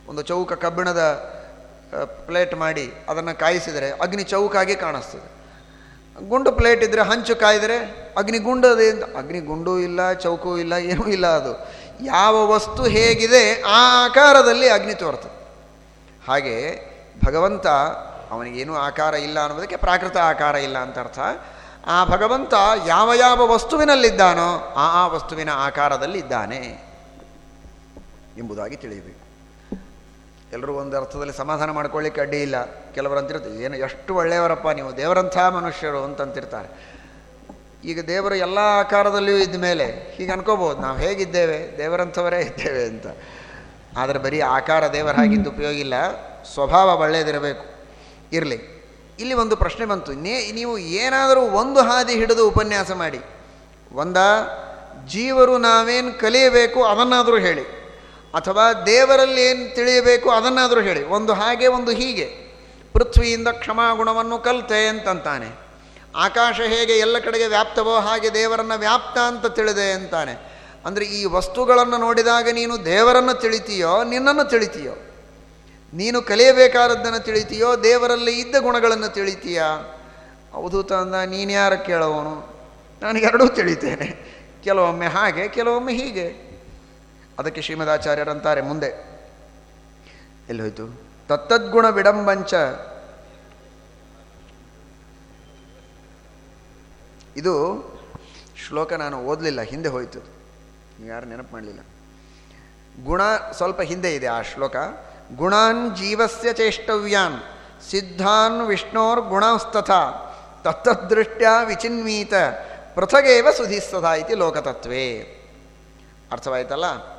ಒಂದು ಚೌಕ ಕಬ್ಬಿಣದ ಪ್ಲೇಟ್ ಮಾಡಿ ಅದನ್ನು ಕಾಯಿಸಿದರೆ ಅಗ್ನಿ ಚೌಕಾಗಿ ಕಾಣಿಸ್ತದೆ. ಗುಂಡು ಪ್ಲೇಟ್ ಇದ್ದರೆ ಹಂಚು ಕಾಯಿದರೆ ಅಗ್ನಿ ಅದೇ ಅಗ್ನಿ ಗುಂಡು ಇಲ್ಲ, ಚೌಕು ಇಲ್ಲ, ಏನೂ ಇಲ್ಲ ಅದು. ಯಾವ ವಸ್ತು ಹೇಗಿದೆ ಆ ಆಕಾರದಲ್ಲಿ ಅಗ್ನಿ ತೋರ್ತದೆ. ಹಾಗೆ ಭಗವಂತ ಅವನಿಗೇನೂ ಆಕಾರ ಇಲ್ಲ ಅನ್ನೋದಕ್ಕೆ ಪ್ರಾಕೃತ ಆಕಾರ ಇಲ್ಲ ಅಂತ ಅರ್ಥ. ಆ ಭಗವಂತ ಯಾವ ಯಾವ ವಸ್ತುವಿನಲ್ಲಿದ್ದಾನೋ ಆ ಆ ವಸ್ತುವಿನ ಆಕಾರದಲ್ಲಿ ಇದ್ದಾನೆ ಎಂಬುದಾಗಿ ತಿಳಿಯಬೇಕು. ಎಲ್ಲರೂ ಒಂದು ಅರ್ಥದಲ್ಲಿ ಸಮಾಧಾನ ಮಾಡ್ಕೊಳ್ಳಿಕ್ಕೆ ಅಡ್ಡಿ ಇಲ್ಲ. ಕೆಲವರು ಅಂತಿರ್ತಾರೆ ಏನು, ಎಷ್ಟು ಒಳ್ಳೆಯವರಪ್ಪ ನೀವು? ದೇವರಂಥ ಮನುಷ್ಯರು ಅಂತಂತಿರ್ತಾರೆ. ಈಗ ದೇವರು ಎಲ್ಲ ಆಕಾರದಲ್ಲಿಯೂ ಇದ್ದ ಮೇಲೆ ಹೀಗೆ ಅನ್ಕೋಬೋದು ನಾವು ಹೇಗಿದ್ದೇವೆ? ದೇವರಂಥವರೇ ಇದ್ದೇವೆ ಅಂತ. ಆದರೆ ಬರೀ ಆಕಾರ ದೇವರ ಹಾಗಿದ್ದು ಉಪಯೋಗ ಇಲ್ಲ, ಸ್ವಭಾವ ಒಳ್ಳೆಯದಿರಬೇಕು ಇರಲಿ. ಇಲ್ಲಿ ಒಂದು ಪ್ರಶ್ನೆ ಬಂತು. ನೇ, ನೀವು ಏನಾದರೂ ಒಂದು ಹಾದಿ ಹಿಡಿದು ಉಪನ್ಯಾಸ ಮಾಡಿ. ಒಂದ, ಜೀವರು ನಾವೇನು ಕಲಿಯಬೇಕು, ಅದನ್ನಾದರೂ ಹೇಳಿ. ಅಥವಾ ದೇವರಲ್ಲಿ ಏನು ತಿಳಿಯಬೇಕು ಅದನ್ನಾದರೂ ಹೇಳಿ. ಒಂದು ಹಾಗೆ, ಒಂದು ಹೀಗೆ. ಪೃಥ್ವಿಯಿಂದ ಕ್ಷಮಾಗುಣವನ್ನು ಕಲಿತೆ ಅಂತಂತಾನೆ. ಆಕಾಶ ಹೇಗೆ ಎಲ್ಲ ಕಡೆಗೆ ವ್ಯಾಪ್ತವೋ ಹಾಗೆ ದೇವರನ್ನು ವ್ಯಾಪ್ತ ಅಂತ ತಿಳಿದೆ ಅಂತಾನೆ. ಅಂದರೆ ಈ ವಸ್ತುಗಳನ್ನು ನೋಡಿದಾಗ ನೀನು ದೇವರನ್ನು ತಿಳಿತೀಯೋ, ನಿನ್ನನ್ನು ತಿಳಿತೀಯೋ? ನೀನು ಕಲಿಯಬೇಕಾದದ್ದನ್ನು ತಿಳಿತೀಯೋ, ದೇವರಲ್ಲಿ ಇದ್ದ ಗುಣಗಳನ್ನು ತಿಳಿತೀಯಾ? ಹೌದು ತಂದ, ನೀನು ಯಾರು ಕೇಳೋವನು? ನಾನು ಎರಡೂ ತಿಳಿತೇನೆ. ಕೆಲವೊಮ್ಮೆ ಹಾಗೆ, ಕೆಲವೊಮ್ಮೆ ಹೀಗೆ. ಅದಕ್ಕೆ ಶ್ರೀಮದಾಚಾರ್ಯರಂತಾರೆ ಮುಂದೆ. ಎಲ್ಲಿ ಹೋಯ್ತು ತತ್ತದ್ಗುಣ ವಿಡಂಬಂಚ. ಇದು ಶ್ಲೋಕ ನಾನು ಓದಲಿಲ್ಲ, ಹಿಂದೆ ಹೋಯಿತು. ಯಾರು ನೆನಪು ಮಾಡಲಿಲ್ಲ. ಗುಣ ಸ್ವಲ್ಪ ಹಿಂದೆ ಇದೆ ಆ ಶ್ಲೋಕ. ಗುಣಾನ್ ಜೀವಸ್ಯ ಚೇಷ್ಟವ್ಯಾನ್, ಸಿದ್ಧಾನ್ ವಿಷ್ಣೋರ್ ಗುಣಸ್ತಥಾ, ತತ್ತದೃಷ್ಟ್ಯ ವಿಚಿನ್ವೀತ, ಪೃಥಗೇವ ಸುಧಿಸ್ತದ ಇತಿ ಲೋಕತತ್ವೇ. ಅರ್ಥವಾಯ್ತಲ್ಲ?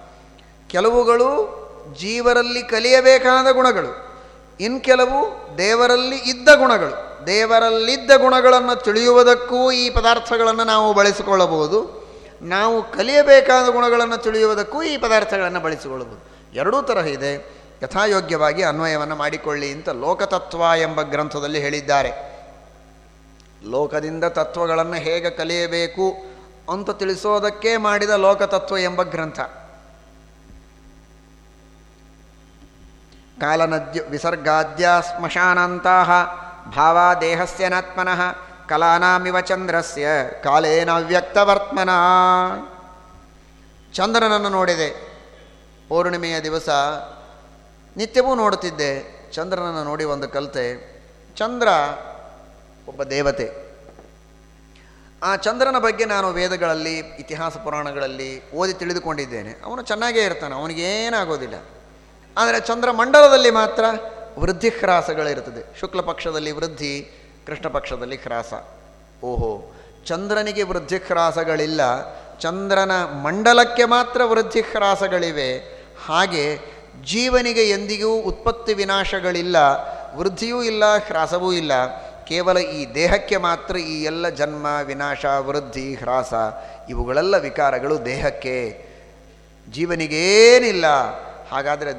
ಕೆಲವುಗಳು ಜೀವರಲ್ಲಿ ಕಲಿಯಬೇಕಾದ ಗುಣಗಳು. ಇನ್ನು ಕೆಲವು ದೇವರಲ್ಲಿ ಇದ್ದ ಗುಣಗಳು. ದೇವರಲ್ಲಿದ್ದ ಗುಣಗಳನ್ನು ತಿಳಿಯುವುದಕ್ಕೂ ಈ ಪದಾರ್ಥಗಳನ್ನು ನಾವು ಬಳಸಿಕೊಳ್ಳಬಹುದು. ನಾವು ಕಲಿಯಬೇಕಾದ ಗುಣಗಳನ್ನು ತಿಳಿಯುವುದಕ್ಕೂ ಈ ಪದಾರ್ಥಗಳನ್ನು ಬಳಸಿಕೊಳ್ಳಬಹುದು. ಎರಡೂ ತರಹ ಇದೆ. ಯಥಾಯೋಗ್ಯವಾಗಿ ಅನ್ವಯವನ್ನು ಮಾಡಿಕೊಳ್ಳಿ ಅಂತ ಲೋಕತತ್ವ ಎಂಬ ಗ್ರಂಥದಲ್ಲಿ ಹೇಳಿದ್ದಾರೆ. ಲೋಕದಿಂದ ತತ್ವಗಳನ್ನು ಹೇಗೆ ಕಲಿಯಬೇಕು ಅಂತ ತಿಳಿಸೋದಕ್ಕೆ ಮಾಡಿದ ಲೋಕತತ್ವ ಎಂಬ ಗ್ರಂಥ. ಕಾಲನದ್ಯ ವಿಸರ್ಗಾದ್ಯ ಸ್ಮಶಾನಾಂತಹ ಭಾವ ದೇಹಸ್ಯ ನಾತ್ಮನಃ ಕಲಾನಾಮಿವ ಚಂದ್ರಸ್ಯ ಕಾಲೇನ ವ್ಯಕ್ತವರ್ತ್ಮನ. ಚಂದ್ರನನ್ನು ನೋಡಿದೆ. ಪೌರ್ಣಿಮೆಯ ದಿವಸ ನಿತ್ಯವೂ ನೋಡುತ್ತಿದ್ದೆ. ಚಂದ್ರನನ್ನು ನೋಡಿ ಒಂದು ಕಲಿತೆ. ಚಂದ್ರ ಒಬ್ಬ ದೇವತೆ. ಆ ಚಂದ್ರನ ಬಗ್ಗೆ ನಾನು ವೇದಗಳಲ್ಲಿ, ಇತಿಹಾಸ ಪುರಾಣಗಳಲ್ಲಿ ಓದಿ ತಿಳಿದುಕೊಂಡಿದ್ದೇನೆ. ಅವನು ಚೆನ್ನಾಗೇ ಇರ್ತಾನೆ. ಅವನಿಗೇನಾಗೋದಿಲ್ಲ. ಆದರೆ ಚಂದ್ರಮಂಡಲದಲ್ಲಿ ಮಾತ್ರ ವೃದ್ಧಿ ಹ್ರಾಸಗಳಿರುತ್ತದೆ ಶುಕ್ಲ ಪಕ್ಷದಲ್ಲಿ ವೃದ್ಧಿ ಕೃಷ್ಣ ಪಕ್ಷದಲ್ಲಿ ಹ್ರಾಸ. ಓಹೋ, ಚಂದ್ರನಿಗೆ ವೃದ್ಧಿ ಹ್ರಾಸಗಳಿಲ್ಲ ಚಂದ್ರನ ಮಂಡಲಕ್ಕೆ ಮಾತ್ರ ವೃದ್ಧಿ ಹ್ರಾಸಗಳಿವೆ ಹಾಗೆ ಜೀವನಿಗೆ ಎಂದಿಗೂ ಉತ್ಪತ್ತಿ ವಿನಾಶಗಳಿಲ್ಲ, ವೃದ್ಧಿಯೂ ಇಲ್ಲ, ಹ್ರಾಸವೂ ಇಲ್ಲ. ಕೇವಲ ಈ ದೇಹಕ್ಕೆ ಮಾತ್ರ ಈ ಎಲ್ಲ ಜನ್ಮ, ವಿನಾಶ, ವೃದ್ಧಿ, ಹ್ರಾಸ, ಇವುಗಳೆಲ್ಲ ವಿಕಾರಗಳು ದೇಹಕ್ಕೆ. ಜೀವನಿಗೇನಿಲ್ಲ. ಹಾಗಾದರೆ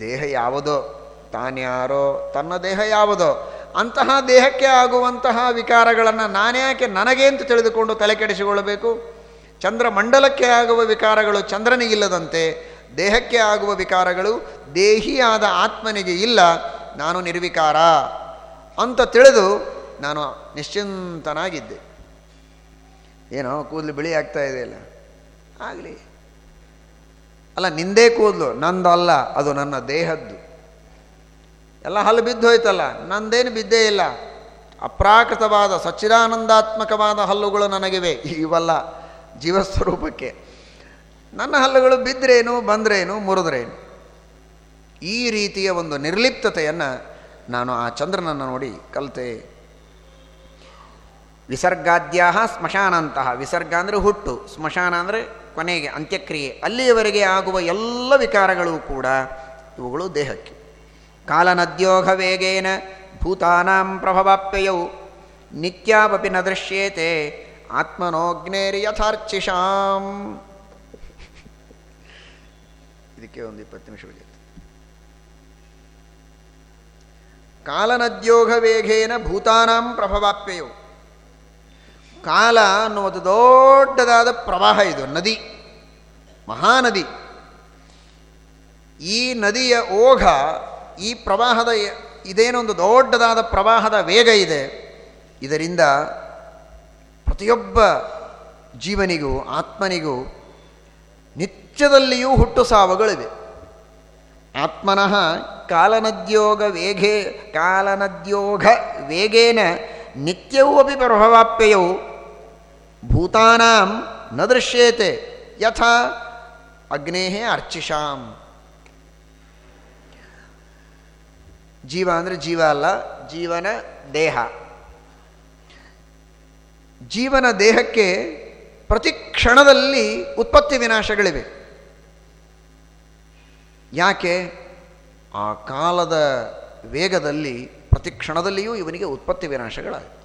ದೇಹ ಯಾವುದೋ? ತಾನ್ಯಾರೋ? ತನ್ನ ದೇಹ ಯಾವುದೋ? ಅಂತಹ ದೇಹಕ್ಕೆ ಆಗುವಂತಹ ವಿಕಾರಗಳನ್ನು ನಾನ್ಯಾಕೆ ನನಗೆ ಅಂತ ತಿಳಿದುಕೊಂಡು ತಲೆ ಕೆಡಿಸಿಕೊಳ್ಳಬೇಕು? ಚಂದ್ರ ಮಂಡಲಕ್ಕೆ ಆಗುವ ವಿಕಾರಗಳು ಚಂದ್ರನಿಗಿಲ್ಲದಂತೆ ದೇಹಕ್ಕೆ ಆಗುವ ವಿಕಾರಗಳು ದೇಹಿಯಾದ ಆತ್ಮನಿಗೆ ಇಲ್ಲ, ನಾನು ನಿರ್ವಿಕಾರ ಅಂತ ತಿಳಿದು ನಾನು ನಿಶ್ಚಿಂತನಾಗಿದ್ದೆ. ಏನೋ ಕೂದಲು ಬಿಳಿ ಆಗ್ತಾ ಇದೆಯಲ್ಲ? ಆಗಲಿ. ಅಲ್ಲ, ನಿಂದೇ ಕೂದಲು ನಂದಲ್ಲ ಅದು ನನ್ನ ದೇಹದ್ದು. ಎಲ್ಲ ಹಲ್ಲು ಬಿದ್ದು ಹೋಯ್ತಲ್ಲ, ನಂದೇನು ಬಿದ್ದೇ ಇಲ್ಲ. ಅಪ್ರಾಕೃತವಾದ, ಸಚ್ಚಿದಾನಂದಾತ್ಮಕವಾದ ಹಲ್ಲುಗಳು ನನಗಿವೆ. ಇವಲ್ಲ ಜೀವಸ್ವರೂಪಕ್ಕೆ. ನನ್ನ ಹಲ್ಲುಗಳು ಬಿದ್ದರೇನು ಬಂದ್ರೇನು, ಮುರಿದ್ರೇನು? ಈ ರೀತಿಯ ಒಂದು ನಿರ್ಲಿಪ್ತತೆಯನ್ನು ನಾನು ಆ ಚಂದ್ರನನ್ನು ನೋಡಿ ಕಲಿತೆ. ವಿಸರ್ಗಾದ್ಯಾ ಸ್ಮಶಾನಂತಹ. ವಿಸರ್ಗ ಅಂದರೆ ಹುಟ್ಟು, ಸ್ಮಶಾನ ಅಂದರೆ ಕೊನೆಗೆ ಅಂತ್ಯಕ್ರಿಯೆ. ಅಲ್ಲಿಯವರೆಗೆ ಆಗುವ ಎಲ್ಲ ವಿಕಾರಗಳು ಕೂಡ ಇವುಗಳು ದೇಹಕ್ಕೆ. ಕಾಲನದ್ಯೋಗ ವೇಗೇನ ಭೂತಾನಾಂ ಪ್ರಭವಾಪ್ಯಯೌ. ನಿತ್ಯಾವಪಿ ನ ದೃಶ್ಯೇತೆ ಆತ್ಮನೋಗ್ನೇರಿ ಯಥಾರ್ಚಿಷಾಂ. ಇದಕ್ಕೆ ಒಂದು ಇಪ್ಪತ್ತು ನಿಮಿಷ ಕಾಲನದ್ಯೋಗ ವೇಗೇನ ಭೂತಾನಾಂ ಪ್ರಭವಾಪ್ಯಯೌ. ಕಾಲ ಅನ್ನುವುದು ದೊಡ್ಡದಾದ ಪ್ರವಾಹ ಇದು, ನದಿ, ಮಹಾನದಿ. ಈ ನದಿಯ ಓಘ, ಈ ಪ್ರವಾಹದ ಇದೇನೊಂದು ದೊಡ್ಡದಾದ ಪ್ರವಾಹದ ವೇಗ ಇದೆ. ಇದರಿಂದ ಪ್ರತಿಯೊಬ್ಬ ಜೀವನಿಗೂ, ಆತ್ಮನಿಗೂ ನಿತ್ಯದಲ್ಲಿಯೂ ಹುಟ್ಟು ಸಾವುಗಳಿವೆ. ಆತ್ಮನಃ ಕಾಲನದ್ಯೋಗ ವೇಗೇ ಕಾಲನದ್ಯೋಗ ವೇಗೇನ ನಿತ್ಯವೂ ಅಪಿ ಭೂತಾನಾಂ ನ ದೃಶ್ಯೇತೆ ಯಥಾ ಅಗ್ನೇಹೇ ಅರ್ಚಿಷಾಂ. ಜೀವ ಅಂದರೆ ಜೀವ ಅಲ್ಲ, ಜೀವನ ದೇಹ. ಜೀವನ ದೇಹಕ್ಕೆ ಪ್ರತಿ ಕ್ಷಣದಲ್ಲಿ ಉತ್ಪತ್ತಿ ವಿನಾಶಗಳಿವೆ. ಯಾಕೆ? ಆ ಕಾಲದ ವೇಗದಲ್ಲಿ ಪ್ರತಿ ಕ್ಷಣದಲ್ಲಿಯೂ ಇವನಿಗೆ ಉತ್ಪತ್ತಿ ವಿನಾಶಗಳಾಗುತ್ತೆ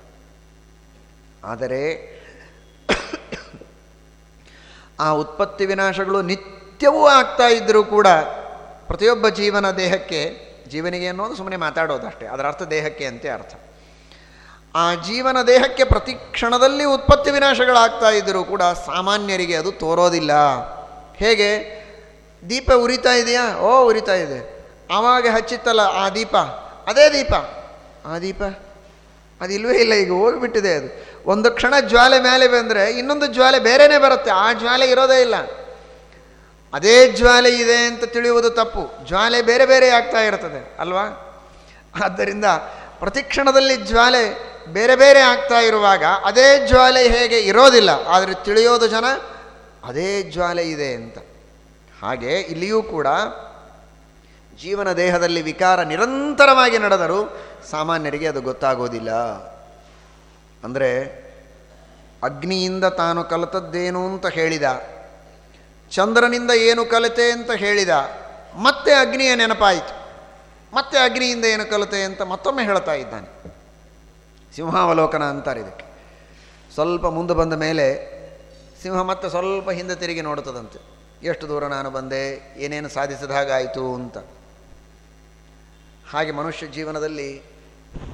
ಆದರೆ ಆ ಉತ್ಪತ್ತಿ ವಿನಾಶಗಳು ನಿತ್ಯವೂ ಆಗ್ತಾ ಇದ್ದರೂ ಕೂಡ ಪ್ರತಿಯೊಬ್ಬ ಜೀವನ ದೇಹಕ್ಕೆ, ಜೀವನಿಗೆ ಅನ್ನೋದು ಸುಮ್ಮನೆ ಮಾತಾಡೋದು ಅಷ್ಟೇ. ಅದರ ಅರ್ಥ ದೇಹಕ್ಕೆ ಅಂತೆ ಅರ್ಥ. ಆ ಜೀವನ ದೇಹಕ್ಕೆ ಪ್ರತಿ ಕ್ಷಣದಲ್ಲಿ ಉತ್ಪತ್ತಿ ವಿನಾಶಗಳಾಗ್ತಾ ಇದ್ದರೂ ಕೂಡ ಸಾಮಾನ್ಯರಿಗೆ ಅದು ತೋರೋದಿಲ್ಲ. ಹೇಗೆ? ದೀಪ ಉರಿತಾ ಇದೆಯಾ? ಓ, ಉರಿತಾ ಇದೆ. ಆವಾಗ ಹಚ್ಚಿತ್ತಲ್ಲ ಆ ದೀಪ? ಅದೇ ದೀಪ. ಆ ದೀಪ? ಅದಿಲ್ವೇ ಇಲ್ಲ, ಈಗ ಹೋಗಿಬಿಟ್ಟಿದೆ ಅದು. ಒಂದು ಕ್ಷಣ ಜ್ವಾಲೆ ಮೇಲೆ ಬಂದರೆ ಇನ್ನೊಂದು ಜ್ವಾಲೆ ಬೇರೆನೇ ಬರುತ್ತೆ, ಆ ಜ್ವಾಲೆ ಇರೋದೇ ಇಲ್ಲ. ಅದೇ ಜ್ವಾಲೆ ಇದೆ ಅಂತ ತಿಳಿಯುವುದು ತಪ್ಪು. ಜ್ವಾಲೆ ಬೇರೆ ಬೇರೆ ಆಗ್ತಾ ಇರ್ತದೆ, ಅಲ್ವಾ? ಆದ್ದರಿಂದ ಪ್ರತಿ ಕ್ಷಣದಲ್ಲಿ ಜ್ವಾಲೆ ಬೇರೆ ಬೇರೆ ಆಗ್ತಾ ಇರುವಾಗ ಅದೇ ಜ್ವಾಲೆ ಹೇಗೆ ಇರೋದಿಲ್ಲ, ಆದರೆ ತಿಳಿಯೋದು ಜನ ಅದೇ ಜ್ವಾಲೆ ಇದೆ ಅಂತ. ಹಾಗೆ ಇಲ್ಲಿಯೂ ಕೂಡ ಜೀವನ ದೇಹದಲ್ಲಿ ವಿಕಾರ ನಿರಂತರವಾಗಿ ನಡೆದರೂ ಸಾಮಾನ್ಯರಿಗೆ ಅದು ಗೊತ್ತಾಗೋದಿಲ್ಲ. ಅಂದರೆ ಅಗ್ನಿಯಿಂದ ತಾನು ಕಲಿತದ್ದೇನು ಅಂತ ಹೇಳಿದ, ಚಂದ್ರನಿಂದ ಏನು ಕಲಿತೆ ಅಂತ ಹೇಳಿದ, ಮತ್ತೆ ಅಗ್ನಿಯ ನೆನಪಾಯಿತು. ಮತ್ತೆ ಅಗ್ನಿಯಿಂದ ಏನು ಕಲಿತೆ ಅಂತ ಮತ್ತೊಮ್ಮೆ ಹೇಳ್ತಾ ಇದ್ದಾನೆ. ಸಿಂಹಾವಲೋಕನ ಅಂತಾರೆ ಇದಕ್ಕೆ. ಸ್ವಲ್ಪ ಮುಂದೆ ಬಂದ ಮೇಲೆ ಸಿಂಹ ಮತ್ತೆ ಸ್ವಲ್ಪ ಹಿಂದೆ ತಿರುಗಿ ನೋಡುತ್ತದಂತೆ ಎಷ್ಟು ದೂರ ನಾನು ಬಂದೆ, ಏನೇನು ಸಾಧಿಸಿದ ಹಾಗಾಯಿತು ಅಂತ. ಹಾಗೆ ಮನುಷ್ಯ ಜೀವನದಲ್ಲಿ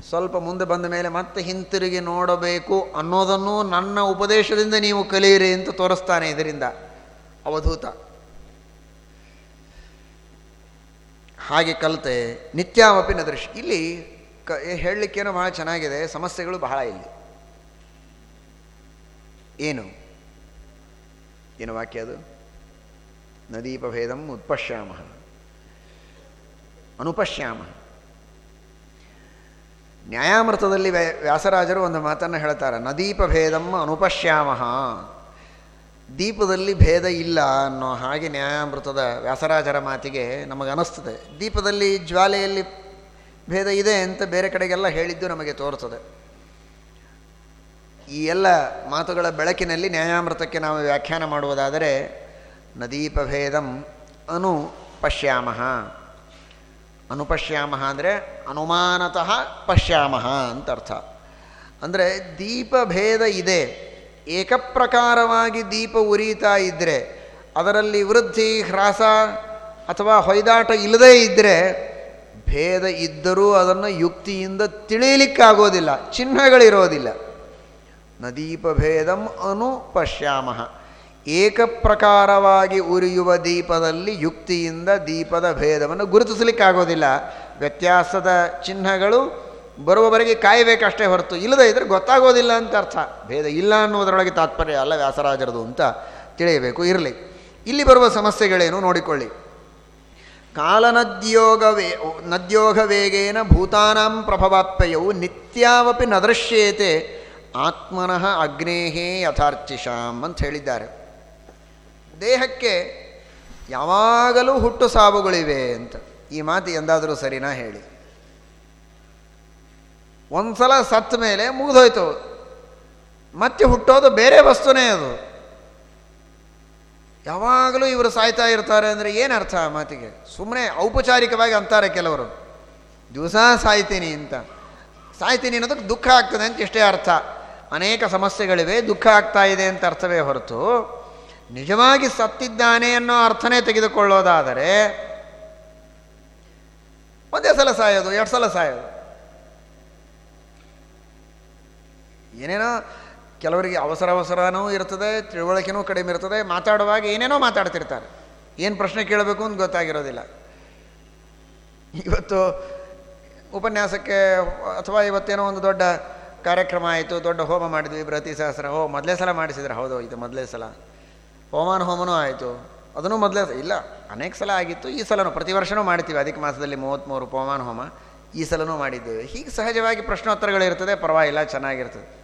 ಸ್ವಲ್ಪ ಮುಂದೆ ಬಂದ ಮೇಲೆ ಮತ್ತೆ ಹಿಂತಿರುಗಿ ನೋಡಬೇಕು ಅನ್ನೋದನ್ನು ನನ್ನ ಉಪದೇಶದಿಂದ ನೀವು ಕಲಿಯಿರಿ ಅಂತ ತೋರಿಸ್ತಾನೆ ಇದರಿಂದ ಅವಧೂತ. ಹಾಗೆ ಕಲಿತೆ ನಿತ್ಯಾವಪಿ ದೃಶ್ಯ ಇಲ್ಲಿ ಕ ಹೇಳಲಿಕ್ಕೇನೋ ಬಹಳ ಚೆನ್ನಾಗಿದೆ, ಸಮಸ್ಯೆಗಳು ಬಹಳ ಇಲ್ಲಿ. ಏನು? ಏನು ವಾಕ್ಯ ಅದು? ನದೀಪಭೇದಂ ಉತ್ಪಶ್ಯಾಮ. ಅನುಪಶ್ಯಾಮ. ನ್ಯಾಯಾಮೃತದಲ್ಲಿ ವ್ಯಾಸರಾಜರು ಒಂದು ಮಾತನ್ನು ಹೇಳ್ತಾರೆ. ನದೀಪಭೇದಂ ಅನುಪಶ್ಯಾಮ. ದೀಪದಲ್ಲಿ ಭೇದ ಇಲ್ಲ ಅನ್ನೋ ಹಾಗೆ ನ್ಯಾಯಾಮೃತದ ವ್ಯಾಸರಾಜರ ಮಾತಿಗೆ ನಮಗನಿಸ್ತದೆ ದೀಪದಲ್ಲಿ ಜ್ವಾಲೆಯಲ್ಲಿ ಭೇದ ಇದೆ ಅಂತ ಬೇರೆ ಕಡೆಗೆಲ್ಲ ಹೇಳಿದ್ದು ನಮಗೆ ತೋರ್ತದೆ. ಈ ಎಲ್ಲ ಮಾತುಗಳ ಬೆಳಕಿನಲ್ಲಿ ನ್ಯಾಯಾಮೃತಕ್ಕೆ ನಾವು ವ್ಯಾಖ್ಯಾನ ಮಾಡುವುದಾದರೆ ನದೀಪಭೇದಂ ಅನು ಪಶ್ಯಾಮ ಅನುಪಶ್ಯಾಮ ಅಂದರೆ ಅನುಮಾನತಃ ಪಶ್ಯಾಮ ಅಂತ ಅರ್ಥ. ಅಂದರೆ ದೀಪಭೇದ ಇದೆ. ಏಕಪ್ರಕಾರವಾಗಿ ದೀಪ ಉರಿತಾ ಇದ್ದರೆ ಅದರಲ್ಲಿ ವೃದ್ಧಿ, ಹ್ರಾಸ ಅಥವಾ ಹೊಯ್ದಾಟ ಇಲ್ಲದೇ ಇದ್ದರೆ ಭೇದ ಇದ್ದರೂ ಅದನ್ನು ಯುಕ್ತಿಯಿಂದ ತಿಳಿಯಲಿಕ್ಕಾಗೋದಿಲ್ಲ ಚಿಹ್ನೆಗಳಿರೋದಿಲ್ಲ. ಅನು ಪಶ್ಯಾಮ ಏಕಪ್ರಕಾರವಾಗಿ ಉರಿಯುವ ದೀಪದಲ್ಲಿ ಯುಕ್ತಿಯಿಂದ ದೀಪದ ಭೇದವನ್ನು ಗುರುತಿಸಲಿಕ್ಕಾಗೋದಿಲ್ಲ. ವ್ಯತ್ಯಾಸದ ಚಿಹ್ನೆಗಳು ಬರುವವರೆಗೆ ಕಾಯಬೇಕಷ್ಟೇ ಹೊರತು ಇಲ್ಲದೇ ಇದ್ರೆ ಗೊತ್ತಾಗೋದಿಲ್ಲ ಅಂತ ಅರ್ಥ. ಭೇದ ಇಲ್ಲ ಅನ್ನೋದರೊಳಗೆ ತಾತ್ಪರ್ಯ ಅಲ್ಲ ವ್ಯಾಸರಾಜರದು ಅಂತ ತಿಳಿಯಬೇಕು, ಇರಲಿ. ಇಲ್ಲಿ ಬರುವ ಸಮಸ್ಯೆಗಳೇನು ನೋಡಿಕೊಳ್ಳಿ. ಕಾಲನದ್ಯೋಗ ವೇ, ನದ್ಯೋಗ ವೇಗೇನ ಭೂತಾನಾಂ ಪ್ರಭವಾಪ್ಯಯವು ನಿತ್ಯಾವಪಿ ನದೃಶ್ಯೇತೆ ಆತ್ಮನಃ ಅಗ್ನೇಹೇ ಯಥಾರ್ಚಿಷಾಂ ಅಂತ ಹೇಳಿದ್ದಾರೆ. ದೇಹಕ್ಕೆ ಯಾವಾಗಲೂ ಹುಟ್ಟು ಸಾವುಗಳಿವೆ ಅಂತ. ಈ ಮಾತು ಎಂದಾದರೂ ಸರಿನಾ ಹೇಳಿ. ಒಂದ್ಸಲ ಸತ್ತ ಮೇಲೆ ಮುಗಿದೋಯ್ತು. ಮತ್ತೆ ಹುಟ್ಟೋದು ಬೇರೆ ವಸ್ತುನೇ ಅದು. ಯಾವಾಗಲೂ ಇವರು ಸಾಯ್ತಾ ಇರ್ತಾರೆ ಅಂದರೆ ಏನು ಅರ್ಥ ಆ ಮಾತಿಗೆ? ಸುಮ್ಮನೆ ಔಪಚಾರಿಕವಾಗಿ ಅಂತಾರೆ ಕೆಲವರು. ದಿವಸ ಸಾಯ್ತೀನಿ ಅಂತ. ಸಾಯ್ತೀನಿ ಅನ್ನೋದಕ್ಕೆ ದುಃಖ ಆಗ್ತದೆ ಅಂತ ಇಷ್ಟೇ ಅರ್ಥ. ಅನೇಕ ಸಮಸ್ಯೆಗಳಿವೆ, ದುಃಖ ಆಗ್ತಾ ಇದೆ ಅಂತ ಅರ್ಥವೇ ಹೊರತು. ನಿಜವಾಗಿ ಸತ್ತಿದ್ದಾನೆ ಅನ್ನೋ ಅರ್ಥನೇ ತೆಗೆದುಕೊಳ್ಳೋದಾದರೆ ಒಂದೇ ಸಲ ಸಾಯೋದು, ಎರಡು ಸಲ ಸಾಯೋದು. ಏನೇನೋ ಕೆಲವರಿಗೆ ಅವಸರ ಅವಸರನೂ ಇರ್ತದೆ, ತಿಳುವಳಿಕೆನೂ ಕಡಿಮೆ ಇರ್ತದೆ, ಮಾತಾಡುವಾಗ ಏನೇನೋ ಮಾತಾಡ್ತಿರ್ತಾರೆ. ಏನು ಪ್ರಶ್ನೆ ಕೇಳಬೇಕು ಅಂತ ಗೊತ್ತಾಗಿರೋದಿಲ್ಲ. ಇವತ್ತು ಉಪನ್ಯಾಸಕ್ಕೆ ಅಥವಾ ಇವತ್ತೇನೋ ಒಂದು ದೊಡ್ಡ ಕಾರ್ಯಕ್ರಮ ಆಯಿತು, ದೊಡ್ಡ ಹೋಮ ಮಾಡಿದ್ವಿ ಪ್ರತಿ ಸಹಸ್ರ. ಹೋ ಮೊದಲೇ ಸಲ ಮಾಡಿಸಿದ್ರೆ? ಹೌದು, ಇದು ಮೊದಲೇ ಸಲ. ಹೋಮಾನ ಹೋಮನೂ ಆಯಿತು. ಅದನ್ನು ಮೊದಲೇ ಇಲ್ಲ, ಅನೇಕ ಸಲ ಆಗಿತ್ತು. ಈ ಸಲನೂ ಪ್ರತಿ ವರ್ಷವೂ ಮಾಡ್ತೀವಿ, ಅಧಿಕ ಮಾಸದಲ್ಲಿ ಮೂವತ್ತ್ಮೂರು ಪೋಮಾನ ಹೋಮ. ಈ ಸಲನೂ ಮಾಡಿದ್ದೇವೆ. ಹೀಗೆ ಸಹಜವಾಗಿ ಪ್ರಶ್ನೋತ್ತರಗಳಿರ್ತದೆ ಪರವಾಗಿಲ್ಲ, ಚೆನ್ನಾಗಿರ್ತದೆ.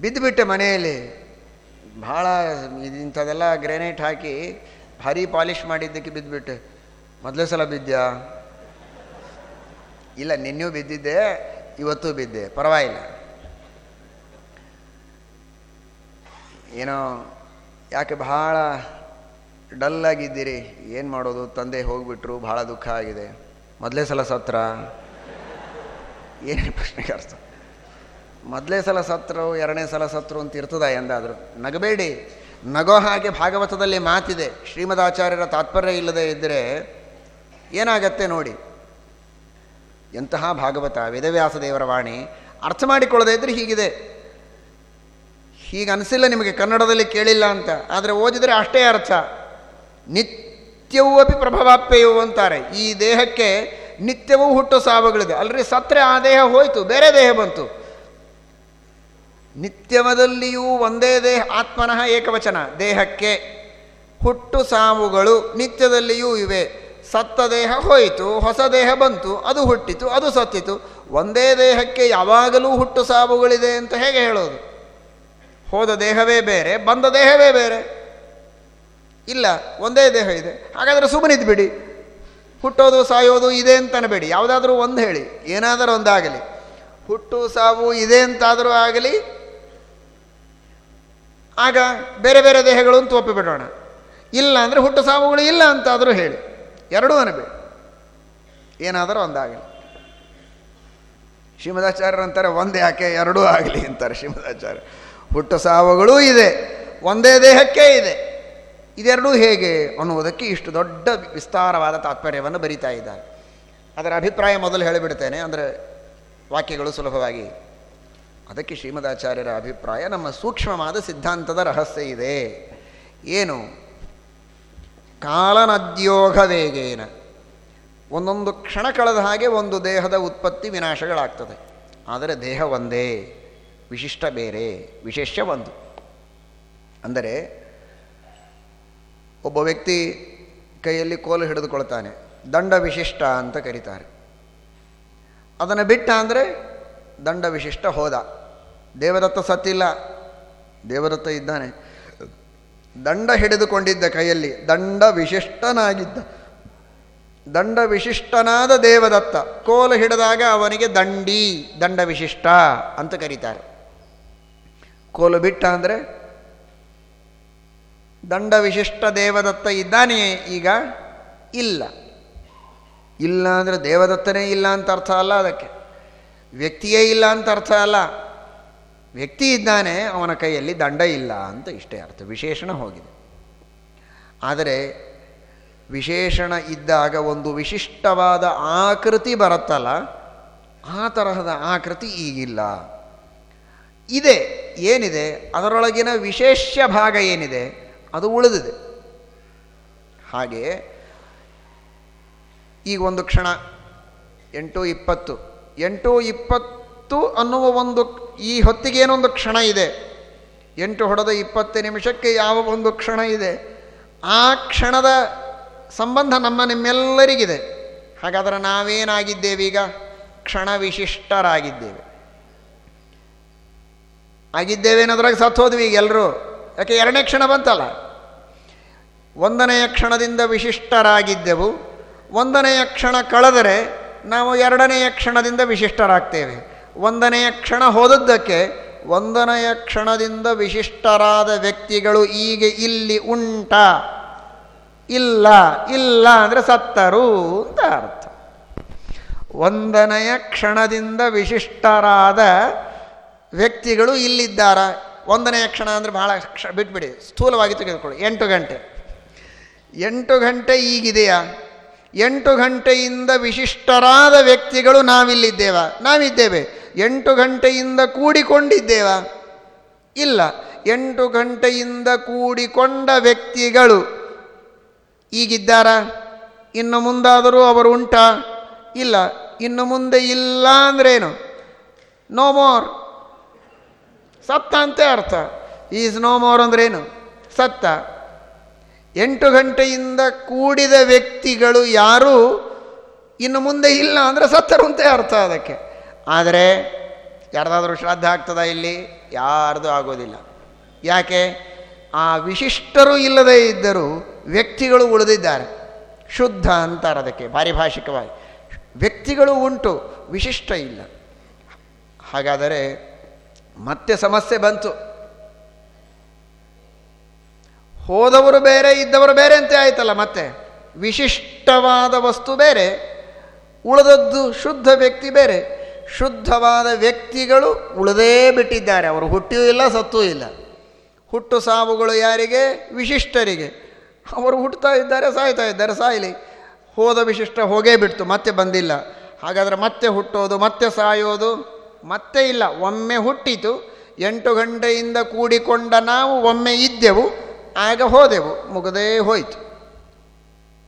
ಬಿದ್ದುಬಿಟ್ಟೆ ಮನೆಯಲ್ಲಿ, ಭಾಳ ಇಂಥದೆಲ್ಲ ಗ್ರೆನೇಟ್ ಹಾಕಿ ಭಾರಿ ಪಾಲಿಷ್ ಮಾಡಿದ್ದಕ್ಕೆ ಬಿದ್ದುಬಿಟ್ಟೆ. ಮೊದಲೇ ಸಲ ಬಿದ್ದ್ಯಾ? ಇಲ್ಲ ನಿನ್ನೂ ಬಿದ್ದಿದ್ದೆ, ಇವತ್ತೂ ಬಿದ್ದೆ, ಪರವಾಗಿಲ್ಲ. ಏನೋ ಯಾಕೆ ಭಾಳ ಡಲ್ಲಾಗಿದ್ದೀರಿ? ಏನು ಮಾಡೋದು? ತಂದೆ ಹೋಗಿಬಿಟ್ರು ಭಾಳ ದುಃಖ ಆಗಿದೆ. ಮೊದಲೇ ಸಲ ಸತ್ರ. ಏನೇ ಪ್ರಶ್ನೆ ಅರ್ಥ ಮೊದಲೇ ಸಲ ಸತ್ರು, ಎರಡನೇ ಸಲ ಸತ್ರು ಅಂತ ಇರ್ತದ ಎಂದಾದರೂ. ನಗಬೇಡಿ. ನಗೋ ಹಾಗೆ ಭಾಗವತದಲ್ಲಿ ಮಾತಿದೆ. ಶ್ರೀಮದಾಚಾರ್ಯರ ತಾತ್ಪರ್ಯ ಇಲ್ಲದೆ ಇದ್ದರೆ ಏನಾಗತ್ತೆ ನೋಡಿ? ಎಂತಹ ಭಾಗವತ ವೇದವ್ಯಾಸ ದೇವರ ವಾಣಿ. ಅರ್ಥ ಮಾಡಿಕೊಳ್ಳದೆ ಇದ್ದರೆ ಹೀಗಿದೆ. ಹೀಗೆ ಅನಿಸಿಲ್ಲ ನಿಮಗೆ ಕನ್ನಡದಲ್ಲಿ ಕೇಳಿಲ್ಲ ಅಂತ. ಆದರೆ ಓದಿದರೆ ಅಷ್ಟೇ ಅರ್ಥ. ನಿತ್ಯವೂ ಅಪಿ ಪ್ರಭಾವಾಪ್ಯವು ಅಂತಾರೆ, ಈ ದೇಹಕ್ಕೆ ನಿತ್ಯವೂ ಹುಟ್ಟು ಸಾವುಗಳಿದೆ. ಅಲ್ರಿ, ಸತ್ರೆ ಆ ದೇಹ ಹೋಯಿತು, ಬೇರೆ ದೇಹ ಬಂತು. ನಿತ್ಯವದಲ್ಲಿಯೂ ಒಂದೇ ದೇಹ, ಆತ್ಮನಃ ಏಕವಚನ. ದೇಹಕ್ಕೆ ಹುಟ್ಟು ಸಾವುಗಳು ನಿತ್ಯದಲ್ಲಿಯೂ ಇವೆ. ಸತ್ತ ದೇಹ ಹೋಯಿತು, ಹೊಸ ದೇಹ ಬಂತು, ಅದು ಹುಟ್ಟಿತು, ಅದು ಸತ್ತಿತು. ಒಂದೇ ದೇಹಕ್ಕೆ ಯಾವಾಗಲೂ ಹುಟ್ಟು ಸಾವುಗಳಿದೆ ಅಂತ ಹೇಗೆ ಹೇಳೋದು? ಹೋದ ದೇಹವೇ ಬೇರೆ, ಬಂದ ದೇಹವೇ ಬೇರೆ. ಇಲ್ಲ, ಒಂದೇ ದೇಹ ಇದೆ. ಹಾಗಾದರೆ ಸುಮ್ಮನಿದ್ದು ಬಿಡಿ. ಹುಟ್ಟೋದು ಸಾಯೋದು ಇದೆ ಅಂತ ಅನ್ಬೇಡಿ ಯಾವುದಾದ್ರೂ ಒಂದು ಹೇಳಿ. ಏನಾದರೂ ಒಂದಾಗಲಿ. ಹುಟ್ಟು ಸಾವು ಇದೆ ಅಂತಾದರೂ ಆಗಲಿ. ಆಗ ಬೇರೆ ಬೇರೆ ದೇಹಗಳು ಅಂತ ಒಪ್ಪಿಬಿಡೋಣ. ಇಲ್ಲ ಅಂದರೆ ಹುಟ್ಟು ಸಾವುಗಳು ಇಲ್ಲ ಅಂತಾದರೂ ಹೇಳಿ. ಎರಡೂ ಅನ್ಬೇಡಿ. ಏನಾದರೂ ಒಂದಾಗಲಿ. ಶ್ರೀಮದಾಚಾರ್ಯರು ಅಂತಾರೆ ಒಂದೇ ಯಾಕೆ ಎರಡೂ ಆಗಲಿ ಅಂತಾರೆ ಶ್ರೀಮದಾಚಾರ್ಯ. ಹುಟ್ಟು ಸಾವುಗಳೂ ಇದೆ, ಒಂದೇ ದೇಹಕ್ಕೆ ಇದೆ. ಇದೆರಡೂ ಹೇಗೆ ಅನ್ನುವುದಕ್ಕೆ ಇಷ್ಟು ದೊಡ್ಡ ವಿಸ್ತಾರವಾದ ತಾತ್ಪರ್ಯವನ್ನು ಬರಿತಾ ಇದ್ದಾರೆ. ಅದರ ಅಭಿಪ್ರಾಯ ಮೊದಲು ಹೇಳಿಬಿಡ್ತೇನೆ, ಅಂದರೆ ವಾಕ್ಯಗಳು ಸುಲಭವಾಗಿ. ಅದಕ್ಕೆ ಶ್ರೀಮದಾಚಾರ್ಯರ ಅಭಿಪ್ರಾಯ, ನಮ್ಮ ಸೂಕ್ಷ್ಮವಾದ ಸಿದ್ಧಾಂತದ ರಹಸ್ಯ ಇದೆ. ಏನು? ಕಾಲನದ್ಯೋಗ ವೇಗೇನ ಒಂದೊಂದು ಕ್ಷಣ ಕಳೆದ ಹಾಗೆ ಒಂದು ದೇಹದ ಉತ್ಪತ್ತಿ ವಿನಾಶಗಳಾಗ್ತದೆ. ಆದರೆ ದೇಹ ಒಂದೇ. ವಿಶಿಷ್ಟ ಬೇರೆ ವಿಶೇಷ ಒಂದು. ಅಂದರೆ, ಒಬ್ಬ ವ್ಯಕ್ತಿ ಕೈಯಲ್ಲಿ ಕೋಲು ಹಿಡಿದುಕೊಳ್ತಾನೆ, ದಂಡ ವಿಶಿಷ್ಟ ಅಂತ ಕರೀತಾರೆ. ಅದನ್ನು ಬಿಟ್ಟ ಅಂದರೆ, ದಂಡ ವಿಶಿಷ್ಟ ಹೋದ. ದೇವದತ್ತ ಸತ್ತಿಲ್ಲ. ದೇವದತ್ತ ಇದ್ದಾನೆ. ದಂಡ ಹಿಡಿದುಕೊಂಡಿದ್ದ ಕೈಯಲ್ಲಿ ದಂಡ ವಿಶಿಷ್ಟನಾಗಿದ್ದ. ದಂಡ ವಿಶಿಷ್ಟನಾದ ದೇವದತ್ತ ಕೋಲು ಹಿಡಿದಾಗ ಅವನಿಗೆ ದಂಡಿ, ದಂಡ ವಿಶಿಷ್ಟ ಅಂತ ಕರೀತಾರೆ. ಕೋಲು ಬಿಟ್ಟ ಅಂದರೆ ದಂಡ ವಿಶಿಷ್ಟ ದೇವದತ್ತ ಇದ್ದಾನೆಯೇ ಈಗ? ಇಲ್ಲ. ಇಲ್ಲ ಅಂದರೆ ದೇವದತ್ತನೇ ಇಲ್ಲ ಅಂತ ಅರ್ಥ ಅಲ್ಲ ಅದಕ್ಕೆ. ವ್ಯಕ್ತಿಯೇ ಇಲ್ಲ ಅಂತ ಅರ್ಥ ಅಲ್ಲ. ವ್ಯಕ್ತಿ ಇದ್ದಾನೆ, ಅವನ ಕೈಯಲ್ಲಿ ದಂಡ ಇಲ್ಲ ಅಂತ ಇಷ್ಟೇ ಅರ್ಥ. ವಿಶೇಷಣ ಹೋಗಿದೆ. ಆದರೆ ವಿಶೇಷಣ ಇದ್ದಾಗ ಒಂದು ವಿಶಿಷ್ಟವಾದ ಆಕೃತಿ ಬರುತ್ತಲ್ಲ, ಆ ತರಹದ ಆಕೃತಿ ಈಗಿಲ್ಲ. ಇದೆ, ಏನಿದೆ, ಅದರೊಳಗಿನ ವಿಶೇಷ ಭಾಗ ಏನಿದೆ, ಅದು ಉಳಿದಿದೆ. ಹಾಗೆ, ಈಗ ಒಂದು ಕ್ಷಣ, ಎಂಟು ಇಪ್ಪತ್ತು. ಎಂಟು ಇಪ್ಪತ್ತು ಅನ್ನುವ ಒಂದು, ಈ ಹೊತ್ತಿಗೆ ಏನೊಂದು ಕ್ಷಣ ಇದೆ. ಎಂಟು ಹೊಡೆದ ಇಪ್ಪತ್ತು ನಿಮಿಷಕ್ಕೆ ಯಾವ ಒಂದು ಕ್ಷಣ ಇದೆ? ಆ ಕ್ಷಣದ ಸಂಬಂಧ ನಮ್ಮ ನಿಮ್ಮೆಲ್ಲರಿಗಿದೆ. ಹಾಗಾದರೆ ನಾವೇನಾಗಿದ್ದೇವೀಗ? ಕ್ಷಣ ವಿಶಿಷ್ಟರಾಗಿದ್ದೇವೆ ಆಗಿದ್ದೇವೆ ಅನ್ನೋದ್ರಾಗ ಸತ್ತೋದ್ವಿ ಈಗ ಎಲ್ಲರೂ ಯಾಕೆ ಎರಡನೇ ಕ್ಷಣ ಬಂತಲ್ಲ? ಒಂದನೆಯ ಕ್ಷಣದಿಂದ ವಿಶಿಷ್ಟರಾಗಿದ್ದೆವು. ಒಂದನೆಯ ಕ್ಷಣ ಕಳೆದರೆ ನಾವು ಎರಡನೆಯ ಕ್ಷಣದಿಂದ ವಿಶಿಷ್ಟರಾಗ್ತೇವೆ. ಒಂದನೆಯ ಕ್ಷಣ ಹೋದದ್ದಕ್ಕೆ ಒಂದನೆಯ ಕ್ಷಣದಿಂದ ವಿಶಿಷ್ಟರಾದ ವ್ಯಕ್ತಿಗಳು ಈಗ ಇಲ್ಲಿ ಉಂಟ. ಇಲ್ಲ ಇಲ್ಲ ಅಂದರೆ ಸತ್ತರು ಅಂತ ಅರ್ಥ. ಒಂದನೆಯ ಕ್ಷಣದಿಂದ ವಿಶಿಷ್ಟರಾದ ವ್ಯಕ್ತಿಗಳು ಇಲ್ಲಿದ್ದಾರ? ಒಂದನೆಯ ಕ್ಷಣ ಅಂದರೆ ಬಹಳ ಕ್ಷ, ಬಿಟ್ಬಿಡಿ, ಸ್ಥೂಲವಾಗಿ ತೆಗೆದುಕೊಳ್ಳಿ. ಎಂಟು ಗಂಟೆ. ಎಂಟು ಗಂಟೆ ಈಗಿದೆಯಾ? ಎಂಟು ಗಂಟೆಯಿಂದ ವಿಶಿಷ್ಟರಾದ ವ್ಯಕ್ತಿಗಳು ನಾವಿಲ್ಲಿದ್ದೇವ? ನಾವಿದ್ದೇವೆ. ಎಂಟು ಗಂಟೆಯಿಂದ ಕೂಡಿಕೊಂಡಿದ್ದೇವ? ಇಲ್ಲ. ಎಂಟು ಗಂಟೆಯಿಂದ ಕೂಡಿಕೊಂಡ ವ್ಯಕ್ತಿಗಳು ಈಗಿದ್ದಾರ? ಇನ್ನು ಮುಂದಾದರೂ ಅವರು ಉಂಟಾ? ಇಲ್ಲ. ಇನ್ನು ಮುಂದೆ ಇಲ್ಲ ಅಂದ್ರೇನು? ನೋ ಮೋರ್ ಸತ್ತ ಅಂತೆ ಅರ್ಥ. ಈಸ್ ನೋ ಮೋರ್ ಅಂದ್ರೇನು ಸತ್ತ. ಎಂಟು ಗಂಟೆಯಿಂದ ಕೂಡಿದ ವ್ಯಕ್ತಿಗಳು ಯಾರೂ? ಇನ್ನು ಮುಂದೆ ಇಲ್ಲ ಅಂದರೆ ಸತ್ತರು ಅಂತ ಅರ್ಥ ಅದಕ್ಕೆ. ಆದರೆ ಯಾರ್ದಾದ್ರೂ ಶ್ರಾದ್ದ ಆಗ್ತದ ಇಲ್ಲಿ? ಯಾರ್ದು ಆಗೋದಿಲ್ಲ. ಯಾಕೆ? ಆ ವಿಶಿಷ್ಟರು ಇಲ್ಲದೇ ಇದ್ದರೂ ವ್ಯಕ್ತಿಗಳು ಉಳಿದಿದ್ದಾರೆ. ಶುದ್ಧ ಅಂತಾರೆ ಅದಕ್ಕೆ ಪಾರಿಭಾಷಿಕವಾಗಿ ವ್ಯಕ್ತಿಗಳು ಉಂಟು, ವಿಶಿಷ್ಟ ಇಲ್ಲ. ಹಾಗಾದರೆ ಮತ್ತೆ ಸಮಸ್ಯೆ ಬಂತು. ಹೋದವರು ಬೇರೆ, ಇದ್ದವರು ಬೇರೆ ಅಂತ ಆಯ್ತಲ್ಲ ಮತ್ತೆ. ವಿಶಿಷ್ಟವಾದ ವಸ್ತು ಬೇರೆ, ಉಳಿದದ್ದು ಶುದ್ಧ ವ್ಯಕ್ತಿ ಬೇರೆ. ಶುದ್ಧವಾದ ವ್ಯಕ್ತಿಗಳು ಉಳದೇ ಬಿಟ್ಟಿದ್ದಾರೆ. ಅವರು ಹುಟ್ಟಿಯೂ ಇಲ್ಲ, ಸತ್ತೂ ಇಲ್ಲ. ಹುಟ್ಟು ಸಾವುಗಳು ಯಾರಿಗೆ? ವಿಶಿಷ್ಟರಿಗೆ. ಅವರು ಹುಟ್ಟುತ್ತಾ ಇದ್ದಾರೆ, ಸಾಯ್ತಾ ಇದ್ದಾರೆ, ಸಾಯಲಿ. ಹೋದ ವಿಶಿಷ್ಟ ಹೋಗೇ ಬಿಡ್ತು, ಮತ್ತೆ ಬಂದಿಲ್ಲ. ಹಾಗಾದರೆ ಮತ್ತೆ ಹುಟ್ಟೋದು, ಮತ್ತೆ ಸಾಯೋದು ಮತ್ತೆ ಇಲ್ಲ, ಒಮ್ಮೆ ಹುಟ್ಟಿತು, ಎಂಟು ಗಂಟೆಯಿಂದ ಕೂಡಿಕೊಂಡ ನಾವು ಒಮ್ಮೆ ಇದ್ದೆವು, ಆಗ ಹೋದೆವು, ಮುಗದೇ ಹೋಯಿತು.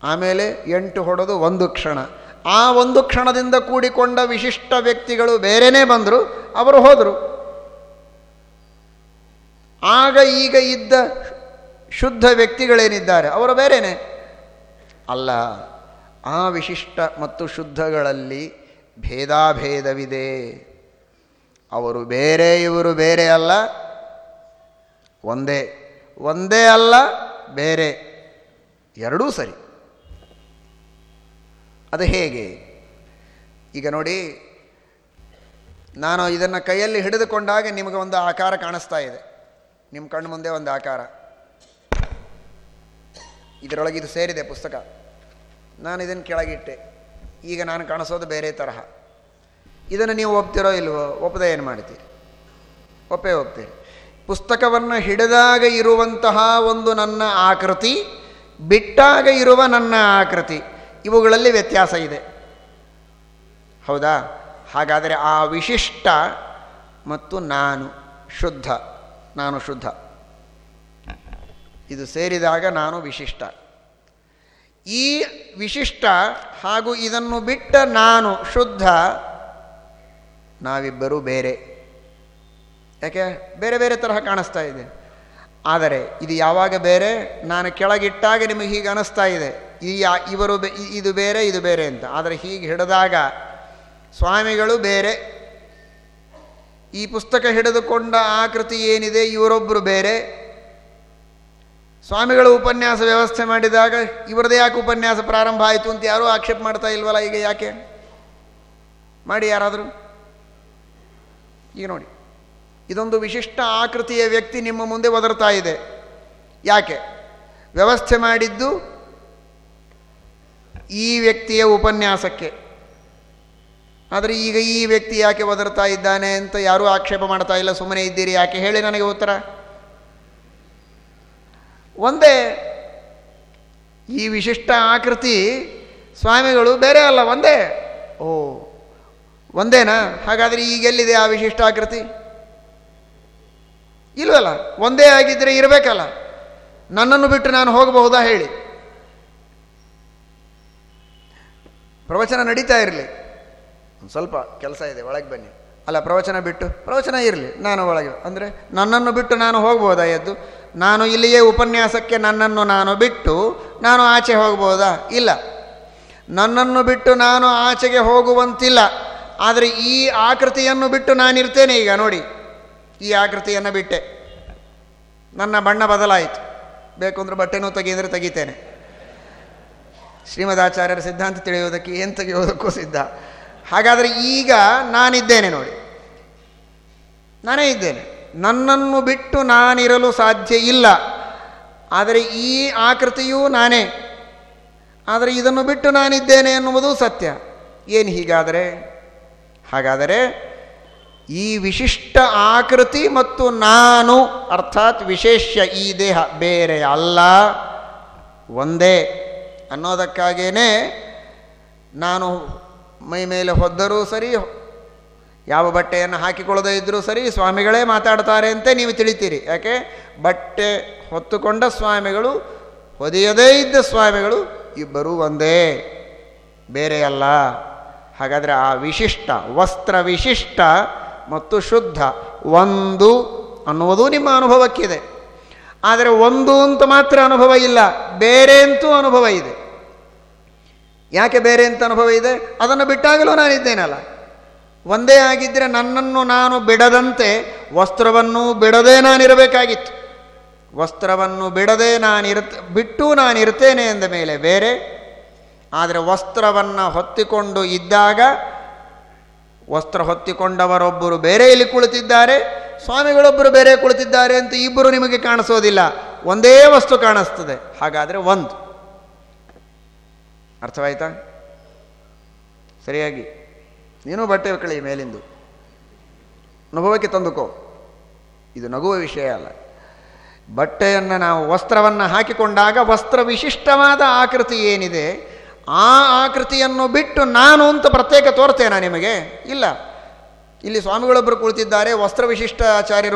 ಆಮೇಲೆ ಎಂಟು ಹೊಡೆದು ಒಂದು ಕ್ಷಣ. ಆ ಒಂದು ಕ್ಷಣದಿಂದ ಕೂಡಿಕೊಂಡ ವಿಶಿಷ್ಟ ವ್ಯಕ್ತಿಗಳು ಬೇರೆನೇ ಬಂದರು, ಅವರು ಹೋದರು. ಆಗ ಈಗ ಇದ್ದ ಶುದ್ಧ ವ್ಯಕ್ತಿಗಳೇನಿದ್ದಾರೆ, ಅವರು ಬೇರೆನೇ. ಅಲ್ಲ, ಆ ವಿಶಿಷ್ಟ ಮತ್ತು ಶುದ್ಧಗಳಲ್ಲಿ ಭೇದಾಭೇದವಿದೆ. ಅವರು ಬೇರೆ, ಇವರು ಬೇರೆ ಅಲ್ಲ. ಒಂದೇ ಒಂದೇ ಅಲ್ಲ, ಬೇರೆ. ಎರಡೂ ಸರಿ. ಅದು ಹೇಗೆ? ಈಗ ನೋಡಿ, ನಾನು ಇದನ್ನು ಕೈಯಲ್ಲಿ ಹಿಡಿದುಕೊಂಡಾಗ ನಿಮಗೆ ಒಂದು ಆಕಾರ ಕಾಣಿಸ್ತಾ ಇದೆ. ನಿಮ್ಮ ಕಣ್ಣು ಮುಂದೆ ಒಂದು ಆಕಾರ. ಇದರೊಳಗೆ ಇದು ಸೇರಿದೆ ಪುಸ್ತಕ. ನಾನು ಇದನ್ನು ಕೆಳಗಿಟ್ಟೆ. ಈಗ ನಾನು ಕಾಣಿಸೋದು ಬೇರೆ ತರಹ. ಇದನ್ನು ನೀವು ಒಪ್ತಿರೋ ಇಲ್ವೋ, ಒಪ್ಪದೆ ಏನು ಮಾಡ್ತೀರಿ? ಒಪ್ಪೇ ಒಪ್ತೀರಿ. ಪುಸ್ತಕವನ್ನು ಹಿಡಿದಾಗ ಇರುವಂತಹ ಒಂದು ನನ್ನ ಆಕೃತಿ, ಬಿಟ್ಟಾಗ ಇರುವ ನನ್ನ ಆಕೃತಿ, ಇವುಗಳಲ್ಲಿ ವ್ಯತ್ಯಾಸ ಇದೆ. ಹೌದಾ? ಹಾಗಾದರೆ ಆ ವಿಶಿಷ್ಟ ಮತ್ತು ನಾನು ಶುದ್ಧ ನಾನು ಶುದ್ಧ. ಇದು ಸೇರಿದಾಗ ನಾನು ವಿಶಿಷ್ಟ. ಈ ವಿಶಿಷ್ಟ ಹಾಗೂ ಇದನ್ನು ಬಿಟ್ಟ ನಾನು ಶುದ್ಧ ನಾವಿಬ್ಬರೂ ಬೇರೆ. ಯಾಕೆ? ಬೇರೆ ಬೇರೆ ತರಹ ಕಾಣಿಸ್ತಾ ಇದೆ. ಆದರೆ ಇದು ಯಾವಾಗ ಬೇರೆ? ನಾನು ಕೆಳಗಿಟ್ಟಾಗ ನಿಮಗೆ ಹೀಗೆ ಅನಿಸ್ತಾ ಇದೆ. ಈ ಇವರು ಇದು ಬೇರೆ ಇದು ಬೇರೆ ಅಂತ. ಆದರೆ ಹೀಗೆ ಹಿಡಿದಾಗ ಸ್ವಾಮಿಗಳು ಬೇರೆ. ಈ ಪುಸ್ತಕ ಹಿಡಿದುಕೊಂಡ ಆಕೃತಿ ಏನಿದೆ? ಇವರೊಬ್ಬರು ಬೇರೆ. ಸ್ವಾಮಿಗಳು ಉಪನ್ಯಾಸ ವ್ಯವಸ್ಥೆ ಮಾಡಿದಾಗ ಇವರದೇ ಯಾಕೆ ಉಪನ್ಯಾಸ ಪ್ರಾರಂಭ ಆಯಿತು ಅಂತ ಯಾರೂ ಆಕ್ಷೇಪ ಮಾಡ್ತಾ ಇಲ್ವಲ್ಲ ಈಗ ಯಾಕೆ? ಮಾಡಿ ಯಾರಾದರೂ? ಈಗ ನೋಡಿ. ಇದೊಂದು ವಿಶಿಷ್ಟ ಆಕೃತಿಯ ವ್ಯಕ್ತಿ ನಿಮ್ಮ ಮುಂದೆ ಒದರ್ತಾ ಇದೆ. ಯಾಕೆ? ವ್ಯವಸ್ಥೆ ಮಾಡಿದ್ದು ಈ ವ್ಯಕ್ತಿಯ ಉಪನ್ಯಾಸಕ್ಕೆ. ಆದರೆ ಈಗ ಈ ವ್ಯಕ್ತಿ ಯಾಕೆ ಒದರ್ತಾ ಇದ್ದಾನೆ ಅಂತ ಯಾರೂ ಆಕ್ಷೇಪ ಮಾಡ್ತಾ ಇಲ್ಲ. ಸುಮ್ಮನೆ ಇದ್ದೀರಿ, ಯಾಕೆ? ಹೇಳಿ ನನಗೆ ಉತ್ತರ. ಒಂದೇ, ಈ ವಿಶಿಷ್ಟ ಆಕೃತಿ ಸ್ವಾಮಿಗಳು ಬೇರೆ ಅಲ್ಲ, ಒಂದೇ. ಓ ಒಂದೇನಾ? ಹಾಗಾದರೆ ಈಗೆಲ್ಲಿದೆ ಆ ವಿಶಿಷ್ಟ ಆಕೃತಿ? ಇಲ್ವಲ್ಲ? ಒಂದೇ ಆಗಿದ್ದರೆ ಇರಬೇಕಲ್ಲ. ನನ್ನನ್ನು ಬಿಟ್ಟು ನಾನು ಹೋಗಬಹುದಾ ಹೇಳಿ. ಪ್ರವಚನ ನಡೀತಾ ಇರಲಿ. ಒಂದು ಸ್ವಲ್ಪ ಕೆಲಸ ಇದೆ, ಒಳಗೆ ಬನ್ನಿ. ಅಲ್ಲ, ಪ್ರವಚನ ಬಿಟ್ಟು? ಪ್ರವಚನ ಇರಲಿ, ನಾನು ಒಳಗೆ. ಅಂದರೆ ನನ್ನನ್ನು ಬಿಟ್ಟು ನಾನು ಹೋಗ್ಬೋದಾ ಎದ್ದು? ನಾನು ಇಲ್ಲಿಯೇ ಉಪನ್ಯಾಸಕ್ಕೆ ನನ್ನನ್ನು ನಾನು ಬಿಟ್ಟು ನಾನು ಆಚೆ ಹೋಗ್ಬೋದಾ? ಇಲ್ಲ. ನನ್ನನ್ನು ಬಿಟ್ಟು ನಾನು ಆಚೆಗೆ ಹೋಗುವಂತಿಲ್ಲ. ಆದರೆ ಈ ಆಕೃತಿಯನ್ನು ಬಿಟ್ಟು ನಾನಿರ್ತೇನೆ ಈಗ, ನೋಡಿ. ಈ ಆಕೃತಿಯನ್ನು ಬಿಟ್ಟೆ. ನನ್ನ ಬಣ್ಣ ಬದಲಾಯಿತು. ಬೇಕು ಅಂದರೆ ಬಟ್ಟೆನೂ ತೆಗೆದರೆ ತೆಗಿತೇನೆ. ಶ್ರೀಮದಾಚಾರ್ಯರ ಸಿದ್ಧಾಂತ ತಿಳಿಯೋದಕ್ಕೆ ಏನು ತೆಗೆಯೋದಕ್ಕೂ ಸಿದ್ಧ. ಹಾಗಾದರೆ ಈಗ ನಾನಿದ್ದೇನೆ, ನೋಡಿ. ನಾನೇ ಇದ್ದೇನೆ. ನನ್ನನ್ನು ಬಿಟ್ಟು ನಾನಿರಲು ಸಾಧ್ಯ ಇಲ್ಲ. ಆದರೆ ಈ ಆಕೃತಿಯೂ ನಾನೇ. ಆದರೆ ಇದನ್ನು ಬಿಟ್ಟು ನಾನಿದ್ದೇನೆ ಎನ್ನುವುದು ಸತ್ಯ. ಏನು ಹೀಗಾದರೆ? ಹಾಗಾದರೆ ಈ ವಿಶಿಷ್ಟ ಆಕೃತಿ ಮತ್ತು ನಾನು, ಅರ್ಥಾತ್ ವಿಶೇಷ್ಯ ಈ ದೇಹ ಬೇರೆ ಅಲ್ಲ, ಒಂದೇ ಅನ್ನೋದಕ್ಕಾಗೇ ನಾನು ಮೈ ಮೇಲೆ ಹೊದ್ದರೂ ಸರಿ, ಯಾವ ಬಟ್ಟೆಯನ್ನು ಹಾಕಿಕೊಳ್ಳದೇ ಇದ್ದರೂ ಸರಿ ಸ್ವಾಮಿಗಳೇ ಮಾತಾಡ್ತಾರೆ ಅಂತ ನೀವು ತಿಳಿತೀರಿ. ಯಾಕೆ? ಬಟ್ಟೆ ಹೊತ್ತುಕೊಂಡ ಸ್ವಾಮಿಗಳು, ಹೊದೆಯದೇ ಇದ್ದ ಸ್ವಾಮಿಗಳು ಇಬ್ಬರೂ ಒಂದೇ, ಬೇರೆ ಅಲ್ಲ. ಹಾಗಾದರೆ ಆ ವಿಶಿಷ್ಟ, ವಸ್ತ್ರ ವಿಶಿಷ್ಟ ಮತ್ತು ಶುದ್ಧ ಒಂದು ಅನ್ನುವುದು ನಿಮ್ಮ ಅನುಭವಕ್ಕಿದೆ. ಆದರೆ ಒಂದು ಅಂತ ಮಾತ್ರ ಅನುಭವ ಇಲ್ಲ, ಬೇರೆ ಅಂತೂ ಅನುಭವ ಇದೆ. ಯಾಕೆ ಬೇರೆ ಅಂತ ಅನುಭವ ಇದೆ? ಅದನ್ನು ಬಿಟ್ಟಾಗಲೂ ನಾನಿದ್ದೇನಲ್ಲ. ಒಂದೇ ಆಗಿದ್ದರೆ ನನ್ನನ್ನು ನಾನು ಬಿಡದಂತೆ ವಸ್ತ್ರವನ್ನು ಬಿಡದೆ ನಾನಿರಬೇಕಾಗಿತ್ತು. ವಸ್ತ್ರವನ್ನು ಬಿಡದೆ ನಾನಿರ್ತ, ಬಿಟ್ಟು ನಾನಿರ್ತೇನೆ ಎಂದ ಮೇಲೆ ಬೇರೆ ಆದರೆ ವಸ್ತ್ರವನ್ನು ಹೊತ್ತಿಕೊಂಡು ಇದ್ದಾಗ, ವಸ್ತ್ರ ಹೊತ್ತಿಕೊಂಡವರೊಬ್ಬರು ಬೇರೆ ಇಲ್ಲಿ ಕುಳಿತಿದ್ದಾರೆ, ಸ್ವಾಮಿಗಳೊಬ್ಬರು ಬೇರೆ ಕುಳಿತಿದ್ದಾರೆ ಅಂತ ಇಬ್ಬರು ನಿಮಗೆ ಕಾಣಿಸೋದಿಲ್ಲ. ಒಂದೇ ವಸ್ತು ಕಾಣಿಸ್ತದೆ. ಹಾಗಾದರೆ ಒಂದು. ಅರ್ಥವಾಯ್ತಾ? ಸರಿಯಾಗಿ. ನೀನು ಬಟ್ಟೆ ಕಳಿ ಮೇಲಿಂದು. ಅನುಭವಕ್ಕೆ ತಂದುಕೋ. ಇದು ನಗುವ ವಿಷಯ ಅಲ್ಲ. ಬಟ್ಟೆಯನ್ನು ನಾವು ವಸ್ತ್ರವನ್ನು ಹಾಕಿಕೊಂಡಾಗ ವಸ್ತ್ರ ವಿಶಿಷ್ಟವಾದ ಆಕೃತಿ ಏನಿದೆ? ಆ ಆಕೃತಿಯನ್ನು ಬಿಟ್ಟು ನಾನು ಅಂತ ಪ್ರತ್ಯೇಕ ತೋರ್ತೇನೆ ನಿಮಗೆ? ಇಲ್ಲ. ಇಲ್ಲಿ ಸ್ವಾಮಿಗಳೊಬ್ಬರು ಕುಳಿತಿದ್ದಾರೆ, ವಸ್ತ್ರ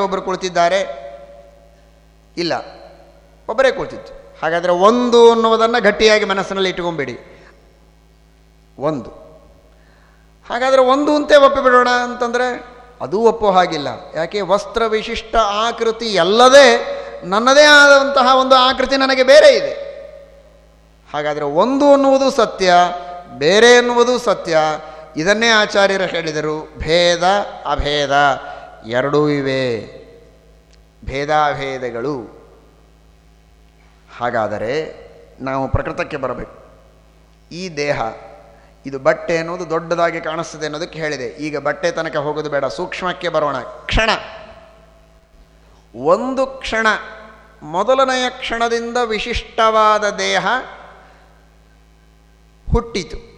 ಒಬ್ಬರು ಕುಳಿತಿದ್ದಾರೆ. ಇಲ್ಲ. ಒಬ್ಬರೇ ಕುಳಿತಿತ್ತು ಹಾಗಾದರೆ ಒಂದು ಅನ್ನುವುದನ್ನು ಗಟ್ಟಿಯಾಗಿ ಮನಸ್ಸಿನಲ್ಲಿ ಇಟ್ಕೊಂಬಿಡಿ ಒಂದು. ಹಾಗಾದರೆ ಒಂದು ಅಂತೆ ಒಪ್ಪಿಬಿಡೋಣ ಅಂತಂದರೆ ಅದೂ ಒಪ್ಪೋ ಹಾಗಿಲ್ಲ. ಯಾಕೆ? ವಸ್ತ್ರ ವಿಶಿಷ್ಟ ಆಕೃತಿ ಎಲ್ಲದೇ ನನ್ನದೇ ಆದಂತಹ ಒಂದು ಆಕೃತಿ ನನಗೆ ಬೇರೆ ಇದೆ. ಹಾಗಾದರೆ ಒಂದು ಅನ್ನುವುದು ಸತ್ಯ, ಬೇರೆ ಎನ್ನುವುದು ಸತ್ಯ. ಇದನ್ನೇ ಆಚಾರ್ಯರು ಹೇಳಿದರು, ಭೇದ ಅಭೇದ. ಎರಡೂ ಇವೆ. ಭೇದಾಭೇದಗಳು. ಹಾಗಾದರೆ ನಾವು ಪ್ರಕೃತಕ್ಕೆ ಬರಬೇಕು. ಈ ದೇಹ, ಇದು ಬಟ್ಟೆ ಅನ್ನೋದು ದೊಡ್ಡದಾಗಿ ಕಾಣಿಸ್ತದೆ ಅನ್ನೋದಕ್ಕೆ ಹೇಳಿದೆ. ಈಗ ಬಟ್ಟೆ ತನಕ ಹೋಗೋದು ಬೇಡ, ಸೂಕ್ಷ್ಮಕ್ಕೆ ಬರೋಣ. ಕ್ಷಣ. ಒಂದು ಕ್ಷಣ, ಮೊದಲನೆಯ ಕ್ಷಣದಿಂದ ವಿಶಿಷ್ಟವಾದ ದೇಹ ಹುಟ್ಟಿತು.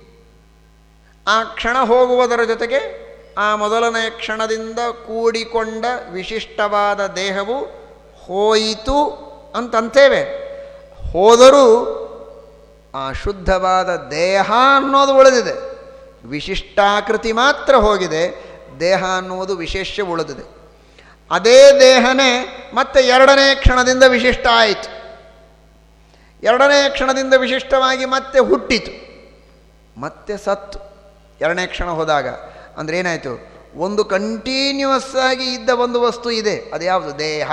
ಆ ಕ್ಷಣ ಹೋಗುವುದರ ಜೊತೆಗೆ ಆ ಮೊದಲನೆಯ ಕ್ಷಣದಿಂದ ಕೂಡಿಕೊಂಡ ವಿಶಿಷ್ಟವಾದ ದೇಹವು ಹೋಯಿತು ಅಂತಂತೇವೆ. ಹೋದರೂ ಆ ಶುದ್ಧವಾದ ದೇಹ ಅನ್ನೋದು ಉಳಿದಿದೆ. ವಿಶಿಷ್ಟಾಕೃತಿ ಮಾತ್ರ ಹೋಗಿದೆ, ದೇಹ ಅನ್ನುವುದು ವಿಶೇಷ ಉಳಿದಿದೆ. ಅದೇ ದೇಹನೇ ಮತ್ತೆ ಎರಡನೇ ಕ್ಷಣದಿಂದ ವಿಶಿಷ್ಟ ಆಯಿತು. ಎರಡನೇ ಕ್ಷಣದಿಂದ ವಿಶಿಷ್ಟವಾಗಿ ಮತ್ತೆ ಹುಟ್ಟಿತು. ಮತ್ತೆ ಸತ್ತು ಎರಡನೇ ಕ್ಷಣ ಹೋದಾಗ, ಅಂದರೆ ಏನಾಯಿತು? ಒಂದು ಕಂಟಿನ್ಯೂಸ್ ಆಗಿ ಇದ್ದ ಒಂದು ವಸ್ತು ಇದೆ. ಅದು ಯಾವುದು? ದೇಹ.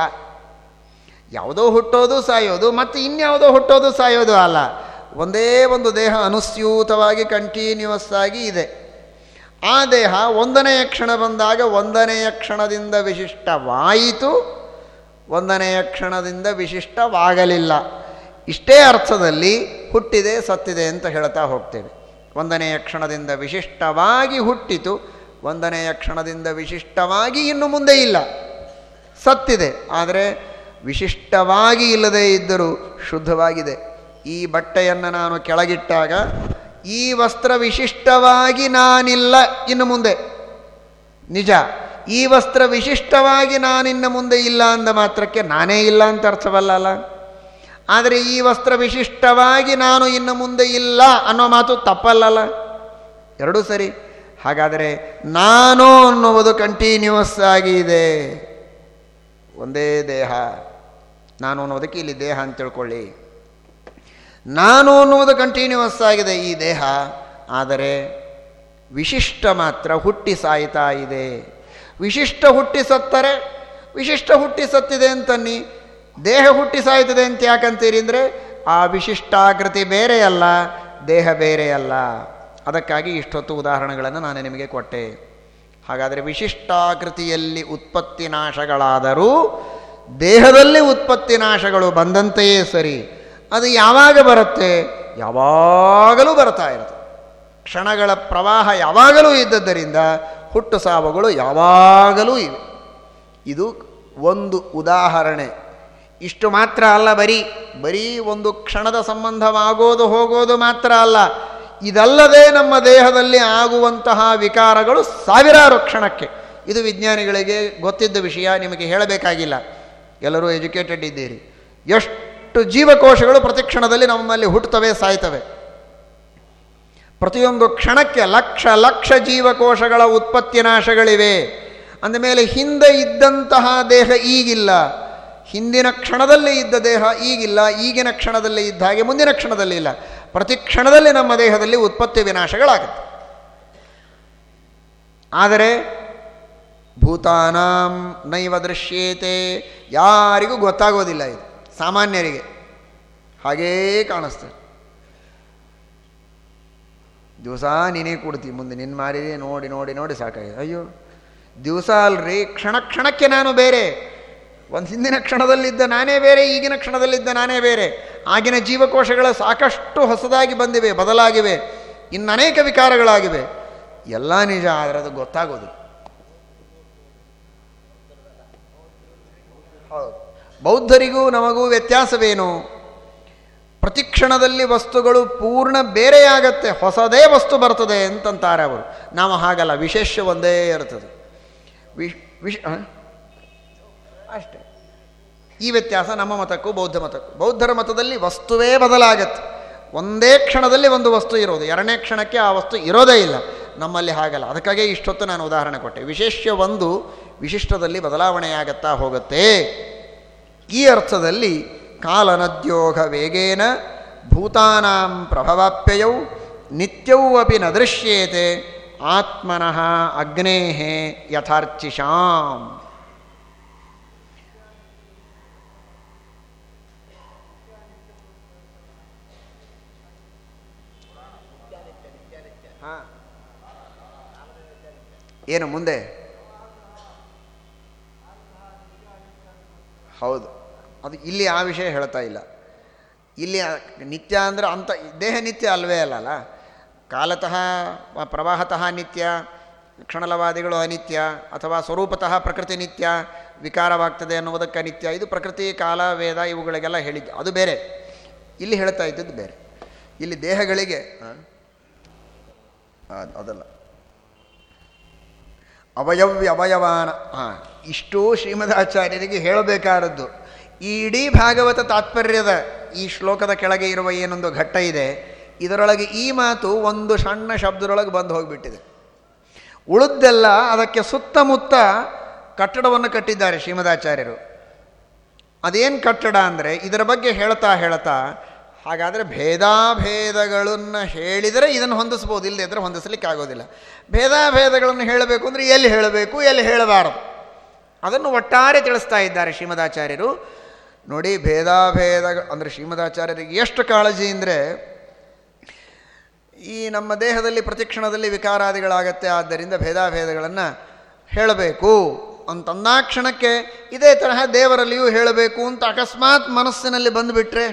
ಯಾವುದೋ ಹುಟ್ಟೋದು ಸಾಯೋದು, ಮತ್ತು ಇನ್ಯಾವುದೋ ಹುಟ್ಟೋದು ಸಾಯೋದು ಅಲ್ಲ. ಒಂದೇ ಒಂದು ದೇಹ ಅನುಸ್ಯೂತವಾಗಿ ಕಂಟಿನ್ಯೂಸ್ ಆಗಿ ಇದೆ. ಆ ದೇಹ ಒಂದನೆಯ ಕ್ಷಣ ಬಂದಾಗ ಒಂದನೆಯ ಕ್ಷಣದಿಂದ ವಿಶಿಷ್ಟವಾಯಿತು, ಒಂದನೆಯ ಕ್ಷಣದಿಂದ ವಿಶಿಷ್ಟವಾಗಲಿಲ್ಲ. ಇಷ್ಟೇ ಅರ್ಥದಲ್ಲಿ ಹುಟ್ಟಿದೆ, ಸತ್ತಿದೆ ಅಂತ ಹೇಳ್ತಾ ಹೋಗ್ತೇವೆ. ಒಂದನೆಯ ಕ್ಷಣದಿಂದ ವಿಶಿಷ್ಟವಾಗಿ ಹುಟ್ಟಿತು, ಒಂದನೆಯ ಕ್ಷಣದಿಂದ ವಿಶಿಷ್ಟವಾಗಿ ಇನ್ನು ಮುಂದೆ ಇಲ್ಲ. ಸತ್ತಿದೆ, ಆದರೆ ವಿಶಿಷ್ಟವಾಗಿ ಇಲ್ಲದೇ ಇದ್ದರೂ ಶುದ್ಧವಾಗಿದೆ. ಈ ಬಟ್ಟೆಯನ್ನು ನಾನು ಕೆಳಗಿಟ್ಟಾಗ, ಈ ವಸ್ತ್ರ ವಿಶಿಷ್ಟವಾಗಿ ನಾನಿಲ್ಲ ಇನ್ನು ಮುಂದೆ. ನಿಜ, ಈ ವಸ್ತ್ರ ವಿಶಿಷ್ಟವಾಗಿ ನಾನಿನ್ನು ಮುಂದೆ ಇಲ್ಲ ಅಂದ ಮಾತ್ರಕ್ಕೆ ನಾನೇ ಇಲ್ಲ ಅಂತ ಅರ್ಥವಲ್ಲ ಅಲ್ಲ? ಆದರೆ ಈ ವಸ್ತ್ರ ವಿಶಿಷ್ಟವಾಗಿ ನಾನು ಇನ್ನು ಮುಂದೆ ಇಲ್ಲ ಅನ್ನೋ ಮಾತು ತಪ್ಪಲ್ಲಲ್ಲ? ಎರಡೂ ಸರಿ. ಹಾಗಾದರೆ ನಾನು ಅನ್ನುವುದು ಕಂಟಿನ್ಯೂಸ್ ಆಗಿದೆ. ಒಂದೇ ದೇಹ. ನಾನು ಅನ್ನೋದಕ್ಕೆ ಇಲ್ಲಿ ದೇಹ ಅಂತ ತಿಳ್ಕೊಳ್ಳಿ. ನಾನು ಅನ್ನುವುದು ಕಂಟಿನ್ಯೂಸ್ ಆಗಿದೆ ಈ ದೇಹ. ಆದರೆ ವಿಶಿಷ್ಟ ಮಾತ್ರ ಹುಟ್ಟಿ ಸಾಯ್ತಾ ಇದೆ. ವಿಶಿಷ್ಟ ಹುಟ್ಟಿ ಸತ್ತರೆ, ವಿಶಿಷ್ಟ ಹುಟ್ಟಿ ಸತ್ತಿದೆ ಅಂತನ್ನಿ. ದೇಹ ಹುಟ್ಟಿ ಸಾಯ್ತದೆ ಅಂತ ಯಾಕಂತೀರಿ ಅಂದರೆ ಆ ವಿಶಿಷ್ಟಾಕೃತಿ ಬೇರೆಯಲ್ಲ, ದೇಹ ಬೇರೆಯಲ್ಲ. ಅದಕ್ಕಾಗಿ ಇಷ್ಟೊತ್ತು ಉದಾಹರಣೆಗಳನ್ನು ನಾನು ನಿಮಗೆ ಕೊಟ್ಟೆ. ಹಾಗಾದರೆ ವಿಶಿಷ್ಟಾಕೃತಿಯಲ್ಲಿ ಉತ್ಪತ್ತಿ ನಾಶಗಳಾದರೂ ದೇಹದಲ್ಲಿ ಉತ್ಪತ್ತಿ ನಾಶಗಳು ಬಂದಂತೆಯೇ ಸರಿ. ಅದು ಯಾವಾಗ ಬರುತ್ತೆ? ಯಾವಾಗಲೂ ಬರ್ತಾ ಇರುತ್ತೆ. ಕ್ಷಣಗಳ ಪ್ರವಾಹ ಯಾವಾಗಲೂ ಇದ್ದದ್ದರಿಂದ ಹುಟ್ಟು ಸಾವುಗಳು ಯಾವಾಗಲೂ ಇವೆ. ಇದು ಒಂದು ಉದಾಹರಣೆ. ಇಷ್ಟು ಮಾತ್ರ ಅಲ್ಲ ಬರೀ ಬರೀ ಒಂದು ಕ್ಷಣದ ಸಂಬಂಧವಾಗೋದು ಹೋಗೋದು ಮಾತ್ರ ಅಲ್ಲ. ಇದಲ್ಲದೆ ನಮ್ಮ ದೇಹದಲ್ಲಿ ಆಗುವಂತಹ ವಿಕಾರಗಳು ಸಾವಿರಾರು ಕ್ಷಣಕ್ಕೆ. ಇದು ವಿಜ್ಞಾನಿಗಳಿಗೆ ಗೊತ್ತಿದ್ದ ವಿಷಯ, ನಿಮಗೆ ಹೇಳಬೇಕಾಗಿಲ್ಲ. ಎಲ್ಲರೂ ಎಜುಕೇಟೆಡ್ ಇದ್ದೀರಿ. ಎಷ್ಟು ಜೀವಕೋಶಗಳು ಪ್ರತಿ ಕ್ಷಣದಲ್ಲಿ ನಮ್ಮಲ್ಲಿ ಹುಟ್ಟುತ್ತವೆ, ಸಾಯ್ತವೆ. ಪ್ರತಿಯೊಂದು ಕ್ಷಣಕ್ಕೆ ಲಕ್ಷ ಲಕ್ಷ ಜೀವಕೋಶಗಳ ಉತ್ಪತ್ತಿ ನಾಶಗಳಿವೆ. ಅಂದಮೇಲೆ ಹಿಂದೆ ಇದ್ದಂತಹ ದೇಹ ಈಗಿಲ್ಲ. ಹಿಂದಿನ ಕ್ಷಣದಲ್ಲಿ ಇದ್ದ ದೇಹ ಈಗಿಲ್ಲ, ಈಗಿನ ಕ್ಷಣದಲ್ಲಿ ಇದ್ದ ಹಾಗೆ ಮುಂದಿನ ಕ್ಷಣದಲ್ಲಿ ಇಲ್ಲ. ಪ್ರತಿ ಕ್ಷಣದಲ್ಲಿ ನಮ್ಮ ದೇಹದಲ್ಲಿ ಉತ್ಪತ್ತಿ ವಿನಾಶಗಳಾಗುತ್ತೆ. ಆದರೆ ಭೂತಾನಾಂ ನೈವ ದೃಶ್ಯೇತೆ, ಯಾರಿಗೂ ಗೊತ್ತಾಗೋದಿಲ್ಲ ಇದು, ಸಾಮಾನ್ಯರಿಗೆ. ಹಾಗೇ ಕಾಣಿಸ್ತದೆ. ದಿವಸ ನೀನೇ ಕೊಡ್ತಿ, ಮುಂದೆ ನಿನ್ನ ಮಾರಿದೆ, ನೋಡಿ ನೋಡಿ ನೋಡಿ ಸಾಕಾಗಿದೆ. ಅಯ್ಯೋ, ದಿವಸ ಅಲ್ರಿ, ಕ್ಷಣ ಕ್ಷಣಕ್ಕೆ ನಾನು ಬೇರೆ. ಒಂದು ಹಿಂದಿನ ಕ್ಷಣದಲ್ಲಿದ್ದ ನಾನೇ ಬೇರೆ, ಈಗಿನ ಕ್ಷಣದಲ್ಲಿದ್ದ ನಾನೇ ಬೇರೆ. ಆಗಿನ ಜೀವಕೋಶಗಳ ಸಾಕಷ್ಟು ಹೊಸದಾಗಿ ಬಂದಿವೆ, ಬದಲಾಗಿವೆ. ಇನ್ನು ಅನೇಕ ವಿಕಾರಗಳಾಗಿವೆ. ಎಲ್ಲ ನಿಜ, ಆದರೆ ಅದು ಗೊತ್ತಾಗೋದು. ಹೌದು. ಬೌದ್ಧರಿಗೂ ನಮಗೂ ವ್ಯತ್ಯಾಸವೇನು? ಪ್ರತಿಕ್ಷಣದಲ್ಲಿ ವಸ್ತುಗಳು ಪೂರ್ಣ ಬೇರೆಯಾಗತ್ತೆ, ಹೊಸದೇ ವಸ್ತು ಬರ್ತದೆ ಅಂತಂತಾರೆ ಅವರು. ನಾವು ಹಾಗಲ್ಲ, ವಿಶೇಷ ಒಂದೇ ಇರ್ತದೆ. ವಿಶ್ ವಿಶ್? ಅಷ್ಟೇ. ಈ ವ್ಯತ್ಯಾಸ ನಮ್ಮ ಮತಕ್ಕೂ ಬೌದ್ಧ ಮತಕ್ಕೂ. ಬೌದ್ಧರ ಮತದಲ್ಲಿ ವಸ್ತುವೇ ಬದಲಾಗತ್ತೆ. ಒಂದೇ ಕ್ಷಣದಲ್ಲಿ ಒಂದು ವಸ್ತು ಇರೋದು. ಎರಡನೇ ಕ್ಷಣಕ್ಕೆ ಆ ವಸ್ತು ಇರೋದೇ ಇಲ್ಲ. ನಮ್ಮಲ್ಲಿ ಹಾಗಲ್ಲ. ಅದಕ್ಕಾಗಿ ಇಷ್ಟೊತ್ತು ನಾನು ಉದಾಹರಣೆ ಕೊಟ್ಟೆ. ವಿಶೇಷ ಒಂದು ವಿಶಿಷ್ಟದಲ್ಲಿ ಬದಲಾವಣೆಯಾಗತ್ತಾ ಹೋಗುತ್ತೆ. ಈ ಅರ್ಥದಲ್ಲಿ ಕಾಲನದ್ಯೋಗ ವೇಗೇನ ಭೂತಾನಾಂ ಪ್ರಭವಾಪ್ಯಯೌ ನಿತ್ಯವೂ ಅಪಿ ನ ದೃಶ್ಯೇತೆ ಆತ್ಮನಃ ಅಗ್ನೇಹೇ ಯಥಾರ್ಚಿಷಾಂ ಏನು ಮುಂದೆ? ಹೌದು. ಅದು ಇಲ್ಲಿ ಆ ವಿಷಯ ಹೇಳ್ತಾ ಇಲ್ಲ. ಇಲ್ಲಿ ನಿತ್ಯ ಅಂದರೆ ಅಂಥ ದೇಹ ನಿತ್ಯ ಅಲ್ವೇ ಅಲ್ಲಲ್ಲ ಕಾಲತಃ, ಪ್ರವಾಹತಃ ನಿತ್ಯ, ಕ್ಷಣಲವಾದಿಗಳು ಅನಿತ್ಯ, ಅಥವಾ ಸ್ವರೂಪತಃ ಪ್ರಕೃತಿ ನಿತ್ಯ, ವಿಕಾರವಾಗ್ತದೆ ಅನ್ನುವುದಕ್ಕೆ ನಿತ್ಯ ಇದು ಪ್ರಕೃತಿ, ಕಾಲ, ವೇದ ಇವುಗಳಿಗೆಲ್ಲ ಹೇಳಿದ್ದು. ಅದು ಬೇರೆ. ಇಲ್ಲಿ ಹೇಳ್ತಾ ಇದ್ದದ್ದು ಬೇರೆ. ಇಲ್ಲಿ ದೇಹಗಳಿಗೆ ಅದಲ್ಲ. ಅವಯವ್ಯ ಅವಯವಾನ. ಹಾಂ, ಇಷ್ಟು ಶ್ರೀಮದಾಚಾರ್ಯರಿಗೆ ಹೇಳಬೇಕಾದದ್ದು. ಈ ಇಡೀ ಭಾಗವತ ತಾತ್ಪರ್ಯದ ಈ ಶ್ಲೋಕದ ಕೆಳಗೆ ಇರುವ ಏನೊಂದು ಘಟ್ಟ ಇದೆ, ಇದರೊಳಗೆ ಈ ಮಾತು ಒಂದು ಸಣ್ಣ ಶಬ್ದದೊಳಗೆ ಬಂದು ಹೋಗಿಬಿಟ್ಟಿದೆ. ಉಳಿದ್ದೆಲ್ಲ ಅದಕ್ಕೆ ಸುತ್ತಮುತ್ತ ಕಟ್ಟಡವನ್ನು ಕಟ್ಟಿದ್ದಾರೆ ಶ್ರೀಮದಾಚಾರ್ಯರು. ಅದೇನು ಕಟ್ಟಡ ಅಂದರೆ ಇದರ ಬಗ್ಗೆ ಹೇಳ್ತಾ ಹೇಳ್ತಾ ಹಾಗಾದರೆ ಭೇದಾಭೇದಗಳನ್ನು ಹೇಳಿದರೆ ಇದನ್ನು ಹೊಂದಿಸ್ಬೋದು ಇಲ್ಲದೆ ಇದ್ದರೆ ಹೊಂದಿಸಲಿಕ್ಕೆ ಆಗೋದಿಲ್ಲ. ಭೇದಾಭೇದಗಳನ್ನು ಹೇಳಬೇಕು ಅಂದರೆ ಎಲ್ಲಿ ಹೇಳಬೇಕು, ಎಲ್ಲಿ ಹೇಳಬಾರದು? ಅದನ್ನು ಒಟ್ಟಾರೆ ತಿಳಿಸ್ತಾ ಇದ್ದಾರೆ ಶ್ರೀಮದಾಚಾರ್ಯರು. ನೋಡಿ ಭೇದಾಭೇದ ಅಂದರೆ ಶ್ರೀಮದಾಚಾರ್ಯರಿಗೆ ಎಷ್ಟು ಕಾಳಜಿ ಅಂದರೆ, ಈ ನಮ್ಮ ದೇಹದಲ್ಲಿ ಪ್ರತಿಕ್ಷಣದಲ್ಲಿ ವಿಕಾರಾದಿಗಳಾಗತ್ತೆ, ಆದ್ದರಿಂದ ಭೇದಾಭೇದಗಳನ್ನು ಹೇಳಬೇಕು ಅಂತಂದಾಕ್ಷಣಕ್ಕೆ ಇದೇ ತರಹ ದೇವರಲ್ಲಿಯೂ ಹೇಳಬೇಕು ಅಂತ ಅಕಸ್ಮಾತ್ ಮನಸ್ಸಿನಲ್ಲಿ ಬಂದುಬಿಟ್ರೆ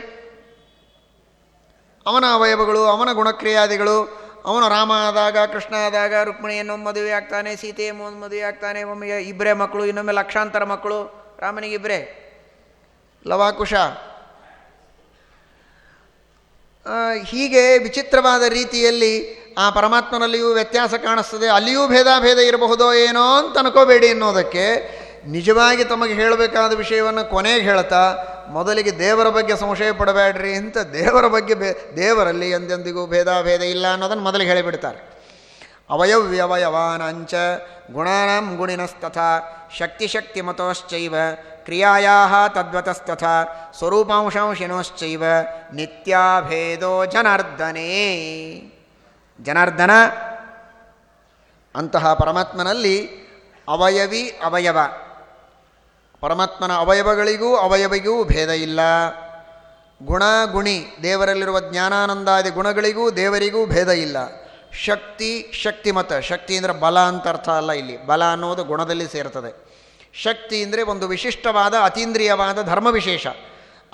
ಅವನ ಅವಯವಗಳು, ಅವನ ಗುಣಕ್ರಿಯಾದಿಗಳು. ಅವನು ರಾಮ ಆದಾಗ, ಕೃಷ್ಣ ಆದಾಗ ರುಕ್ಮಿಣಿಯನ್ನು ಮದುವೆ ಆಗ್ತಾನೆ ಒಂದು ಮದುವೆ ಆಗ್ತಾನೆ ಒಮ್ಮೆ ಇಬ್ಬರೇ ಮಕ್ಕಳು, ಇನ್ನೊಮ್ಮೆ ಲಕ್ಷಾಂತರ ಮಕ್ಕಳು. ರಾಮನಿಗೆ ಇಬ್ಬರೇ ಲವಾಕುಶ. ಹೀಗೆ ವಿಚಿತ್ರವಾದ ರೀತಿಯಲ್ಲಿ ಆ ಪರಮಾತ್ಮನಲ್ಲಿಯೂ ವ್ಯತ್ಯಾಸ ಕಾಣಿಸ್ತದೆ. ಅಲ್ಲಿಯೂ ಭೇದಾಭೇದ ಇರಬಹುದೋ ಏನೋ ಅಂತ ಅನ್ಕೋಬೇಡಿ ಅನ್ನೋದಕ್ಕೆ ನಿಜವಾಗಿ ತಮಗೆ ಹೇಳಬೇಕಾದ ವಿಷಯವನ್ನು ಕೊನೆಗೆ ಹೇಳ್ತಾ, ಮೊದಲಿಗೆ ದೇವರ ಬಗ್ಗೆ ಸಂಶಯ ಪಡಬೇಡ್ರಿ ಅಂತ ದೇವರ ಬಗ್ಗೆ ಬೇ, ದೇವರಲ್ಲಿ ಎಂದೆಂದಿಗೂ ಭೇದಾಭೇದ ಇಲ್ಲ ಅನ್ನೋದನ್ನು ಮೊದಲಿಗೆ ಹೇಳಿಬಿಡ್ತಾರೆ. ಅವಯವ್ಯವಯವಾನಂಚ ಗುಣಾನಾಂ ಗುಣಿನಸ್ತಥಾ ಶಕ್ತಿಶಕ್ತಿ ಮತೋಶ್ಚೈವ ಕ್ರಿಯಾಯಾ ತದ್ವತಸ್ತಥಾ, ಸ್ವರೂಪಾಂಶಾಂಶಿನೋಶ್ಚೈವ, ನಿತ್ಯಾಭೇದೋ ಜನಾರ್ದನೇ. ಜನಾರ್ದನ ಅಂತಹ ಪರಮಾತ್ಮನಲ್ಲಿ ಅವಯವಿ ಅವಯವ. ಪರಮಾತ್ಮನ ಅವಯವಗಳಿಗೂ ಅವಯವಿಗೂ ಭೇದ ಇಲ್ಲ. ಗುಣ ಗುಣಿ ದೇವರಲ್ಲಿರುವ ಜ್ಞಾನಾನಂದಾದಿ ಗುಣಗಳಿಗೂ ದೇವರಿಗೂ ಭೇದ ಇಲ್ಲ. ಶಕ್ತಿ ಶಕ್ತಿಮತ ಶಕ್ತಿ ಅಂದರೆ ಬಲ ಅಂತ ಅರ್ಥ ಅಲ್ಲ ಇಲ್ಲಿ. ಬಲ ಅನ್ನೋದು ಗುಣದಲ್ಲಿ ಸೇರ್ತದೆ. ಶಕ್ತಿ ಅಂದರೆ ಒಂದು ವಿಶಿಷ್ಟವಾದ ಅತೀಂದ್ರಿಯವಾದ ಧರ್ಮ ವಿಶೇಷ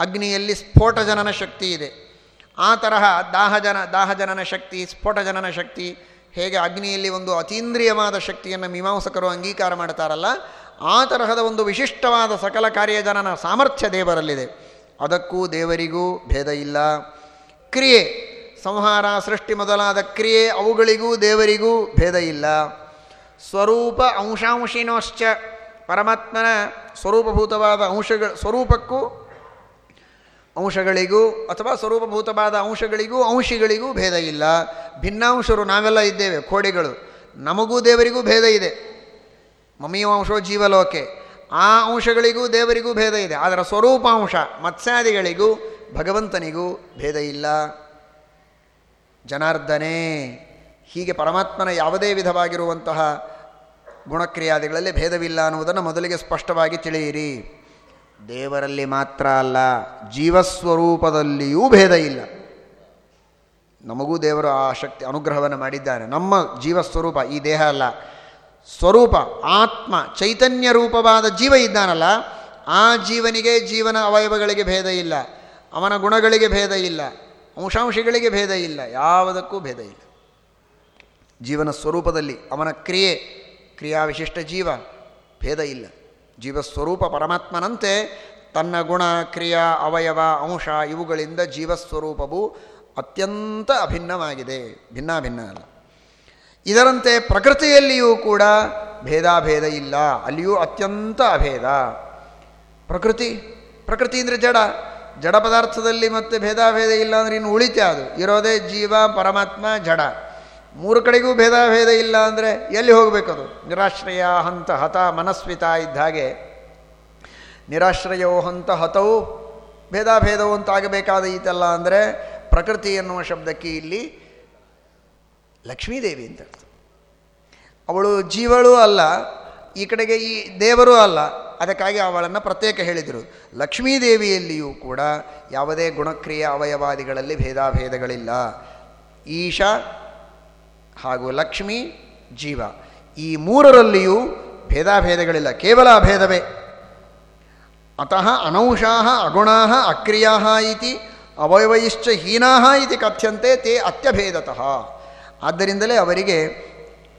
ಅಗ್ನಿಯಲ್ಲಿ ಸ್ಫೋಟ ಜನನ ಶಕ್ತಿ ಇದೆ. ಆ ತರಹ ದಾಹಜನ, ದಾಹಜನನ ಶಕ್ತಿ ಸ್ಫೋಟ ಜನನ ಶಕ್ತಿ, ಹೇಗೆ ಅಗ್ನಿಯಲ್ಲಿ ಒಂದು ಅತೀಂದ್ರಿಯವಾದ ಶಕ್ತಿಯನ್ನು ಮೀಮಾಂಸಕರು ಅಂಗೀಕಾರ ಮಾಡ್ತಾರಲ್ಲ ಆ ತರಹದ ಒಂದು ವಿಶಿಷ್ಟವಾದ ಸಕಲ ಕಾರ್ಯಜನನ ಸಾಮರ್ಥ್ಯ ದೇವರಲ್ಲಿದೆ. ಅದಕ್ಕೂ ದೇವರಿಗೂ ಭೇದ ಇಲ್ಲ. ಕ್ರಿಯೆ, ಸಂಹಾರ, ಸೃಷ್ಟಿ ಮೊದಲಾದ ಕ್ರಿಯೆ ಅವುಗಳಿಗೂ ದೇವರಿಗೂ ಭೇದ ಇಲ್ಲ. ಸ್ವರೂಪ ಅಂಶಾಂಶಿನೋಶ್ಚ ಪರಮಾತ್ಮನ ಸ್ವರೂಪಭೂತವಾದ ಅಂಶಗಳ, ಸ್ವರೂಪಕ್ಕೂ ಅಂಶಗಳಿಗೂ ಅಥವಾ ಸ್ವರೂಪಭೂತವಾದ ಅಂಶಗಳಿಗೂ ಅಂಶಿಗಳಿಗೂ ಭೇದ ಇಲ್ಲ. ಭಿನ್ನಾಂಶರು ನಾವೆಲ್ಲ ಇದ್ದೇವೆ, ಕೋಡಿಗಳು. ನಮಗೂ ದೇವರಿಗೂ ಭೇದ ಇದೆ. ಮಮೀವಾಂಶೋ ಜೀವಲೋಕೆ. ಆ ಅಂಶಗಳಿಗೂ ದೇವರಿಗೂ ಭೇದ ಇದೆ. ಅದರ ಸ್ವರೂಪಾಂಶ, ಮತ್ಸ್ಯಾದಿಗಳಿಗೂ, ಭಗವಂತನಿಗೂ ಭೇದ ಇಲ್ಲ. ಜನಾರ್ದನೇ, ಹೀಗೆ ಪರಮಾತ್ಮನ ಯಾವುದೇ ವಿಧವಾಗಿರುವಂತಹ ಗುಣಕ್ರಿಯಾದಿಗಳಲ್ಲಿ ಭೇದವಿಲ್ಲ ಅನ್ನುವುದನ್ನು ಮೊದಲಿಗೆ ಸ್ಪಷ್ಟವಾಗಿ ತಿಳಿಯಿರಿ. ದೇವರಲ್ಲಿ ಮಾತ್ರ ಅಲ್ಲ, ಜೀವಸ್ವರೂಪದಲ್ಲಿಯೂ ಭೇದ ಇಲ್ಲ. ನಮಗೂ ದೇವರು ಆ ಶಕ್ತಿ, ಅನುಗ್ರಹವನ್ನು ಮಾಡಿದ್ದಾನೆ ನಮ್ಮ ಜೀವಸ್ವರೂಪ ಈ ದೇಹ ಅಲ್ಲ. ಸ್ವರೂಪ, ಆತ್ಮ, ಚೈತನ್ಯ ರೂಪವಾದ ಜೀವ ಇದ್ದಾನಲ್ಲ, ಆ ಜೀವನಿಗೆ ಜೀವನ ಅವಯವಗಳಿಗೆ ಭೇದ ಇಲ್ಲ. ಅವನ ಗುಣಗಳಿಗೆ ಭೇದ ಇಲ್ಲ. ಅಂಶಾಂಶಗಳಿಗೆ ಭೇದ ಇಲ್ಲ. ಯಾವುದಕ್ಕೂ ಭೇದ ಇಲ್ಲ. ಜೀವನ ಸ್ವರೂಪದಲ್ಲಿ ಅವನ ಕ್ರಿಯೆ, ಕ್ರಿಯಾವಿಶಿಷ್ಟ ಜೀವ, ಭೇದ ಇಲ್ಲ. ಜೀವಸ್ವರೂಪ ಪರಮಾತ್ಮನಂತೆ ತನ್ನ ಗುಣ, ಕ್ರಿಯಾ, ಅವಯವ, ಅಂಶ ಇವುಗಳಿಂದ ಜೀವಸ್ವರೂಪವು ಅತ್ಯಂತ ಅಭಿನ್ನವಾಗಿದೆ. ಭಿನ್ನಾಭಿನ್ನ ಅಲ್ಲ. ಇದರಂತೆ ಪ್ರಕೃತಿಯಲ್ಲಿಯೂ ಕೂಡ ಭೇದಾಭೇದ ಇಲ್ಲ. ಅಲ್ಲಿಯೂ ಅತ್ಯಂತ ಅಭೇದ. ಪ್ರಕೃತಿ ಪ್ರಕೃತಿ ಅಂದರೆ ಜಡ. ಜಡ ಪದಾರ್ಥದಲ್ಲಿ ಮತ್ತೆ ಭೇದಾಭೇದ ಇಲ್ಲ ಅಂದರೆ ಇನ್ನು ಉಳಿತೆ ಅದು. ಇರೋದೇ ಜೀವ, ಪರಮಾತ್ಮ, ಜಡ. ಮೂರು ಕಡೆಗೂ ಭೇದಾಭೇದ ಇಲ್ಲ ಅಂದರೆ ಎಲ್ಲಿ ಹೋಗಬೇಕದು? ನಿರಾಶ್ರಯ ಹಂತ ಹತ ಮನಸ್ವಿತ ಇದ್ದ ಹಾಗೆ. ನಿರಾಶ್ರಯೋ ಹಂತ ಹತವು ಭೇದಾಭೇದವು ಅಂತ ಆಗಬೇಕಾದ ಈತಲ್ಲ ಅಂದರೆ ಪ್ರಕೃತಿ ಎನ್ನುವ ಶಬ್ದಕ್ಕೆ ಇಲ್ಲಿ ಲಕ್ಷ್ಮೀದೇವಿ ಅಂತ ಅವಳು ಜೀವಳು ಅಲ್ಲ, ಈ ಕಡೆಗೆ ಈ ದೇವರೂ ಅಲ್ಲ. ಅದಕ್ಕಾಗಿ ಅವಳನ್ನು ಪ್ರತ್ಯೇಕ ಹೇಳಿದರು. ಲಕ್ಷ್ಮೀದೇವಿಯಲ್ಲಿಯೂ ಕೂಡ ಯಾವುದೇ ಗುಣಕ್ರಿಯೆ ಅವಯವಾದಿಗಳಲ್ಲಿ ಭೇದಾಭೇದಗಳಿಲ್ಲ. ಈಶ ಹಾಗೂ ಲಕ್ಷ್ಮಿ ಜೀವ. ಈ ಮೂರರಲ್ಲಿಯೂ ಭೇದಾಭೇದಗಳಿಲ್ಲ. ಕೇವಲ ಅಭೇದವೇ ಅತಃ ಅನೌಷಾ ಅಗುಣಾ ಅಕ್ರಿಯಾ ಇತಿ ಅವಯವೈಶ್ಚ ಹೀನಾ ಇತಿ ಕಥ್ಯಂತೆ ತೇ ಅತ್ಯಭೇದತಃ. ಆದ್ದರಿಂದಲೇ ಅವರಿಗೆ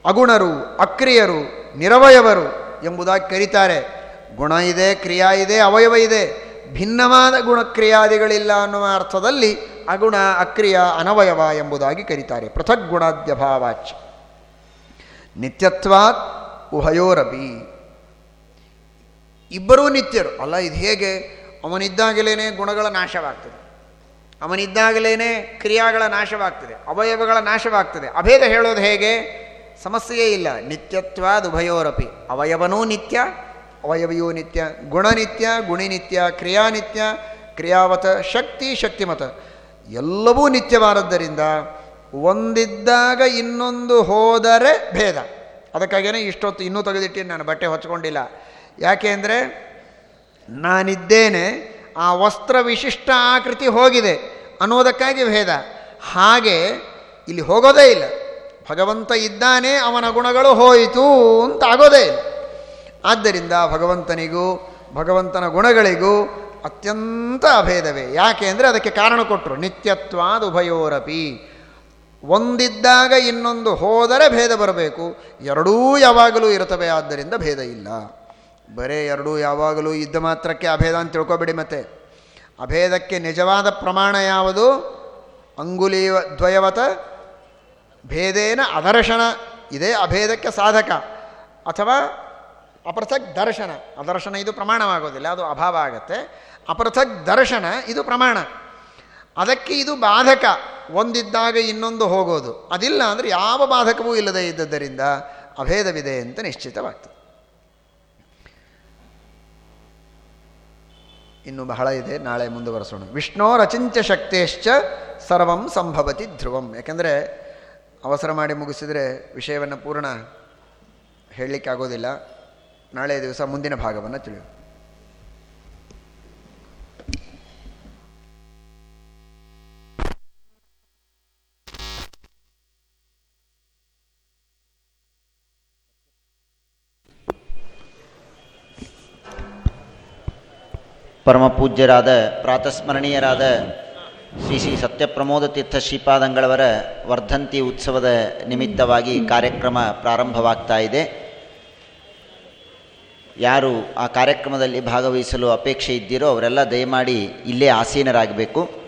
ಅಗುಣರು, ಅಕ್ರಿಯರು, ನಿರವಯವರು ಎಂಬುದಾಗಿ ಕರೀತಾರೆ. ಗುಣ ಇದೆ, ಕ್ರಿಯಾ ಇದೆ, ಅವಯವ ಇದೆ. ಭಿನ್ನವಾದ ಗುಣಕ್ರಿಯಾದಿಗಳಿಲ್ಲ ಅನ್ನುವ ಅರ್ಥದಲ್ಲಿ ಅಗುಣ, ಅಕ್ರಿಯ, ಅನವಯವ ಎಂಬುದಾಗಿ ಕರೀತಾರೆ. ಪೃಥಕ್ ಗುಣಾದ್ಯಭಾವಾಚ್. ನಿತ್ಯತ್ವಾತ್ ಉಭಯೋರಬಿ ಇಬ್ಬರೂ ನಿತ್ಯರು. ಅಲ್ಲ, ಇದು ಹೇಗೆ? ಅವನಿದ್ದಾಗಲೇ ಗುಣಗಳ ನಾಶವಾಗ್ತದೆ. ಅವನಿದ್ದಾಗಲೇ ಕ್ರಿಯಾಗಳ ನಾಶವಾಗ್ತದೆ, ಅವಯವಗಳ ನಾಶವಾಗ್ತದೆ. ಅಭೇದ ಹೇಳೋದು ಹೇಗೆ? ಸಮಸ್ಯೆಯೇ ಇಲ್ಲ. ನಿತ್ಯತ್ವಾದ ಉಭಯೋರಪಿ. ಅವಯವನೂ ನಿತ್ಯ, ಅವಯವಯೂ ನಿತ್ಯ. ಗುಣನಿತ್ಯ, ಗುಣಿನಿತ್ಯ, ಕ್ರಿಯಾನಿತ್ಯ, ಕ್ರಿಯಾವತ, ಶಕ್ತಿ, ಶಕ್ತಿಮತ. ಎಲ್ಲವೂ ನಿತ್ಯವಾದದ್ದರಿಂದ ಒಂದಿದ್ದಾಗ ಇನ್ನೊಂದು ಹೋದರೆ ಭೇದ. ಅದಕ್ಕಾಗಿಯೇ ಇಷ್ಟೊತ್ತು ಇನ್ನೂ ತೆಗೆದಿಟ್ಟಿನಿ ನಾನು ಬಟ್ಟೆ ಹೊಚ್ಕೊಂಡಿಲ್ಲ. ಯಾಕೆ ಅಂದರೆ ನಾನಿದ್ದೇನೆ ಆ ವಸ್ತ್ರ ವಿಶಿಷ್ಟ ಆಕೃತಿ ಹೋಗಿದೆ ಅನ್ನೋದಕ್ಕಾಗಿ ಭೇದ. ಹಾಗೆ ಇಲ್ಲಿ ಹೋಗೋದೇ ಇಲ್ಲ. ಭಗವಂತ ಇದ್ದಾನೆ, ಅವನ ಗುಣಗಳು ಹೋಯಿತು ಅಂತ ಆಗೋದೇ ಇಲ್ಲ. ಆದ್ದರಿಂದ ಭಗವಂತನಿಗೂ, ಭಗವಂತನ ಗುಣಗಳಿಗೂ ಅತ್ಯಂತ ಅಭೇದವೇ. ಯಾಕೆ ಅಂದರೆ ಅದಕ್ಕೆ ಕಾರಣ ಕೊಟ್ಟರು ನಿತ್ಯತ್ವಾದ ಉಭಯೋರಪಿ. ಒಂದಿದ್ದಾಗ ಇನ್ನೊಂದು ಹೋದರೆ ಭೇದ ಬರಬೇಕು. ಎರಡೂ ಯಾವಾಗಲೂ ಇರುತ್ತವೆ, ಆದ್ದರಿಂದ ಭೇದ ಇಲ್ಲ. ಬರೇ ಎರಡೂ ಯಾವಾಗಲೂ ಇದ್ದ ಮಾತ್ರಕ್ಕೆ ಅಭೇದ ಅಂತ ತಿಳ್ಕೊಬೇಡಿ ಮತ್ತೆ. ಅಭೇದಕ್ಕೆ ನಿಜವಾದ ಪ್ರಮಾಣ ಯಾವುದು? ಅಂಗುಲಿ ದ್ವಯವತ ಭೇದೇನ ಅದರ್ಶನ. ಇದೇ ಅಭೇದಕ್ಕೆ ಸಾಧಕ. ಅಥವಾ ಅಪೃಥಕ್ ದರ್ಶನ. ಅದರ್ಶನ ಇದು ಪ್ರಮಾಣವಾಗೋದಿಲ್ಲ, ಅದು ಅಭಾವ ಆಗತ್ತೆ. ಅಪೃಥಕ್ ದರ್ಶನ, ಇದು ಪ್ರಮಾಣ. ಅದಕ್ಕೆ ಇದು ಬಾಧಕ. ಒಂದಿದ್ದಾಗ ಇನ್ನೊಂದು ಹೋಗೋದು. ಅದಿಲ್ಲ ಅಂದರೆ ಯಾವ ಬಾಧಕವೂ ಇಲ್ಲದೆ ಇದ್ದದ್ದರಿಂದ ಅಭೇದವಿದೆ ಅಂತ ನಿಶ್ಚಿತವಾಗ್ತದೆ. ಇನ್ನು ಬಹಳ ಇದೆ, ನಾಳೆ ಮುಂದುವರೆಸೋಣ. ವಿಷ್ಣೋರಚಿಂತ್ಯ ಶಕ್ತೇಶ್ಚ ಸರ್ವಂ ಸಂಭವತಿ ಧ್ರುವಂ. ಯಾಕೆಂದರೆ ಅವಸರ ಮಾಡಿ ಮುಗಿಸಿದರೆ ವಿಷಯವನ್ನು ಪೂರ್ಣ ಹೇಳಲಿಕ್ಕೆ ಆಗೋದಿಲ್ಲ ನಾಳೆ ದಿವಸ ಮುಂದಿನ ಭಾಗವನ್ನು ತಿಳಿಯೋಣ. ಪರಮ ಪೂಜ್ಯರಾದ ಪ್ರಾತಸ್ಮರಣೀಯರಾದ ಶ್ರೀ ಶ್ರೀ ಸತ್ಯಪ್ರಮೋದ ತೀರ್ಥ ಶ್ರೀಪಾದಂಗಳವರ ವರ್ಧಂತಿ ಉತ್ಸವದ ನಿಮಿತ್ತವಾಗಿ ಕಾರ್ಯಕ್ರಮ ಪ್ರಾರಂಭವಾಗ್ತಾ ಇದೆ. ಯಾರು ಆ ಕಾರ್ಯಕ್ರಮದಲ್ಲಿ ಭಾಗವಹಿಸಲು ಅಪೇಕ್ಷೆ ಇದ್ದೀರೋ ಅವರೆಲ್ಲ ದಯಮಾಡಿ ಇಲ್ಲೇ ಆಸೀನರಾಗಬೇಕು.